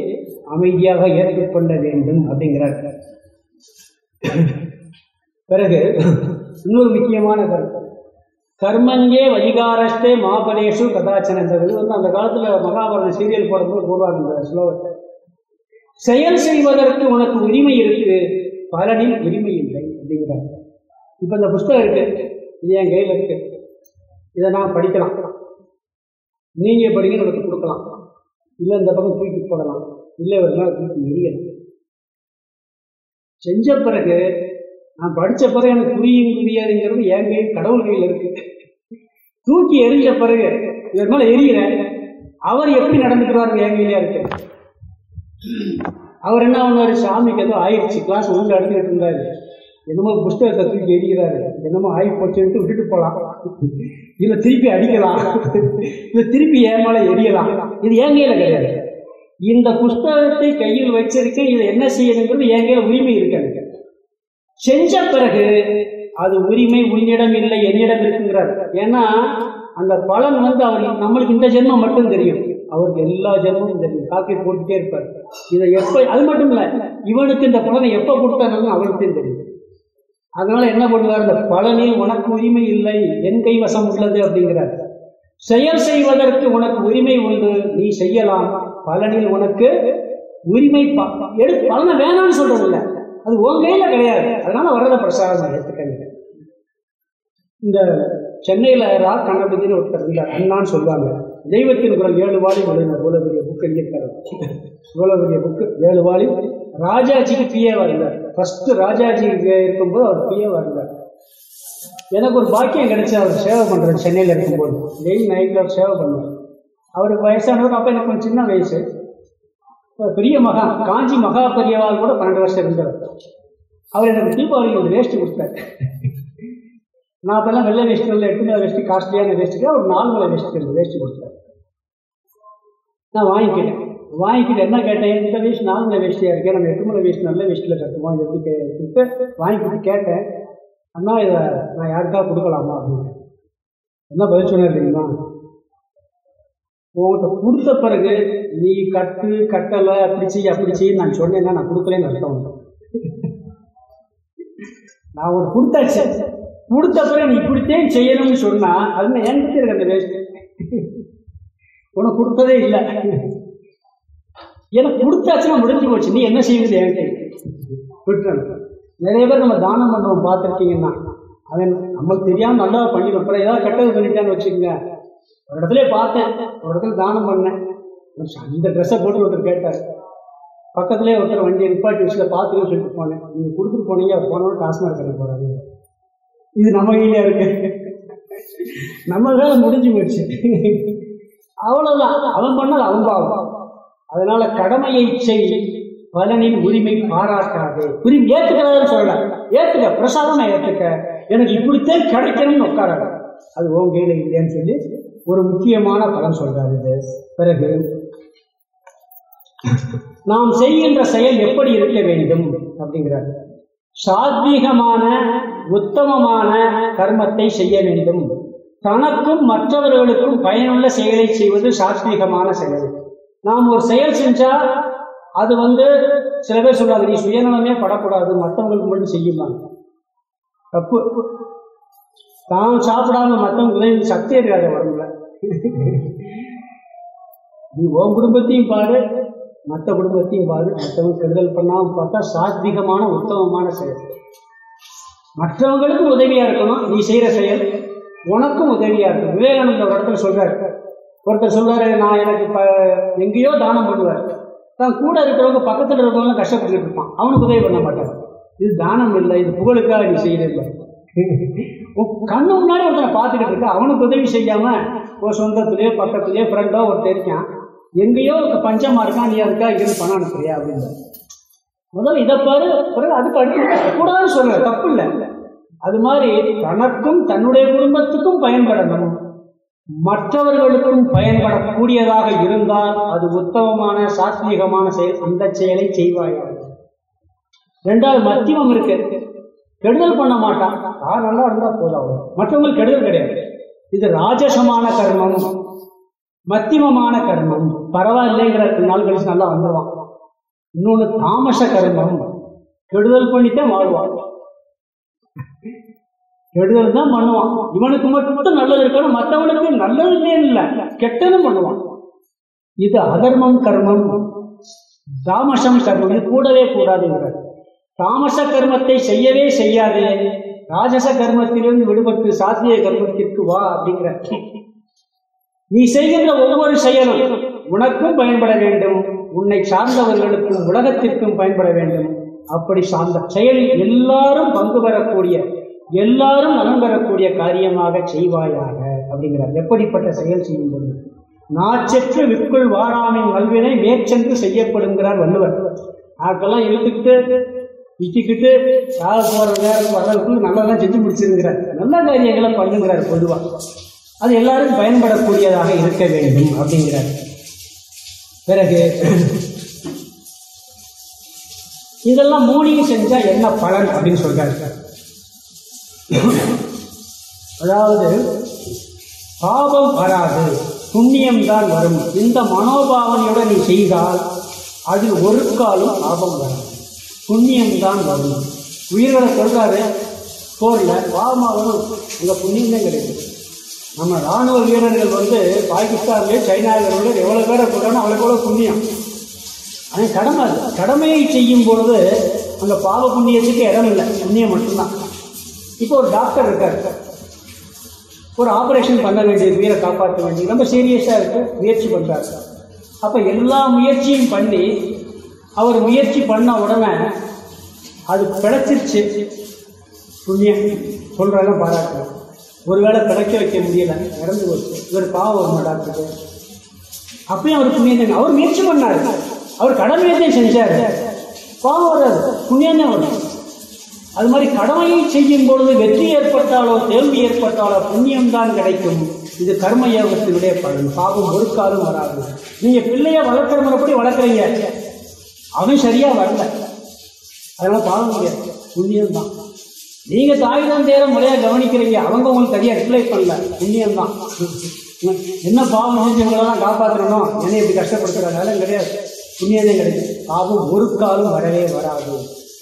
அமைதியாக ஏற்றுக்கொள்ள வேண்டும் அப்படிங்கிறார். பிறகு இன்னொரு முக்கியமான கருத்து. கர்மங்கே வைகாரஸ்தே மாபலேஷு கதாச்சன இது வந்து அந்த காலத்துல மகாபாரத சீரியல் போடும்போது போடுவாங்க இந்த ஸ்லோகத்தை. செயல் செய்வதற்கு உனக்கு உரிமை இருக்கு பலனில் உரிமை இல்லை அப்படிங்கிறாங்க இப்போ இந்த புஸ்தகம் இருக்கு. இது என் கையில் இருக்கு. இதை நான் படிக்கலாம். நீங்கள் படிங்க உங்களுக்கு கொடுக்கலாம். இல்லை இந்த பக்கம் தூக்கி போடலாம். இல்லை ஒரு நாள் தூக்கி எரியலாம் செஞ்ச பிறகு நான் படித்த பிறகு எனக்கு புரியும் புரியாதுங்கிறது என் கையில் கடவுள் கையில் இருக்கு. தூக்கி எரிஞ்ச பிறகு இதன் மேலே எரியிறேன் அவர் எப்படி நடந்துக்கிறார் என் கையிலே இருக்கு. அவர் என்ன பண்ணாரு சாமிக்கு ஏதோ ஆயிடுச்சு. கிளாஸ் ஒழுங்கு நடந்துக்கிட்டு இருந்தாரு. என்னமோ புஸ்தகத்தை தூக்கி எரிக்கிறாரு என்னமோ ஆகி போச்சுன்ட்டு விட்டுட்டு போகலாம் இல்லை திருப்பி அடிக்கலாம். இல்லை திருப்பி என் மேலே எரியலாம் இது என் கையில் கிடையாது. இந்த புஸ்தகத்தை கையில் வச்சிருக்கேன் இதை என்ன செய்யணுங்கிறது என் கையில் உரிமை இருக்கு செஞ்ச பிறகு அது உரிமை உன்னிடம் இல்லை என்னிடம் இருக்குங்கிறார். ஏன்னா அந்த பலன் வந்து அவர் நம்மளுக்கு இந்த ஜென்மம் மட்டும் தெரியும். அவருக்கு எல்லா ஜென்மமும் தெரியும். காக்கை போட்டுட்டே இருப்பார். இதை எப்போ அது மட்டும் இல்லை இவனுக்கு இந்த பலனை எப்போ கொடுத்தாங்கன்னு அவனுக்கும் தெரியும். அதனால என்ன பண்ணுவார் இந்த பலனில் உனக்கு உரிமை இல்லை என் கைவசம் உள்ளது அப்படிங்கிறார். செயல் செய்வதற்கு உனக்கு உரிமை உண்டு நீ செய்யலாம். பலனில் உனக்கு உரிமை ப- எடு பலனை வேணாம்னு சொல்றது இல்லை அது உன் கையில கிடையாது. அதனால வர்றத பிரசாரம் எடுத்துக்கங்க இந்த சென்னையில் ரா கணபதினு ஒருத்தர் இருந்தார். அண்ணான்னு சொல்லுவாங்க. தெய்வத்தின் குரல் ஏழு வாழி எழுதின இவ்வளோ பெரிய புக்கு எழுதியிருக்காரு இவ்வளோ பெரிய புக்கு ஏழு வாழி ராஜாஜிக்கு பிஏவா இருந்தார். ஃபஸ்ட்டு ராஜாஜி இருக்கும்போது அவர் பிஏவா இருந்தார். எனக்கு ஒரு பாக்கியம் கிடைச்சி அவர் சேவை பண்ணுறாரு சென்னையில் இருக்கும்போது. டெய்லி நைட்டில் அவர் சேவை பண்ணுவார். அவருக்கு வயசானவர் அப்போ எனக்கு கொஞ்சம் சின்ன வயசு. பெரிய மகா காஞ்சி மகா பெரியவால் கூட பன்னெண்டு வருஷம் இருந்தார். அவர் எனக்கு தீபாவளிக்கு ஒரு வேஸ்ட்டு கொடுத்தாரு. நான் அப்போல்லாம் வெள்ளை வேஸ்ட்டு இல்லை எட்டு வேஸ்ட்டு காஸ்ட்லியான வேஸ்ட்டுக்கு ஒரு நாலு மலை வேஸ்ட்டு வேஸ்ட்டு கொடுத்தார் கொடுத்தாரு. நான் வாங்கிக்கிட்டேன். வாங்கிக்கிட்டு என்ன கேட்டேன்? இந்த வேஷ்டி நாலு வேஷ்டியாக இருக்கேன் நம்ம எட்டு மணி வேஷ்டி நல்ல வேஷ்டியில் கட்டுவோம் எப்படி கேட்டு வாங்கிக்கிட்டு கேட்டேன். அண்ணா இதை நான் யாருக்காக கொடுக்கலாமா அப்படின்னு. என்ன பதில் சொன்னார் தெரியுமா? உங்கள்கிட்ட கொடுத்த பிறகு நீ கட்டு கட்டலை அப்படி செய்ய அப்படி செய்ய நான் சொன்னேன்னா நான் கொடுக்கலன்னு அர்த்தம். உண்டு நான் உனக்கு கொடுத்தாச்சு. கொடுத்த பிறகு நீ இப்படித்தான் செய்யணும்னு சொன்னால் அது என்கிட்ட இருக்கு அந்த வேஸ்ட் உனக்கு கொடுத்ததே இல்லை. எனக்கு கொடுத்தாச்சுன்னா முடிஞ்சு போச்சு. நீ என்ன செய்யுது என்கிட்ட? விட்டுறேன் நிறைய பேர் நம்ம தானம் பண்ணுறோம் பார்த்துருக்கீங்கன்னா. அவன் நம்மளுக்கு தெரியாமல் நல்லா பண்ணிடும் அப்புறம் ஏதாவது கெட்டது பண்ணிட்டான்னு வச்சுக்கோங்க. ஒரு இடத்துல பார்த்தேன் ஒரு இடத்துல தானம் பண்ணேன். அந்த ட்ரெஸ்ஸை போட்டு ஒருத்தர் கேட்டார். பக்கத்துலேயே ஒருத்தர் வண்டியை நிப்பாட்டி வச்சு பார்த்துன்னு சொல்லிட்டு போனேன். நீங்கள் கொடுத்துட்டு போனீங்க அவர் போனோட டாஸ்மாக் கடை போகிறாரு இது நம்ம கையில இருக்கு. நம்ம வேலை முடிஞ்சு போச்சு. அவ்வளவுதான். அவன் பண்ணது அவன் பாவம். அதனால கடமையை செய் பலனின் உரிமை பாராட்டாது. உரிமை ஏத்துக்கிறதுன்னு சொல்லல. ஏத்துக்க பிரசாதமா ஏத்துக்க. எனக்கு இப்படித்தான் கிடைக்கணும்னு உட்காராது. அது உன் கையில இல்லைன்னு சொல்லி ஒரு முக்கியமான பலன் சொல்றாரு இது. பிறகு நாம் செய்கின்ற செயல் எப்படி இருக்க வேண்டும் அப்படிங்கிறார். சாத்வீகமான உத்தமமான கர்மத்தை செய்ய வேண்டும். தனக்கும் மற்றவர்களுக்கும் பயனுள்ள செயலை செய்வது சாத்வீகமான செயல். நாம் ஒரு செயல் செஞ்சா அது வந்து சில பேர் சொல்றாங்க நீ சுயநலமே படக்கூடாது மற்றவங்களுக்கு மட்டும் செய்யுமாங்க தப்பு. தான் சாப்பிடாம மற்றவங்களுக்கு சக்தி இருக்காது உடம்புல நீ உன் குடும்பத்தையும் பாரு மற்ற குடும்பத்தையும் பாரு. மற்றவங்க கெடுதல் பண்ணாமல் பார்த்தா சாத்விகமான உத்தமமான செயல். மற்றவங்களுக்கும் உதவியா இருக்கணும் நீ செய்யற செயல். உனக்கும் உதவியா இருக்கும் விவேகானந்த ஒரு இடத்துல சொல்றாரு ஒருத்தர் சொல்றாரு நான் எனக்கு இப்போ எங்கேயோ தானம் பண்ணுவார். தான் கூட இருக்கிறவங்க பக்கத்தில் இருக்கிறவங்க கஷ்டப்பட்டுட்டு இருப்பான். அவனுக்கு உதவி பண்ண மாட்டார் இது தானம் இல்லை இது புகழுக்காக நீ செய்யறதில்லை [LAUGHS] கண்ணு முன்னாடி ஒருத்தனை பார்த்துக்கிட்டு இருக்க அவனுக்கு உதவி செய்யாம ஒரு சொந்தத்திலேயே பக்கத்துலேயே ஃப்ரெண்டோ ஒரு தெரிஞ்சான் எங்கேயோ பஞ்சமா இருக்கான் நீ அதுக்காக இருந்து பணம் அனுப்புறியா அப்படின்னு. முதல்ல இதை பாரு பிறகு அதுக்கு அடுத்து கூடாதுன்னு சொல்ற தப்பு இல்லை. அது மாதிரி தனக்கும் தன்னுடைய குடும்பத்துக்கும் பயன்படணும். மற்றவர்களுக்கும் பயன்படக்கூடியதாக இருந்தால் அது உத்தமமான சாத்வீகமான செயல் அந்த செயலை செய்வாயாக ரெண்டாவது மத்தியமம் இருக்கு. கெடுதல் பண்ண மாட்டான். யார் நல்லா இருந்தா போதும் மற்றவங்களுக்கு கெடுதல் கிடையாது. இது ராஜசமான கர்மம். மத்தியமமான கர்மம். பரவாயில்லைங்கிற நாள் கழிச்சு நல்லா வந்துடுவான் இன்னொன்று தாமச கர்மம். கெடுதல் பண்ணித்தான் வாழ்வான் கெடுதல் தான் பண்ணுவான். இவனுக்கு மட்டும் நல்லது இருக்கணும் மற்றவனுக்கு நல்லதுன்னே இல்லை. கெட்டதும் பண்ணுவான். இது அதர்மம் கர்மம். தாமசம் கர்மம். இது கூடவே கூடாதுங்கிறார் தாமச கர்மத்தை செய்யவே செய்யாதே. ராஜச கர்மத்திலிருந்து விடுபட்டு சாத்திய கர்மத்திற்கு வா அப்படிங்கிற. நீ செய்கின்ற ஒவ்வொரு செயலும் உனக்கும் பயன்பட வேண்டும். உன்னை சார்ந்தவர்களுக்கும் உலகத்திற்கும் பயன்பட வேண்டும். அப்படி சார்ந்த செயலில் எல்லாரும் பங்கு பெறக்கூடிய எல்லாரும் நலன் பெறக்கூடிய காரியமாக செய்வாயாக அப்படிங்கிறார். எப்படிப்பட்ட செயல் செய்யும் பொழுது? நாச்செற்று விற்குள் வாராமின் நல்வினை மேற்சென்று செய்யப்படுங்கிறார் வள்ளுவர். நாக்கெல்லாம் இழுத்துக்கிட்டு இட்டிக்கிட்டு சாக போகிற நேரம் வர்றதுக்குள்ள நல்லதான் செஞ்சு முடிச்சிருக்கிறார். நல்ல காரியங்களை பண்ணுங்கிறார் பொதுவாக அது எல்லாரும் பயன்படக்கூடியதாக இருக்க வேண்டும் அப்படிங்கிறார். பிறகு இதெல்லாம் மூணையும் செஞ்சால் என்ன பலன் அப்படின்னு சொல்கிறார் அதாவது பாவம் வராது புண்ணியம் தான் வரும். இந்த மனோபாவனையோட நீ செய்தால் அது ஒரு காலம் லாபம் வராது. புண்ணியம் தான் வரும். உயிர்களை சொல்றாரு போரில் பாவமாக வரும் உங்கள் புண்ணியம் தான் கிடைக்கும். நம்ம ராணுவ வீரர்கள் வந்து பாகிஸ்தான்லேயே சைனாவில் எவ்வளோ பேரை போட்டாலும் அவ்வளோ கூட புண்ணியம். அது கடமை அது. கடமையை செய்யும் பொழுது அந்த பாவ புண்ணியத்துக்கு இடம் இல்லை. புண்ணியம் மட்டும்தான். இப்போ ஒரு டாக்டர் இருக்கார். ஒரு ஆபரேஷன் பண்ண வேண்டியது உயிரை காப்பாற்ற வேண்டியது ரொம்ப சீரியஸாக இருக்கு முயற்சி பண்ணுறாரு அப்போ எல்லா முயற்சியும் பண்ணி அவர் முயற்சி பண்ண உடனே அது பிழைச்சிருச்சு. புண்ணியம் சொல்கிறதெல்லாம் பாராட்டுறோம் ஒருவேளை பிழைக்க வைக்க முடியல இறந்து போச்சு. இவர் பாவம் வருமா டாக்டருக்கு அப்பயும் அவர் புண்ணியம் அவர் முயற்சி பண்ணார். அவர் கடமையத்தை செஞ்சார். பாவம் வராது. புண்ணியம் தான் வரும். அது மாதிரி கடமையை செய்யும் பொழுது வெற்றி ஏற்பட்டாலோ தேர்வு ஏற்பட்டாலோ புண்ணியம் தான் கிடைக்கும். இது கர்ம யோகத்தினுடைய பலன். பாவம் ஒரு காலம் வராது. நீங்க பிள்ளைய வளர்க்குற முறைப்படி வளர்க்குறீங்க. அவன் சரியா வரல. அதெல்லாம் பாவம் முடியாது புண்ணியம் தான் நீங்க தாய் தான் தேர முறையா கவனிக்கிறீங்க. அவங்க உங்களுக்கு சரியா ரிப்ளை பண்ணல. புண்ணியம் தான் என்ன பாவம் முடிஞ்சவங்களெல்லாம் காப்பாற்றணும் என்னை இப்படி கஷ்டப்படுத்துறாங்க கிடையாது. புண்ணியமே கிடையாது. பாவம் ஒரு காலம் வரவே வராது.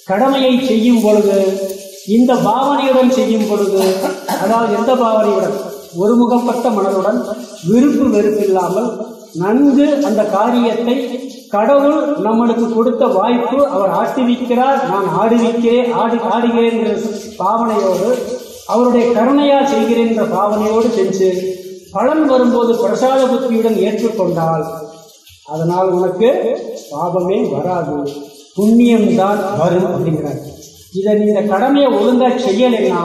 கடமையை செய்யும் பொழுது இந்த பாவனையுடன் செய்யும் பொழுது அதாவது எந்த பாவனையுடன்? ஒருமுகப்பட்ட மனதுடன் விருப்பு வெறுப்பில்லாமல் நன்கு அந்த காரியத்தை கடவுள் நம்மளுக்கு கொடுத்த வாய்ப்பு அவர் ஆட்டுவிக்கிறார் நான் ஆடுவிக்கிறேன் ஆடி ஆடுகிறேன் என்ற பாவனையோடு அவருடைய கருணையா செய்கிறேன் என்ற பாவனையோடு செஞ்சு பலன் வரும்போது பிரசாத புத்தியுடன் ஏற்றுக்கொண்டால் அதனால் உனக்கு பாபமே வராது. புண்ணியம்தான் வரும் அப்படிங்கிறார். இதை நீ இந்த கடமையை ஒழுங்காக செய்யலைன்னா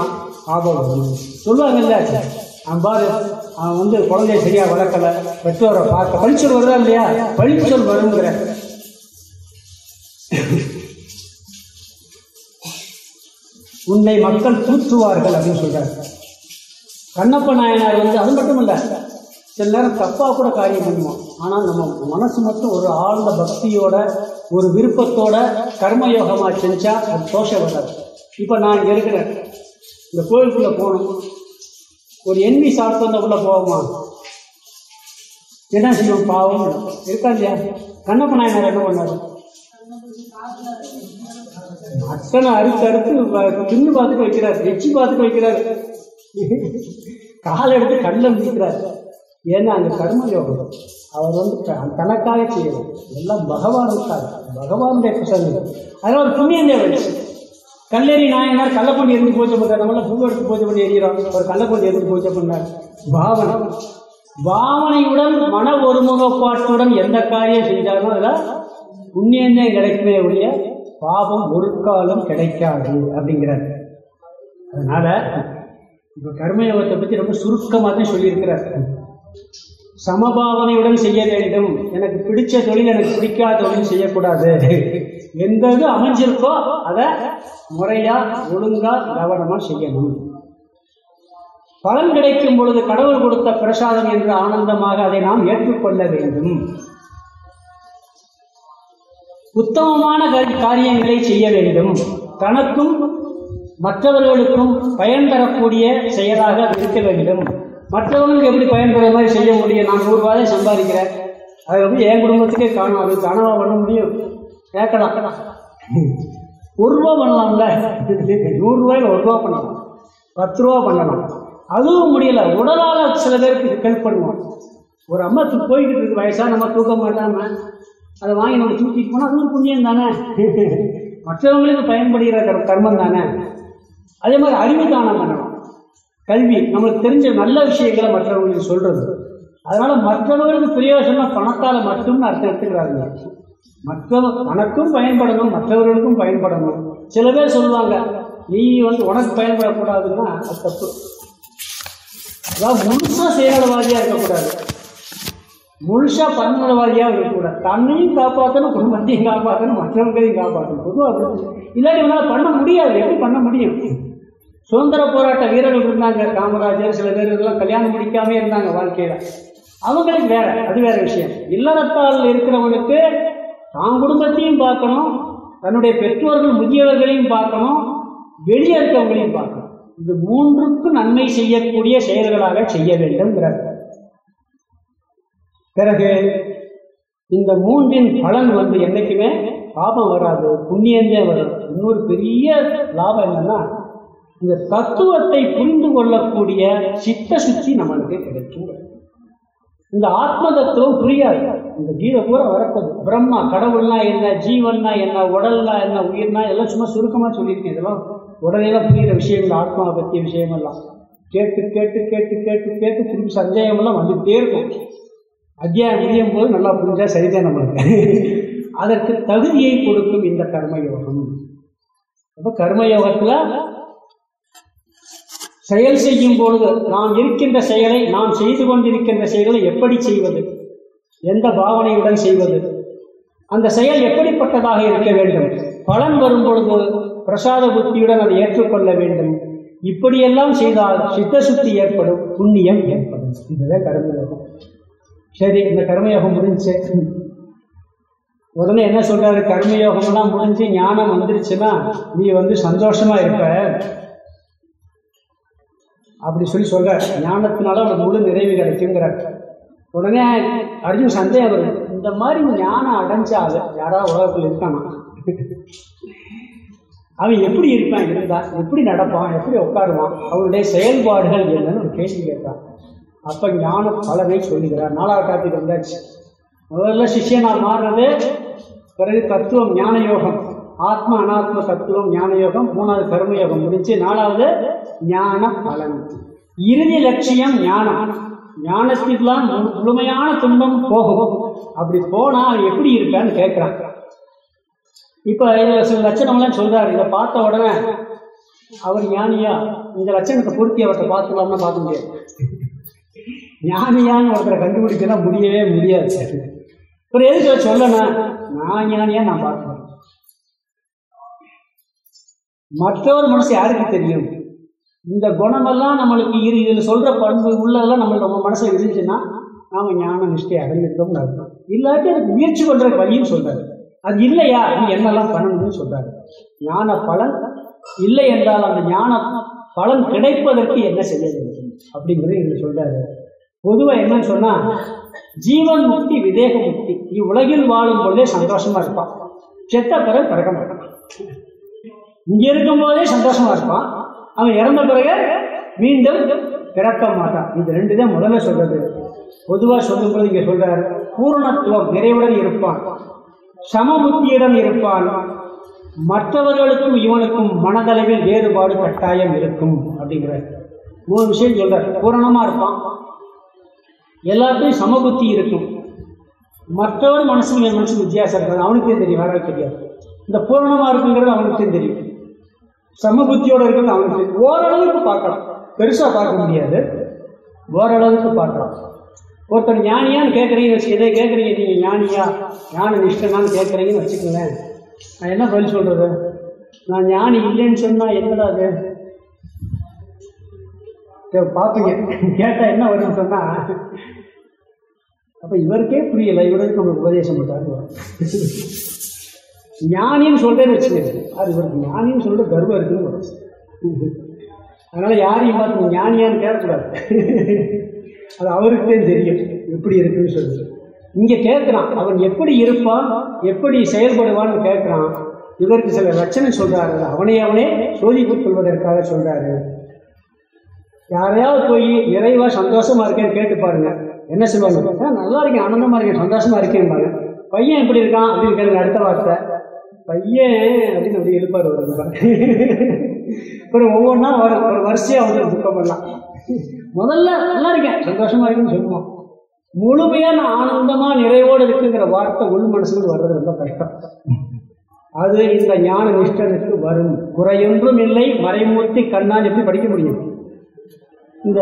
பாபம் வரும். சொல்லுவாங்கல்ல அவன் பாரு அவன் வந்து குழந்தைய சரியாக வளர்க்கலை பெற்றோரை பார்க்க பழிச்சொல் வருதா இல்லையா? பழிச்சொல் வருங்கிற. உன்னை மக்கள் தூற்றுவார்கள் அப்படின்னு சொல்கிறார் கண்ணப்ப நாயனார் வந்து அது மட்டும் இல்லை சில நேரம் தப்பாக கூட காரியம் பண்ணுவோம். ஆனால் நம்ம மனசு மட்டும் ஒரு ஆழ்ந்த பக்தியோட ஒரு விருப்பத்தோட கர்மயோகமாக செஞ்சா அது தோஷம் வராது. இப்போ நான் இங்கே இருக்கிறேன். இந்த கோயிலுக்குள்ளே போகணும். ஒரு எண்ணி சாப்பிட்டு வந்தா போவோமா? என்ன செய்வோம்? பாவம் இருக்கா இல்லையா? கண்ணப்ப நாயனார் என்ன பண்ணாரு? மட்டனை அறுத்து அறுத்து தின்னு பார்த்துட்டு வைக்கிறார். எச்சி பார்த்துட்டு வைக்கிறார். காலை எடுத்து கண்ணில் முடிக்கிறார் ஏன்னா அந்த கர்மயோகம் அவர் வந்து தனக்காக செய்யணும் எல்லாம் பகவானுக்காக பகவானுடைய பிரசங்க அதனால் ஒரு புண்ணியம் தேவை கல்லெறி நாயனார் கள்ளக்கொண்டு எரிஞ்சு பூஜை பண்றார்? நம்மள பூ எடுத்து பூஜை பண்ணி எறிகிறோம் ஒரு கள்ளப்பொண்டி எரிஞ்சு பூஜை பண்ணார்? பாவனை. பாவனையுடன் மன ஒருமுகப்பாட்டுடன் எந்த காரியம் செஞ்சாலும் அதில் புண்ணியந்தே கிடைக்குமே ஒழிய பாவம் ஒரு காலம் கிடைக்காது அப்படிங்கிறார். அதனால இப்போ கர்மயோகத்தை பற்றி ரொம்ப சுருக்கமாக தான் சொல்லியிருக்கிறார். சமபாவனையுடன் செய்ய வேண்டும். எனக்கு பிடிச்ச தொழில் எனக்கு பிடிக்காத தொழில் செய்யக்கூடாது. எந்த இது அமைஞ்சிருக்கோ அதை முறையா ஒழுங்கா கவனமா செய்யணும். பலன் கிடைக்கும் பொழுது கடவுள் கொடுத்த பிரசாதம் என்ற ஆனந்தமாக அதை நாம் ஏற்றுக்கொள்ள வேண்டும். உத்தமமான காரியங்களை செய்ய வேண்டும். தனக்கும் மற்றவர்களுக்கும் பயன் தரக்கூடிய செயலாக இருக்க வேண்டும். மற்றவங்களுக்கு எப்படி பயன் மாதிரி செய்ய முடியும்? நான் நூறு ரூபாய் சம்பாதிக்கிறேன். அதை வந்து என் குடும்பத்துக்கே காணும். அது கனவா பண்ண முடியும்? கேட்கலாம். ஒரு ரூபா பண்ணலாம்ல? நூறு ரூபாயில ஒரு ரூபா பண்ணலாம். பத்து ரூபா பண்ணலாம். அதுவும் முடியல. உடலால் சில பேருக்கு ஹெல்ப் பண்ணுவோம் ஒரு அம்மா தூ- போய்கிட்டு இருக்கு. வயசாக நம்ம தூக்க மாட்டாமல் அதை வாங்கி நம்ம தூக்கிட்டு போனால் அதுவும் புண்ணியம் தானே? மற்றவங்களுக்கு பயன்படுகிற கர்மம் தானே? அதே மாதிரி அறிவு தானம் பண்ணணும். கல்வி நம்மளுக்கு தெரிஞ்ச நல்ல விஷயங்களை மற்றவங்களுக்கு சொல்றது. அதனால மற்றவர்களுக்கு பிரயோஜனம் பணத்தால் மட்டும்னு அர்த்தம் எடுத்துக்கிறாங்க. மற்ற தனக்கும் பயன்படணும் மற்றவர்களுக்கும் பயன்படணும். சில பேர் சொல்லுவாங்க நீ வந்து உனக்கு பயன்படக்கூடாதுன்னா அது தப்பு. அதாவது முழுசா செயலவாதியா இருக்கக்கூடாது. முழுசா பன்மனவாதியா இருக்கக்கூடாது. தன்னையும் காப்பாற்றணும் குடும்பத்தையும் காப்பாற்றணும் மற்றவர்களையும் காப்பாற்றணும் பொதுவாக இல்லாட்டி உங்களால் பண்ண முடியாது. எப்படி பண்ண முடியும்? சுதந்திர போராட்ட வீரர்கள் இருந்தாங்க காமராஜர் சில பேர் இதெல்லாம் கல்யாணம் முடிக்காம இருந்தாங்க வாழ்க்கையில. அவங்களுக்கு வேற அது வேற விஷயம். இல்லறத்தால் இருக்கிறவனுக்கு தான் குடும்பத்தையும் பார்க்கணும் தன்னுடைய பெற்றோர்கள் முதியவர்களையும் பார்க்கணும் வெளியே இருக்கவங்களையும் பார்க்கணும். இந்த மூன்றுக்கும் நன்மை செய்யக்கூடிய செயல்களாக செய்ய வேண்டும்ங்கிறார். பிறகு இந்த மூன்றின் பலன் வந்து என்னைக்குமே பாபம் வராது புண்ணியந்தே வரும். இன்னொரு பெரிய லாபம் என்னன்னா இந்த தத்துவத்தை புரிந்து கொள்ளக்கூடிய சித்த சுத்தி நம்மளுக்கு கிடைக்கும். இந்த ஆத்ம தத்துவம் புரியாது. இந்த கீதை பூரா வரப்போகுது. பிரம்மா கடவுள்னா என்ன ஜீவன்னா என்ன உடல்னா என்ன உயிர்னா எல்லாம் சும்மா சுருக்கமாக சொல்லியிருக்கேன். இதெல்லாம் உடனே புரியிற விஷயங்கள் ஆத்மாவை பற்றிய விஷயமெல்லாம். கேட்டு கேட்டு கேட்டு கேட்டு கேட்டு திரும்பி சந்தேகமெல்லாம் வந்துகிட்டே இருக்கும். அத்தியாயம் முடியும் போது நல்லா புரிஞ்சால் சரிதான் நம்மளுக்கு. அதற்கு தகுதியை கொடுக்கும் இந்த கர்மயோகம். அப்போ கர்மயோகத்தில் செயல் செய்யும் பொழுது நாம் இருக்கின்ற செயலை நாம் செய்து கொண்டிருக்கின்ற செயலை எப்படி செய்வது? எந்த பாவனையுடன் செய்வது? அந்த செயல் எப்படிப்பட்டதாக இருக்க வேண்டும்? பலன் வரும் பொழுது பிரசாத புத்தியுடன் அதை ஏற்றுக்கொள்ள வேண்டும். இப்படியெல்லாம் செய்தால் சித்த சுத்தி ஏற்படும் புண்ணியம் ஏற்படும். இதுதான் கர்மயோகம். சரி இந்த கர்மயோகம் முடிஞ்சு. உடனே என்ன சொல்றாரு? கர்மயோகம்லாம் முடிஞ்சு ஞானம் வந்துருச்சுன்னா நீ வந்து சந்தோஷமா இருப்ப. அப்படி சொல்லி சொல்கிறார் ஞானத்தினால அவனுக்கு முழு நிறைவு கிடைக்குங்கிறார். உடனே அர்ஜுன் சந்தேகம் வரும் இந்த மாதிரி ஞானம் அடைஞ்சாது யாராவது உலகத்தில் இருக்கானா? அவன் எப்படி இருப்பான் இருந்தா? எப்படி நடப்பான்? எப்படி உட்காருவான்? அவனுடைய செயல்பாடுகள் என்னன்னு ஒரு கேள்வி கேட்டான் அப்போ ஞானம் பலனை சொல்லுகிறார். நாலாவது டாபிக் வந்தாச்சு. முதல்ல சிஷ்யனா மாறுறது பிறகு தத்துவம் ஞான யோகம் ஆத்ம அனாத்ம தத்துவம் ஞான யோகம் மூணாவது கர்ம முடிஞ்சு நாலாவது ஞான பலன். இறுதி லட்சியம் ஞானம். ஞானத்திற்கெல்லாம் முழுமையான துன்பம் போகும். அப்படி போனா எப்படி இருக்கான்னு கேட்கிறான் இப்ப இதுல சில லட்சணம்லாம் சொல்றாரு. இதை பார்த்த உடனே அவர் ஞானியா? இந்த லட்சணத்தை பூர்த்தி அவர்கிட்ட பார்த்துக்கலாம்னா பார்க்க முடியாது. ஞானியான்னு ஒருத்தரை கண்டுபிடிக்கலாம் முடியவே முடியாது அப்புறம் எதுக்கு சொல்லணும்? நான் ஞானியா நான் பார்க்கணும். மற்றொரு மனசு யாருக்கு தெரியும்? இந்த குணமெல்லாம் நம்மளுக்கு இரு இதில் சொல்ற பண்பு உள்ளதெல்லாம் நம்ம நம்ம மனசில் இருந்துச்சுன்னா நாம ஞான நிஷ்டை அடைஞ்சிருக்கோம்னு அர்த்தம். இல்லாட்டி அதுக்கு முயற்சி பண்ற வழியும் சொல்றாரு. அது இல்லையா? நீ என்னெல்லாம் பண்ணணும்னு சொல்றாரு. ஞான பலன் இல்லை என்றால் அந்த ஞான பலன் கிடைப்பதற்கு என்ன செய்ய வேண்டும்? அப்படிங்கிறது இதில் சொல்றாரு. பொதுவாக என்னன்னு சொன்னா ஜீவன் முக்தி விதேக முக்தி இவ்வுலகில் வாழும் பொழுதே சந்தோஷமா இருப்பான். செத்த பிறகு பிறக்க மாட்டான். இங்கே இருக்கும் போதே சந்தோஷமா இருப்பான். அவன் இறந்த பிறகு மீண்டும் பிறக்க மாட்டான். இது ரெண்டு தான் முதல்ல சொல்றது. பொதுவாக சொல்லும்போது இங்க சொல்றாரு பூரணத்துவம் நிறைவுடன் இருப்பான். சமபுத்தியுடன் இருப்பான். மற்றவர்களுக்கும் இவனுக்கும் மனதளவில் வேறுபாடு கட்டாயம் இருக்கும் அப்படிங்கிறார். மூணு விஷயம் சொல்றார். பூரணமா இருப்பான். எல்லாத்தையும் சமபுத்தி இருக்கும். மற்றவர் மனசுக்கு என் மனசுக்கு வித்தியாசம் இருக்காது. அவனுக்கு தெரியும். வேற தெரியாது. இந்த பூரணமா இருக்குங்கிறது அவனுக்கு தெரியும். சமபுத்தியோட இருக்கிறது அவனுக்கு. தெரியும். ஓரளவுக்கு பார்க்கலாம். பெருசா பார்க்க முடியாது. ஓரளவுக்கு பார்க்கலாம். ஒருத்தர் ஞானியான்னு கேட்குறீங்கன்னு வச்சு இதை கேட்குறீங்க நீங்கள் ஞானியா? ஞான நிஷ்டனான்னு கேட்குறீங்கன்னு வச்சுக்கோங்களேன். நான் என்ன பதில் சொல்றது? நான் ஞானி இல்லைன்னு சொன்னா என்னடா அது? சரி, பார்ப்பீங்க கேட்டால் என்ன வரும்னு சொன்னா அப்போ இவருக்கே புரியலை. இவருக்கு நம்மளுக்கு உபதேசம் பண்ணாரு ஞானின்னு சொல்றேன்னு வச்சுக்கோங்க. அது இவருக்கு ஞானின்னு சொல்லிட்டு கர்வம் இருக்குன்னு வரும். அதனால யாரையும் பார்த்து ஞானியான்னு கேட்கக்கூடாது. அது அவருக்கே தெரியும் எப்படி இருக்குன்னு சொல்லி இங்கே கேட்குறான். அவன் எப்படி இருப்பான் எப்படி செயல்படுவான்னு கேட்குறான். இவருக்கு சில லட்சணம் சொல்கிறார்கள் அவனை அவனே சோதித்துக் கொள்வதற்காக சொல்கிறாரு யாரையாவது போய் நிறைவாக சந்தோஷமாக இருக்கேன்னு கேட்டு பாருங்க. என்ன சொல்லுவாங்க? நல்லா இருக்கேன். ஆனந்தமாக இருக்கேன். சந்தோஷமாக இருக்கேன் பாருங்க. பையன் எப்படி இருக்கான் அப்படின்னு கேளுங்க அடுத்த வார்த்தை. பையன் அப்படின்னு அப்படி எழுப்பாரு ஒரு அப்புறம் ஒவ்வொன்றா வர ஒரு வரிசையாக வந்து துக்கம் பண்ணலாம் முதல்ல நல்லா இருக்கேன் சந்தோஷமா இருக்குன்னு சொல்லுவோம். முழுமையான ஆனந்தமா நிறைவோடு இருக்குங்கிற வார்த்தை உள் மனசுக்கு வர்றது ரொம்ப கஷ்டம். அது இந்த ஞான நிஷ்டனுக்கு வரும். குறையொன்றும் இல்லை. மறைமூர்த்தி கண்ணால் எப்படி படிக்க முடியும்? இந்த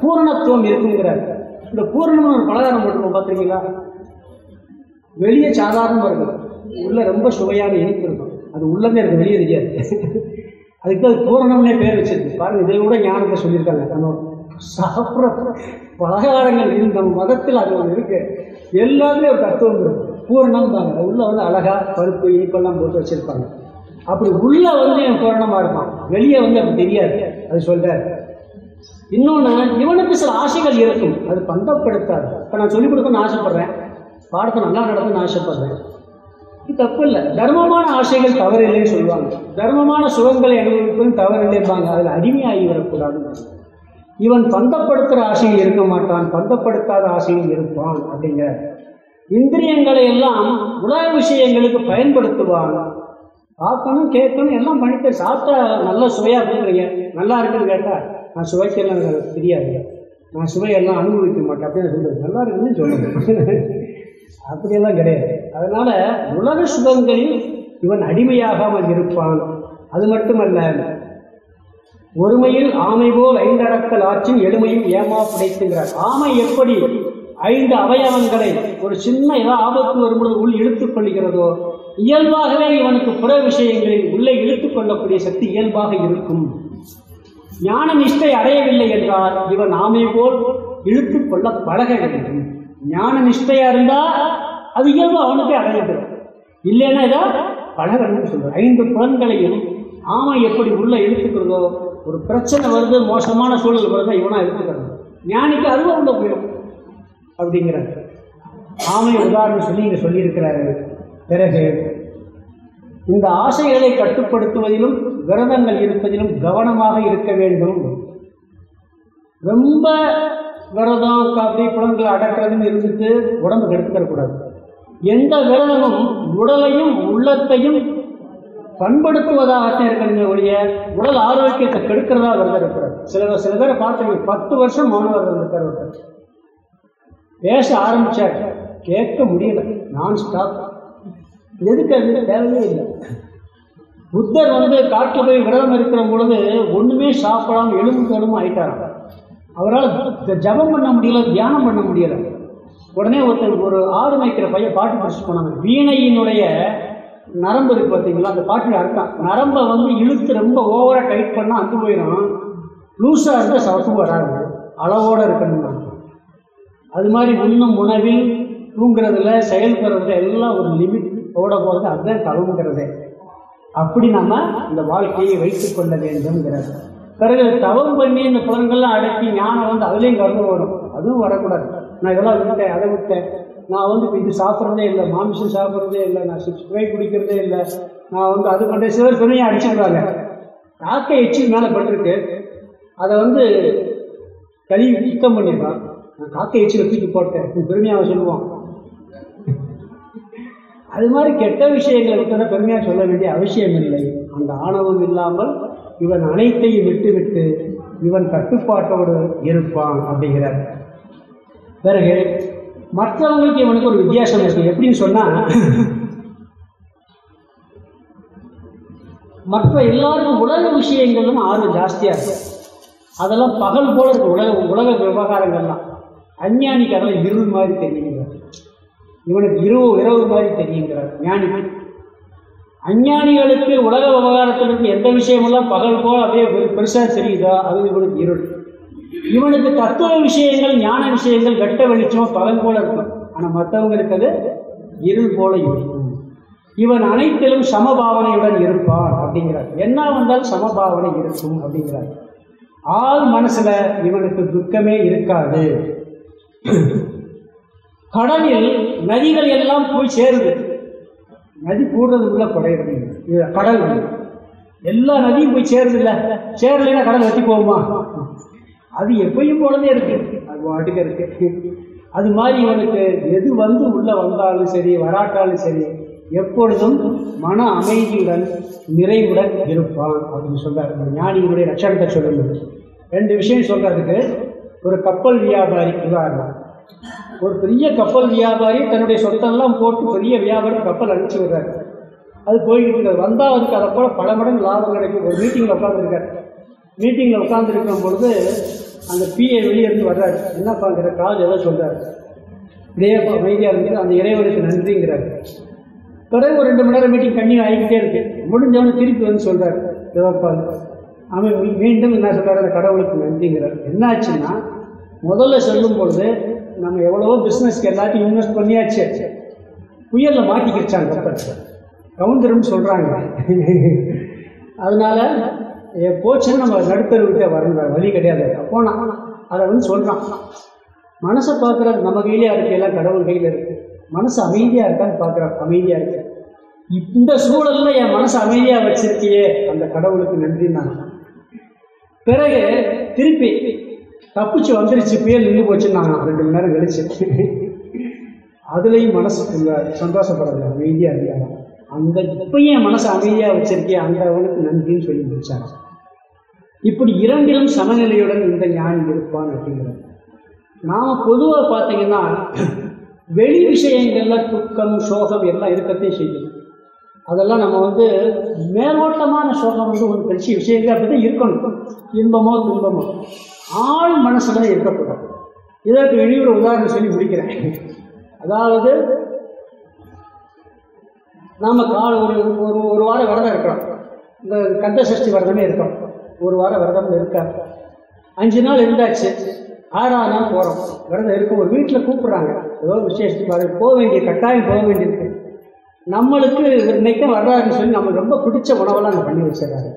பூரணத்துவம் இருக்குங்கிறார் இந்த பூரணம்னு ஒரு பலகாரம் போட்டுருக்கோம் பார்த்துருக்கீங்களா? வெளியே சாதாரணமாக இருக்கும் உள்ளே ரொம்ப சுவையான இனிப்பு இருக்கும். அது உள்ளமே எனக்கு வெளியே தெரியாது. அதுக்கு அது தோரணம்னே பேர் வச்சிருக்கு. பாருங்க இதை கூட ஞானத்தை சொல்லியிருக்காங்க. நம்ம சாப்பிட்ற பலகாரங்கள் இந்த மதத்தில் அது ஒன்று இருக்கு. எல்லாமே ஒரு தத்துவம் பூரணம் தாங்க உள்ள வந்து அழகா பருப்பு இனிப்பெல்லாம் போட்டு வச்சிருப்பாங்க. அப்படி உள்ள வந்து என் பூரணமா இருப்பான். வெளியே வந்து அப்படி தெரியாது. அது சொல்றாரு. இன்னொன்று இவனுக்கு சில ஆசைகள் இருக்கும். அது பந்தப்படுத்தாது இப்போ நான் சொல்லிக் கொடுக்கணும்னு ஆசைப்பட்றேன். பாடத்தை நல்லா நடக்கணும்னு ஆசைப்படுறேன். தப்பு இல்லை தர்மமான ஆசைகள் தவறில்லைன்னு சொல்லுவாங்க. தர்மமான சுகங்களை அனுபவிப்பதும் தவறில்லைம்பாங்க அதில் அடிமையாகி வரக்கூடாது. இவன் பந்தப்படுத்துகிற ஆசையில் இருக்க மாட்டான். பந்தப்படுத்தாத ஆசையில் இருப்பான் அப்படிங்கிற இந்திரியங்களை எல்லாம் உலக விஷயங்களுக்கு பயன்படுத்துவான். பார்க்கணும் கேட்கணும் எல்லாம் பண்ணிட்டு சாப்பிட்டா நல்ல சுவையா கொடுக்குறீங்க நல்லா இருக்குன்னு கேட்டா நான் சுவைக்கெல்லாம் எனக்கு தெரியாது. நான் சுவையெல்லாம் அனுபவிக்க மாட்டேன் அப்படின்னு சொல்லுது நல்லா இருக்குன்னு சொல்லுவேன் அப்படியெல்லாம் கிடையாது. அதனால உலக சுகங்களில் இவன் அடிமையாகாமல் இருப்பான். அது மட்டுமல்ல ஒருமையில் ஆமை போல் ஐந்தடக்கல் ஆற்றும் எளிமையும் ஏமா படைத்துங்கிறார் ஆமை எப்படி ஐந்து அவயவங்களை ஒரு சின்ன ஏதோ ஆபத்து வரும்பொழுது உள் இழுத்துக் கொள்கிறதோ இயல்பாகவே இவனுக்கு புற விஷயங்களில் உள்ளே இழுத்துக் கொள்ளக்கூடிய சக்தி இயல்பாக இருக்கும். ஞான நிஷ்டை அடையவில்லை என்றால் இவன் ஆமை போல் இழுத்துக் கொள்ள பழக வேண்டும் ஞான நிஷ்டையா இருந்தா அது இயல்பு அவனுக்கே அடையுது இல்லைன்னா ஏதோ பழகணும்னு சொல்றார். ஐந்து புலன்களையும் ஆமை எப்படி உள்ள இழுத்துக்கிறதோ ஒரு பிரச்சனை வருது மோசமான சூழல் வருதா இவனா இழுத்துக்கிறது ஞானிக்கு அதுவும் உள்ள போயிடும் அப்படிங்கிறார். ஆமை உதாரணம் சொல்லி இங்க சொல்லியிருக்கிறாரு. பிறகு இந்த ஆசைகளை கட்டுப்படுத்துவதிலும் விரதங்கள் இருப்பதிலும் கவனமாக இருக்க வேண்டும். ரொம்ப விரதம் காப்பி புலன்களை அடக்கிறதுன்னு இருந்துட்டு உடம்பு கெடுத்துக்கூடாது எந்த விரதமும் உடலையும் உள்ளத்தையும் பண்படுத்துவதாகத்தான் இருக்கணுமே ஒழிய உடல் ஆரோக்கியத்தை கெடுக்கிறதா விரதம் இருக்கிறார் சில சில பேரை பார்த்துருக்கீங்க பத்து வருஷம் மௌன விரதம் இருக்கார் ஒருத்தர் பேச ஆரம்பிச்சார். கேட்க முடியல. நான் ஸ்டாப் எதுக்கு அது? தேவையே இல்லை. புத்தர் வந்து காட்டில் போய் விரதம் இருக்கிற பொழுது ஒன்றுமே சாப்பிடாம எலும்பு தோலுமும் ஆயிட்டாராம். அவரால் ஜபம் ஜெபம் பண்ண முடியல தியானம் பண்ண முடியல. உடனே ஒருத்தர் ஒரு ஆடு மேய்க்கிற பையன் பாட்டு படிச்சுட்டு போனாங்க. வீணையினுடைய நரம்பு இருக்கு பார்த்தீங்களா? அந்த பாட்டில் அர்த்தம் நரம்பை வந்து இழுத்து ரொம்ப ஓவராக டைட் பண்ணால் அந்து போயிடும். லூஸாக இருந்தால் சவப்பு வராது. அளவோடு இருக்கணும்னா. அது மாதிரி உண்ணும் உணவில் தூங்குறதுல செயல்படுறதுல எல்லாம் ஒரு லிமிட் ஓட போகிறது அதுதான் தவங்கிறதே அப்படி நம்ம இந்த வாழ்க்கையை வைத்துக்கொள்ள வேண்டும்ங்கிறது. பிறகு தவம் பண்ணி இந்த புலன்கள்லாம் அடக்கி ஞானம் வந்து அதுலேயும் கருத்து வரும். அதுவும் வரக்கூடாது. நான் இதெல்லாம் விட்டேன் அதை விட்டேன். நான் வந்து இது சாப்பிட்றதே இல்லை மாமிசம் சாப்பிட்றதே இல்லை நான் சிக்ஸ் சுவை குடிக்கிறதே இல்லை. நான் வந்து அது பண்ணுற சிவர் பெருமையாக அடிச்சிடுறாங்க காக்கை எச்சில் மேலே பட்டிருக்கு. அதை வந்து கழுவி சுத்தம் பண்ணிடுறான். நான் காக்கை எச்சில் தூக்கி போட்டேன். பெருமையாக சொல்லுவான். அது மாதிரி கெட்ட விஷயங்களை விட்டு பெருமையாக சொல்ல வேண்டிய அவசியம் இல்லை. அந்த ஆணவம் இல்லாமல் இவன் அனைத்தையும் விட்டுவிட்டு இவன் கட்டுப்பாட்டோடு இருப்பான் அப்படிங்கிறார். பிறகு மற்றவங்களுக்கு இவனுக்கு ஒரு வித்தியாசம் இருக்கு. எப்படின்னு சொன்னா மற்ற எல்லாருக்கும் உலக விஷயங்களும் ஆர்வம் ஜாஸ்தியா இருக்கு. அதெல்லாம் பகல் போல இருக்கு. உலக உலக விவகாரங்கள்லாம். அஞ்ஞானிக்கு அதெல்லாம் இருள் மாதிரி தெரியுங்கிறார். இவனுக்கு இரவு இரவு மாதிரி தெரியுங்கிறார். ஞானிக்கு அஞ்ஞானிகளுக்கு உலக விவகாரத்திற்கு எந்த விஷயமெல்லாம் பகல் போல் அப்படியே பெருசாக தெரியுதோ? அது இவனுக்கு இருள். இவனுக்கு தத்துவ விஷயங்கள் ஞான விஷயங்கள் வெட்ட வெளிச்சம் பகல் போல இருக்கும். ஆனால் மற்றவங்களுக்கு அது இருள் போல இருக்கும். இவன் அனைத்திலும் சமபாவனையுடன் இருப்பான் அப்படிங்கிறார். என்ன வந்தாலும் சமபாவனை இருக்கும் அப்படிங்கிறார். ஆள் மனசுல இவனுக்கு துக்கமே இருக்காது. கடலில் நதிகள் எல்லாம் போய் சேருது. நதி கூடுறதுக்குள்ள குறையிறது கடல். எல்லா நதியும் போய் சேருது இல்லை சேரலைன்னா கடல் வத்தி போகுமா? அது எப்பயும் போலவே இருக்கு. அது வாட்டுக்கு இருக்கு. அது மாதிரி இவனுக்கு எது வந்து உள்ள வந்தாலும் சரி வராட்டாலும் சரி எப்பொழுதும் மன அமைதியுடன் நிறைவுடன் இருப்பான் அப்படின்னு சொல்றார். இந்த ஞானியினுடைய லட்சணத்தை சொல்லணும் ரெண்டு விஷயம் சொல்றதுக்கு ஒரு கப்பல் வியாபாரி உதாரணம் ஒரு பெரிய கப்பல் வியாபாரி தன்னுடைய சொத்தெல்லாம் போட்டு பெரிய வியாபாரி கப்பல் அனுப்பிச்சு விடுறாரு. அது போய்கிட்டு இருக்காரு வந்தால் அதுக்கு அதை போல் பல மடங்கு லாபம் கிடைக்கும். ஒரு மீட்டிங்கில் உட்காந்துருக்காரு மீட்டிங்கில் உட்காந்துருக்கும் பொழுது அந்த பிஏ வெளியே இருந்து வர்றாரு. என்னப்பாங்கிற கால் ஏதோ சொல்கிறார் இதே அமைதியாக இருந்து அந்த இறைவனுக்கு நன்றிங்கிறார். பிறகு ஒரு ரெண்டு மணி நேரம் மீட்டிங் கண்டினியூ ஆகிக்கிட்டே இருக்கு. முடிஞ்சவனு திருப்பி வந்து சொல்கிறார் சிவப்பால் அவன் மீண்டும் என்ன சொல்கிறார் அந்த கடவுளுக்கு நன்றிங்கிறார். என்னாச்சுன்னா முதல்ல சொல்லும் பொழுது நம்ம எவ்வளவோ பிஸ்னஸ்க்கு எல்லாத்தையும் இன்வெஸ்ட் பண்ணியாச்சு. புயலில் மாட்டிக்கிச்சாங்க கப்பல் சொல்கிறாங்க அதனால போச்சுன்னு நம்ம நடுத்தருவிட்டே வரணும் வழி கிடையாது. அப்போ நான் அதை வந்து சொல்கிறான் மனசை பார்க்குறது நம்ம கையிலே இருக்கு எல்லாம் கடவுள் கையில் இருக்கு. மனசு அமைதியாக இருக்கான்னு பார்க்குறான் அமைதியாக இருக்கு. இந்த சூழல்ல என் மனசு அமைதியாக வச்சிருக்கியே அந்த கடவுளுக்கு நன்றி நான் பிறகு திருப்பி தப்பிச்சு வந்துருச்சு புயல் நின்று போச்சுன்னு நான் ரெண்டு மணி நேரம் கழிச்சு. அதுலேயும் மனசு கொஞ்சம் சந்தோஷப்படுறது அமைதியாக இருந்தாங்க அந்த இப்பயும் என் மனசை அமைதியாக வச்சிருக்கே அந்த அவனுக்கு நன்றின்னு சொல்லி முடிச்சாங்க. இப்படி இரண்டிலும் சமநிலையுடன் இந்த ஞானி இருப்பான் அப்படிங்கிறது நாம் பொதுவாக பார்த்தீங்கன்னா வெளி விஷயங்கள்ல துக்கம் சோகம் எல்லாம் இருக்கத்தையும் செய்யும் அதெல்லாம் நம்ம வந்து மேலோட்டமான சோகம் வந்து ஒரு பெரிய விஷயங்கள் அப்படி தான் இருக்கணும். இன்பமோ துன்பமோ. ஆள் மனசுல இருக்கக்கூடாது இதற்கு இனி ஒரு உதாரணம் சொல்லி முடிக்கிறேன். அதாவது நாம் கால ஒரு ஒரு ஒரு வாரம் விரதம் இருக்கிறோம். இந்த கந்த சஷ்டி விரதமே இருக்கோம். ஒரு வாரம் விரதம் இருக்கா அஞ்சு நாள் இருந்தாச்சு. ஆறாவது நாள் போகிறோம் விரதம் இருக்கும். ஒரு வீட்டில் கூப்பிட்றாங்க. ஏதோ விசேஷத்துக்கு வர போக வேண்டிய கட்டாயம் போக வேண்டியிருக்கு. நம்மளுக்கு இன்னைக்கு வர்றாருன்னு சொல்லி நம்மளுக்கு ரொம்ப பிடிச்ச உணவெல்லாம் அங்கே பண்ணி வச்சிடறாரு.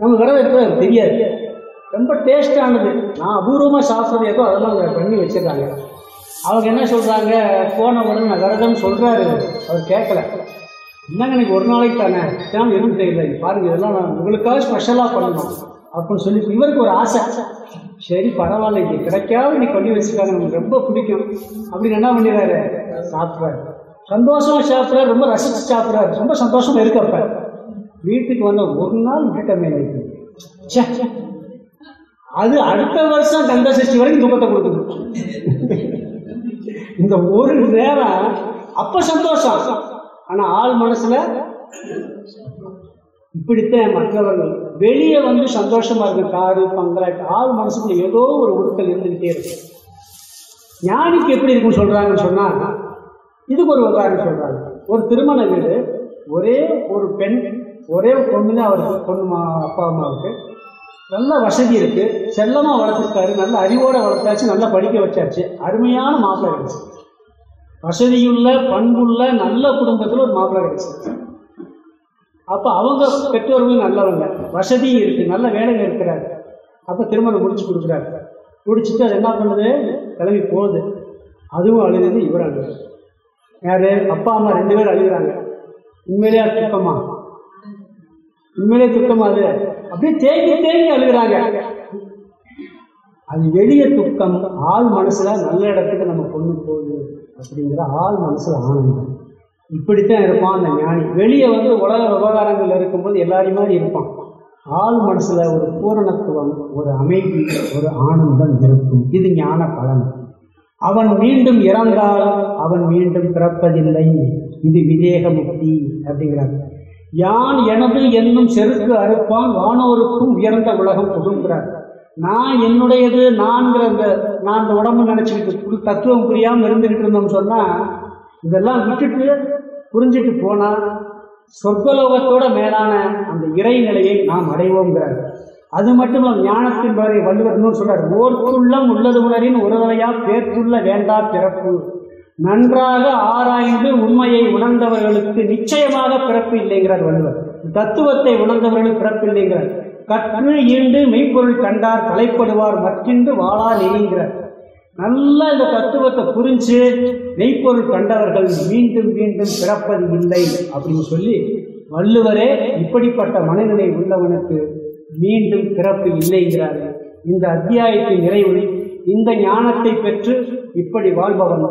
நம்ம விரதம் இருக்கிறது தெரியாது. ரொம்ப டேஸ்டானது நான் அபூர்வமாக சாப்பிட்றது ஏதோ அதெல்லாம் அவங்க பண்ணி வச்சிருக்காங்க. அவங்க என்ன சொல்கிறாங்க போன உடனே நான் விரதம் சொல்கிறாரு அவர் கேட்கல. என்னங்க எனக்கு ஒரு நாளைக்கு தானே? தான் எதுவும் தெரியல பாருங்க இதெல்லாம் நான் உங்களுக்காக ஸ்பெஷலாக பண்ணணும். அப்படின்னு சொல்லி இவருக்கு ஒரு ஆசை. சரி பரவாயில்ல. இங்கே கிடைக்காம இன்னைக்கு பண்ணி வச்சிருக்காங்க. நமக்கு ரொம்ப பிடிக்கும். அப்படின்னு என்ன பண்ணிடுறாரு? சாப்பிட்றாரு. சந்தோஷமாக சாப்பிட்றாரு. ரொம்ப ரசித்து சாப்பிட்றாரு. ரொம்ப சந்தோஷமாக இருக்கப்ப வீட்டுக்கு வந்த ஒரு நாள் விட்டுட்டமே இருக்கு சே அது அடுத்த வருஷம் கந்த சஷ்டி வரைக்கும் துக்கத்தை கொடுக்குது. இந்த ஒரு நேரம் அப்ப சந்தோஷம். ஆனா ஆள் மனசுல இப்படித்தான் மற்றவர்கள் வெளியே வந்து சந்தோஷமா இருக்கு. காரு பங்களாட்டு ஆள் மனசுக்குள்ள ஏதோ ஒரு உடுக்கல் இருந்துகிட்டே இருக்கு. ஞானிக்கு எப்படி இருக்குன்னு சொல்றாங்கன்னு சொன்னா இதுக்கு ஒரு உதாரணம் சொல்றாங்க. ஒரு திருமண வீடு ஒரே ஒரு பெண் ஒரே பொண்ணு தான் அவருக்கு பொண்ணு அப்பா அம்மாவுக்கு. நல்ல வசதி இருக்கு. செல்லமா வளர்த்துருக்காரு. நல்ல அறிவோட வளர்த்தாச்சு. நல்லா படிக்க வச்சாச்சு. அருமையான மாப்பிள்ளை கிடைச்சு. வசதியுள்ள பண்புள்ள நல்ல குடும்பத்தில் ஒரு மாப்பிள்ளை கிடைச்சு. அப்போ அவங்க பெற்றோர்களும் நல்லவங்க. வசதியும் இருக்கு. நல்ல வேலையில் இருக்கிறாரு. அப்போ திருமணம் முடிச்சு கொடுக்குறாரு. முடிச்சுட்டு அது என்ன பண்ணுது? கிளம்பி போகுது. அதுவும் அழுகுது. இவர் அழுகுது. யாரு? அப்பா அம்மா ரெண்டு பேரும் அழுகுறாங்க. உண்மையிலேயே அது உண்மையிலே துக்கமா அது. அப்படியே தேங்கி தேங்கி அழுகுறாங்க. அது வெளிய துக்கம் ஆள் மனசுல நல்ல இடத்துக்கு நம்ம கொண்டு போகுது அப்படிங்கிற ஆள் மனசுல ஆனந்தம். இப்படித்தான் இருப்பான் அந்த ஞானி. வெளியே வந்து உலக விவகாரங்கள் இருக்கும்போது எல்லாரையும் மாதிரி இருப்பான். ஆள் மனசுல ஒரு பூரணத்துவம் ஒரு அமைதி ஒரு ஆனந்தம் இருக்கும். இது ஞான பலன். அவன் மீண்டும் இறந்தால் அவன் மீண்டும் பிறப்பதில்லை. இது விதேக முக்தி அப்படிங்கிறார். யான் எனது என்னும் செருக்கு அறுப்பான் வானோருக்கும் உயர்ந்த உலகம் புகுங்கிறார் நான் என்னுடையது நான்கிற அந்த நான் இந்த உடம்பு நினச்சிக்கிட்டு புது தத்துவம் புரியாமல் இருந்துக்கிட்டு இருந்தோம்னு சொன்னால் இதெல்லாம் விட்டுட்டு புரிஞ்சிட்டு போனால் சொர்க்கலோகத்தோட மேலான அந்த இறைநிலையை நாம் அடைவோங்கிறார் அது மட்டும் இல்லாமல் ஞானத்தின் வரை வள்ளுவர் இன்னொரு சொல்றார் ஓர்த்துள்ளம் உள்ளது உணரின் உறவலையா பேர்த்துள்ள வேண்டா பிறப்பு. நன்றாக ஆராய்ந்து உண்மையை உணர்ந்தவர்களுக்கு நிச்சயமாக பிறப்பு இல்லைங்கிறார் வள்ளுவர். தத்துவத்தை உணர்ந்தவர்களுக்கு பிறப்பு இல்லைங்கிறார். கற்று ஈண்டு மெய்ப்பொருள் கண்டார் தலைப்படுவார் மற்றின்று வாழா நெய்கிறார் நல்லா இந்த தத்துவத்தை புரிஞ்சு மெய்ப்பொருள் கண்டவர்கள் மீண்டும் மீண்டும் பிறப்பது இல்லை அப்படின்னு சொல்லி வள்ளுவரே இப்படிப்பட்ட மனநிலை உள்ளவனுக்கு மீண்டும் பிறப்பு இல்லைங்கிறார். இந்த அத்தியாயத்தின் நிறைவு இந்த ஞானத்தை பெற்று இப்படி வாழ்பவன்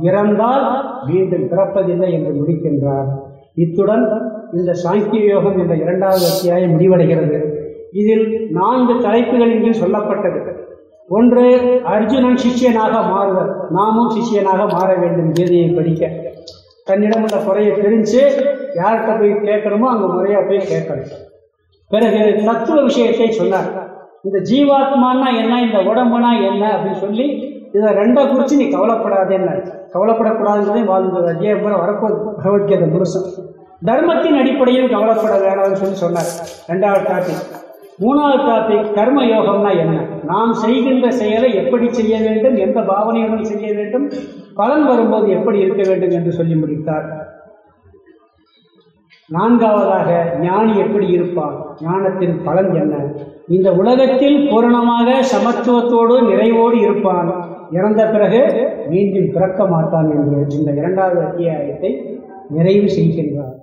இறந்தால் மீண்டும் பிறப்பதில்லை என்று முடிக்கின்றார். இத்துடன் இந்த சாங்கிய யோகம் என்ற இரண்டாவது அத்தியாயம் முடிவடைகிறது. இதில் நான்கு தலைப்புகளின் கீழ் சொல்லப்பட்டது. ஒன்று அர்ஜுனன் சிஷ்யனாக மாறுவர். நாமும் சிஷ்யனாக மாற வேண்டும் கீதையை படிக்க. தன்னிடம் உள்ள குறையை தெரிஞ்சு யார்கிட்ட போய் கேட்கணுமோ அங்கே முறையாக போய் கேட்கணும். பிறகு தத்துவ விஷயத்தை சொன்னார். இந்த ஜீவாத்மான்னா என்ன இந்த உடம்புனா என்ன அப்படின்னு சொல்லி இதை ரெண்டை குறித்து நீ கவலைப்படாதேன்னு கவலைப்படக்கூடாதுன்றதே வாழ்ந்தது அத்தியாயம் பூரா வரப்போது பகவத்கீதை முழுசும் தர்மத்தின் அடிப்படையில் கவலைப்பட வேணாம்னு சொல்லி சொன்னார். ரெண்டாவது டாபிக் மூணாவது டாபிக் கர்ம யோகம்னா என்ன? நாம் செய்கின்ற செயலை எப்படி செய்ய வேண்டும்? எந்த பாவனையுடன் செய்ய வேண்டும்? பலன் வரும்போது எப்படி இருக்க வேண்டும் என்று சொல்லி முடித்தார். நான்காவதாக ஞானி எப்படி இருப்பான்? ஞானத்தின் பலன் என்ன? இந்த உலகத்தில் பூரணமாக சமத்துவத்தோடு நிறைவோடு இருப்பான். இறந்த பிறகு மீண்டும் பிறக்க மாட்டான் என்று இந்த இரண்டாவது அத்தியாயத்தை நிறைவு செய்கின்றார்.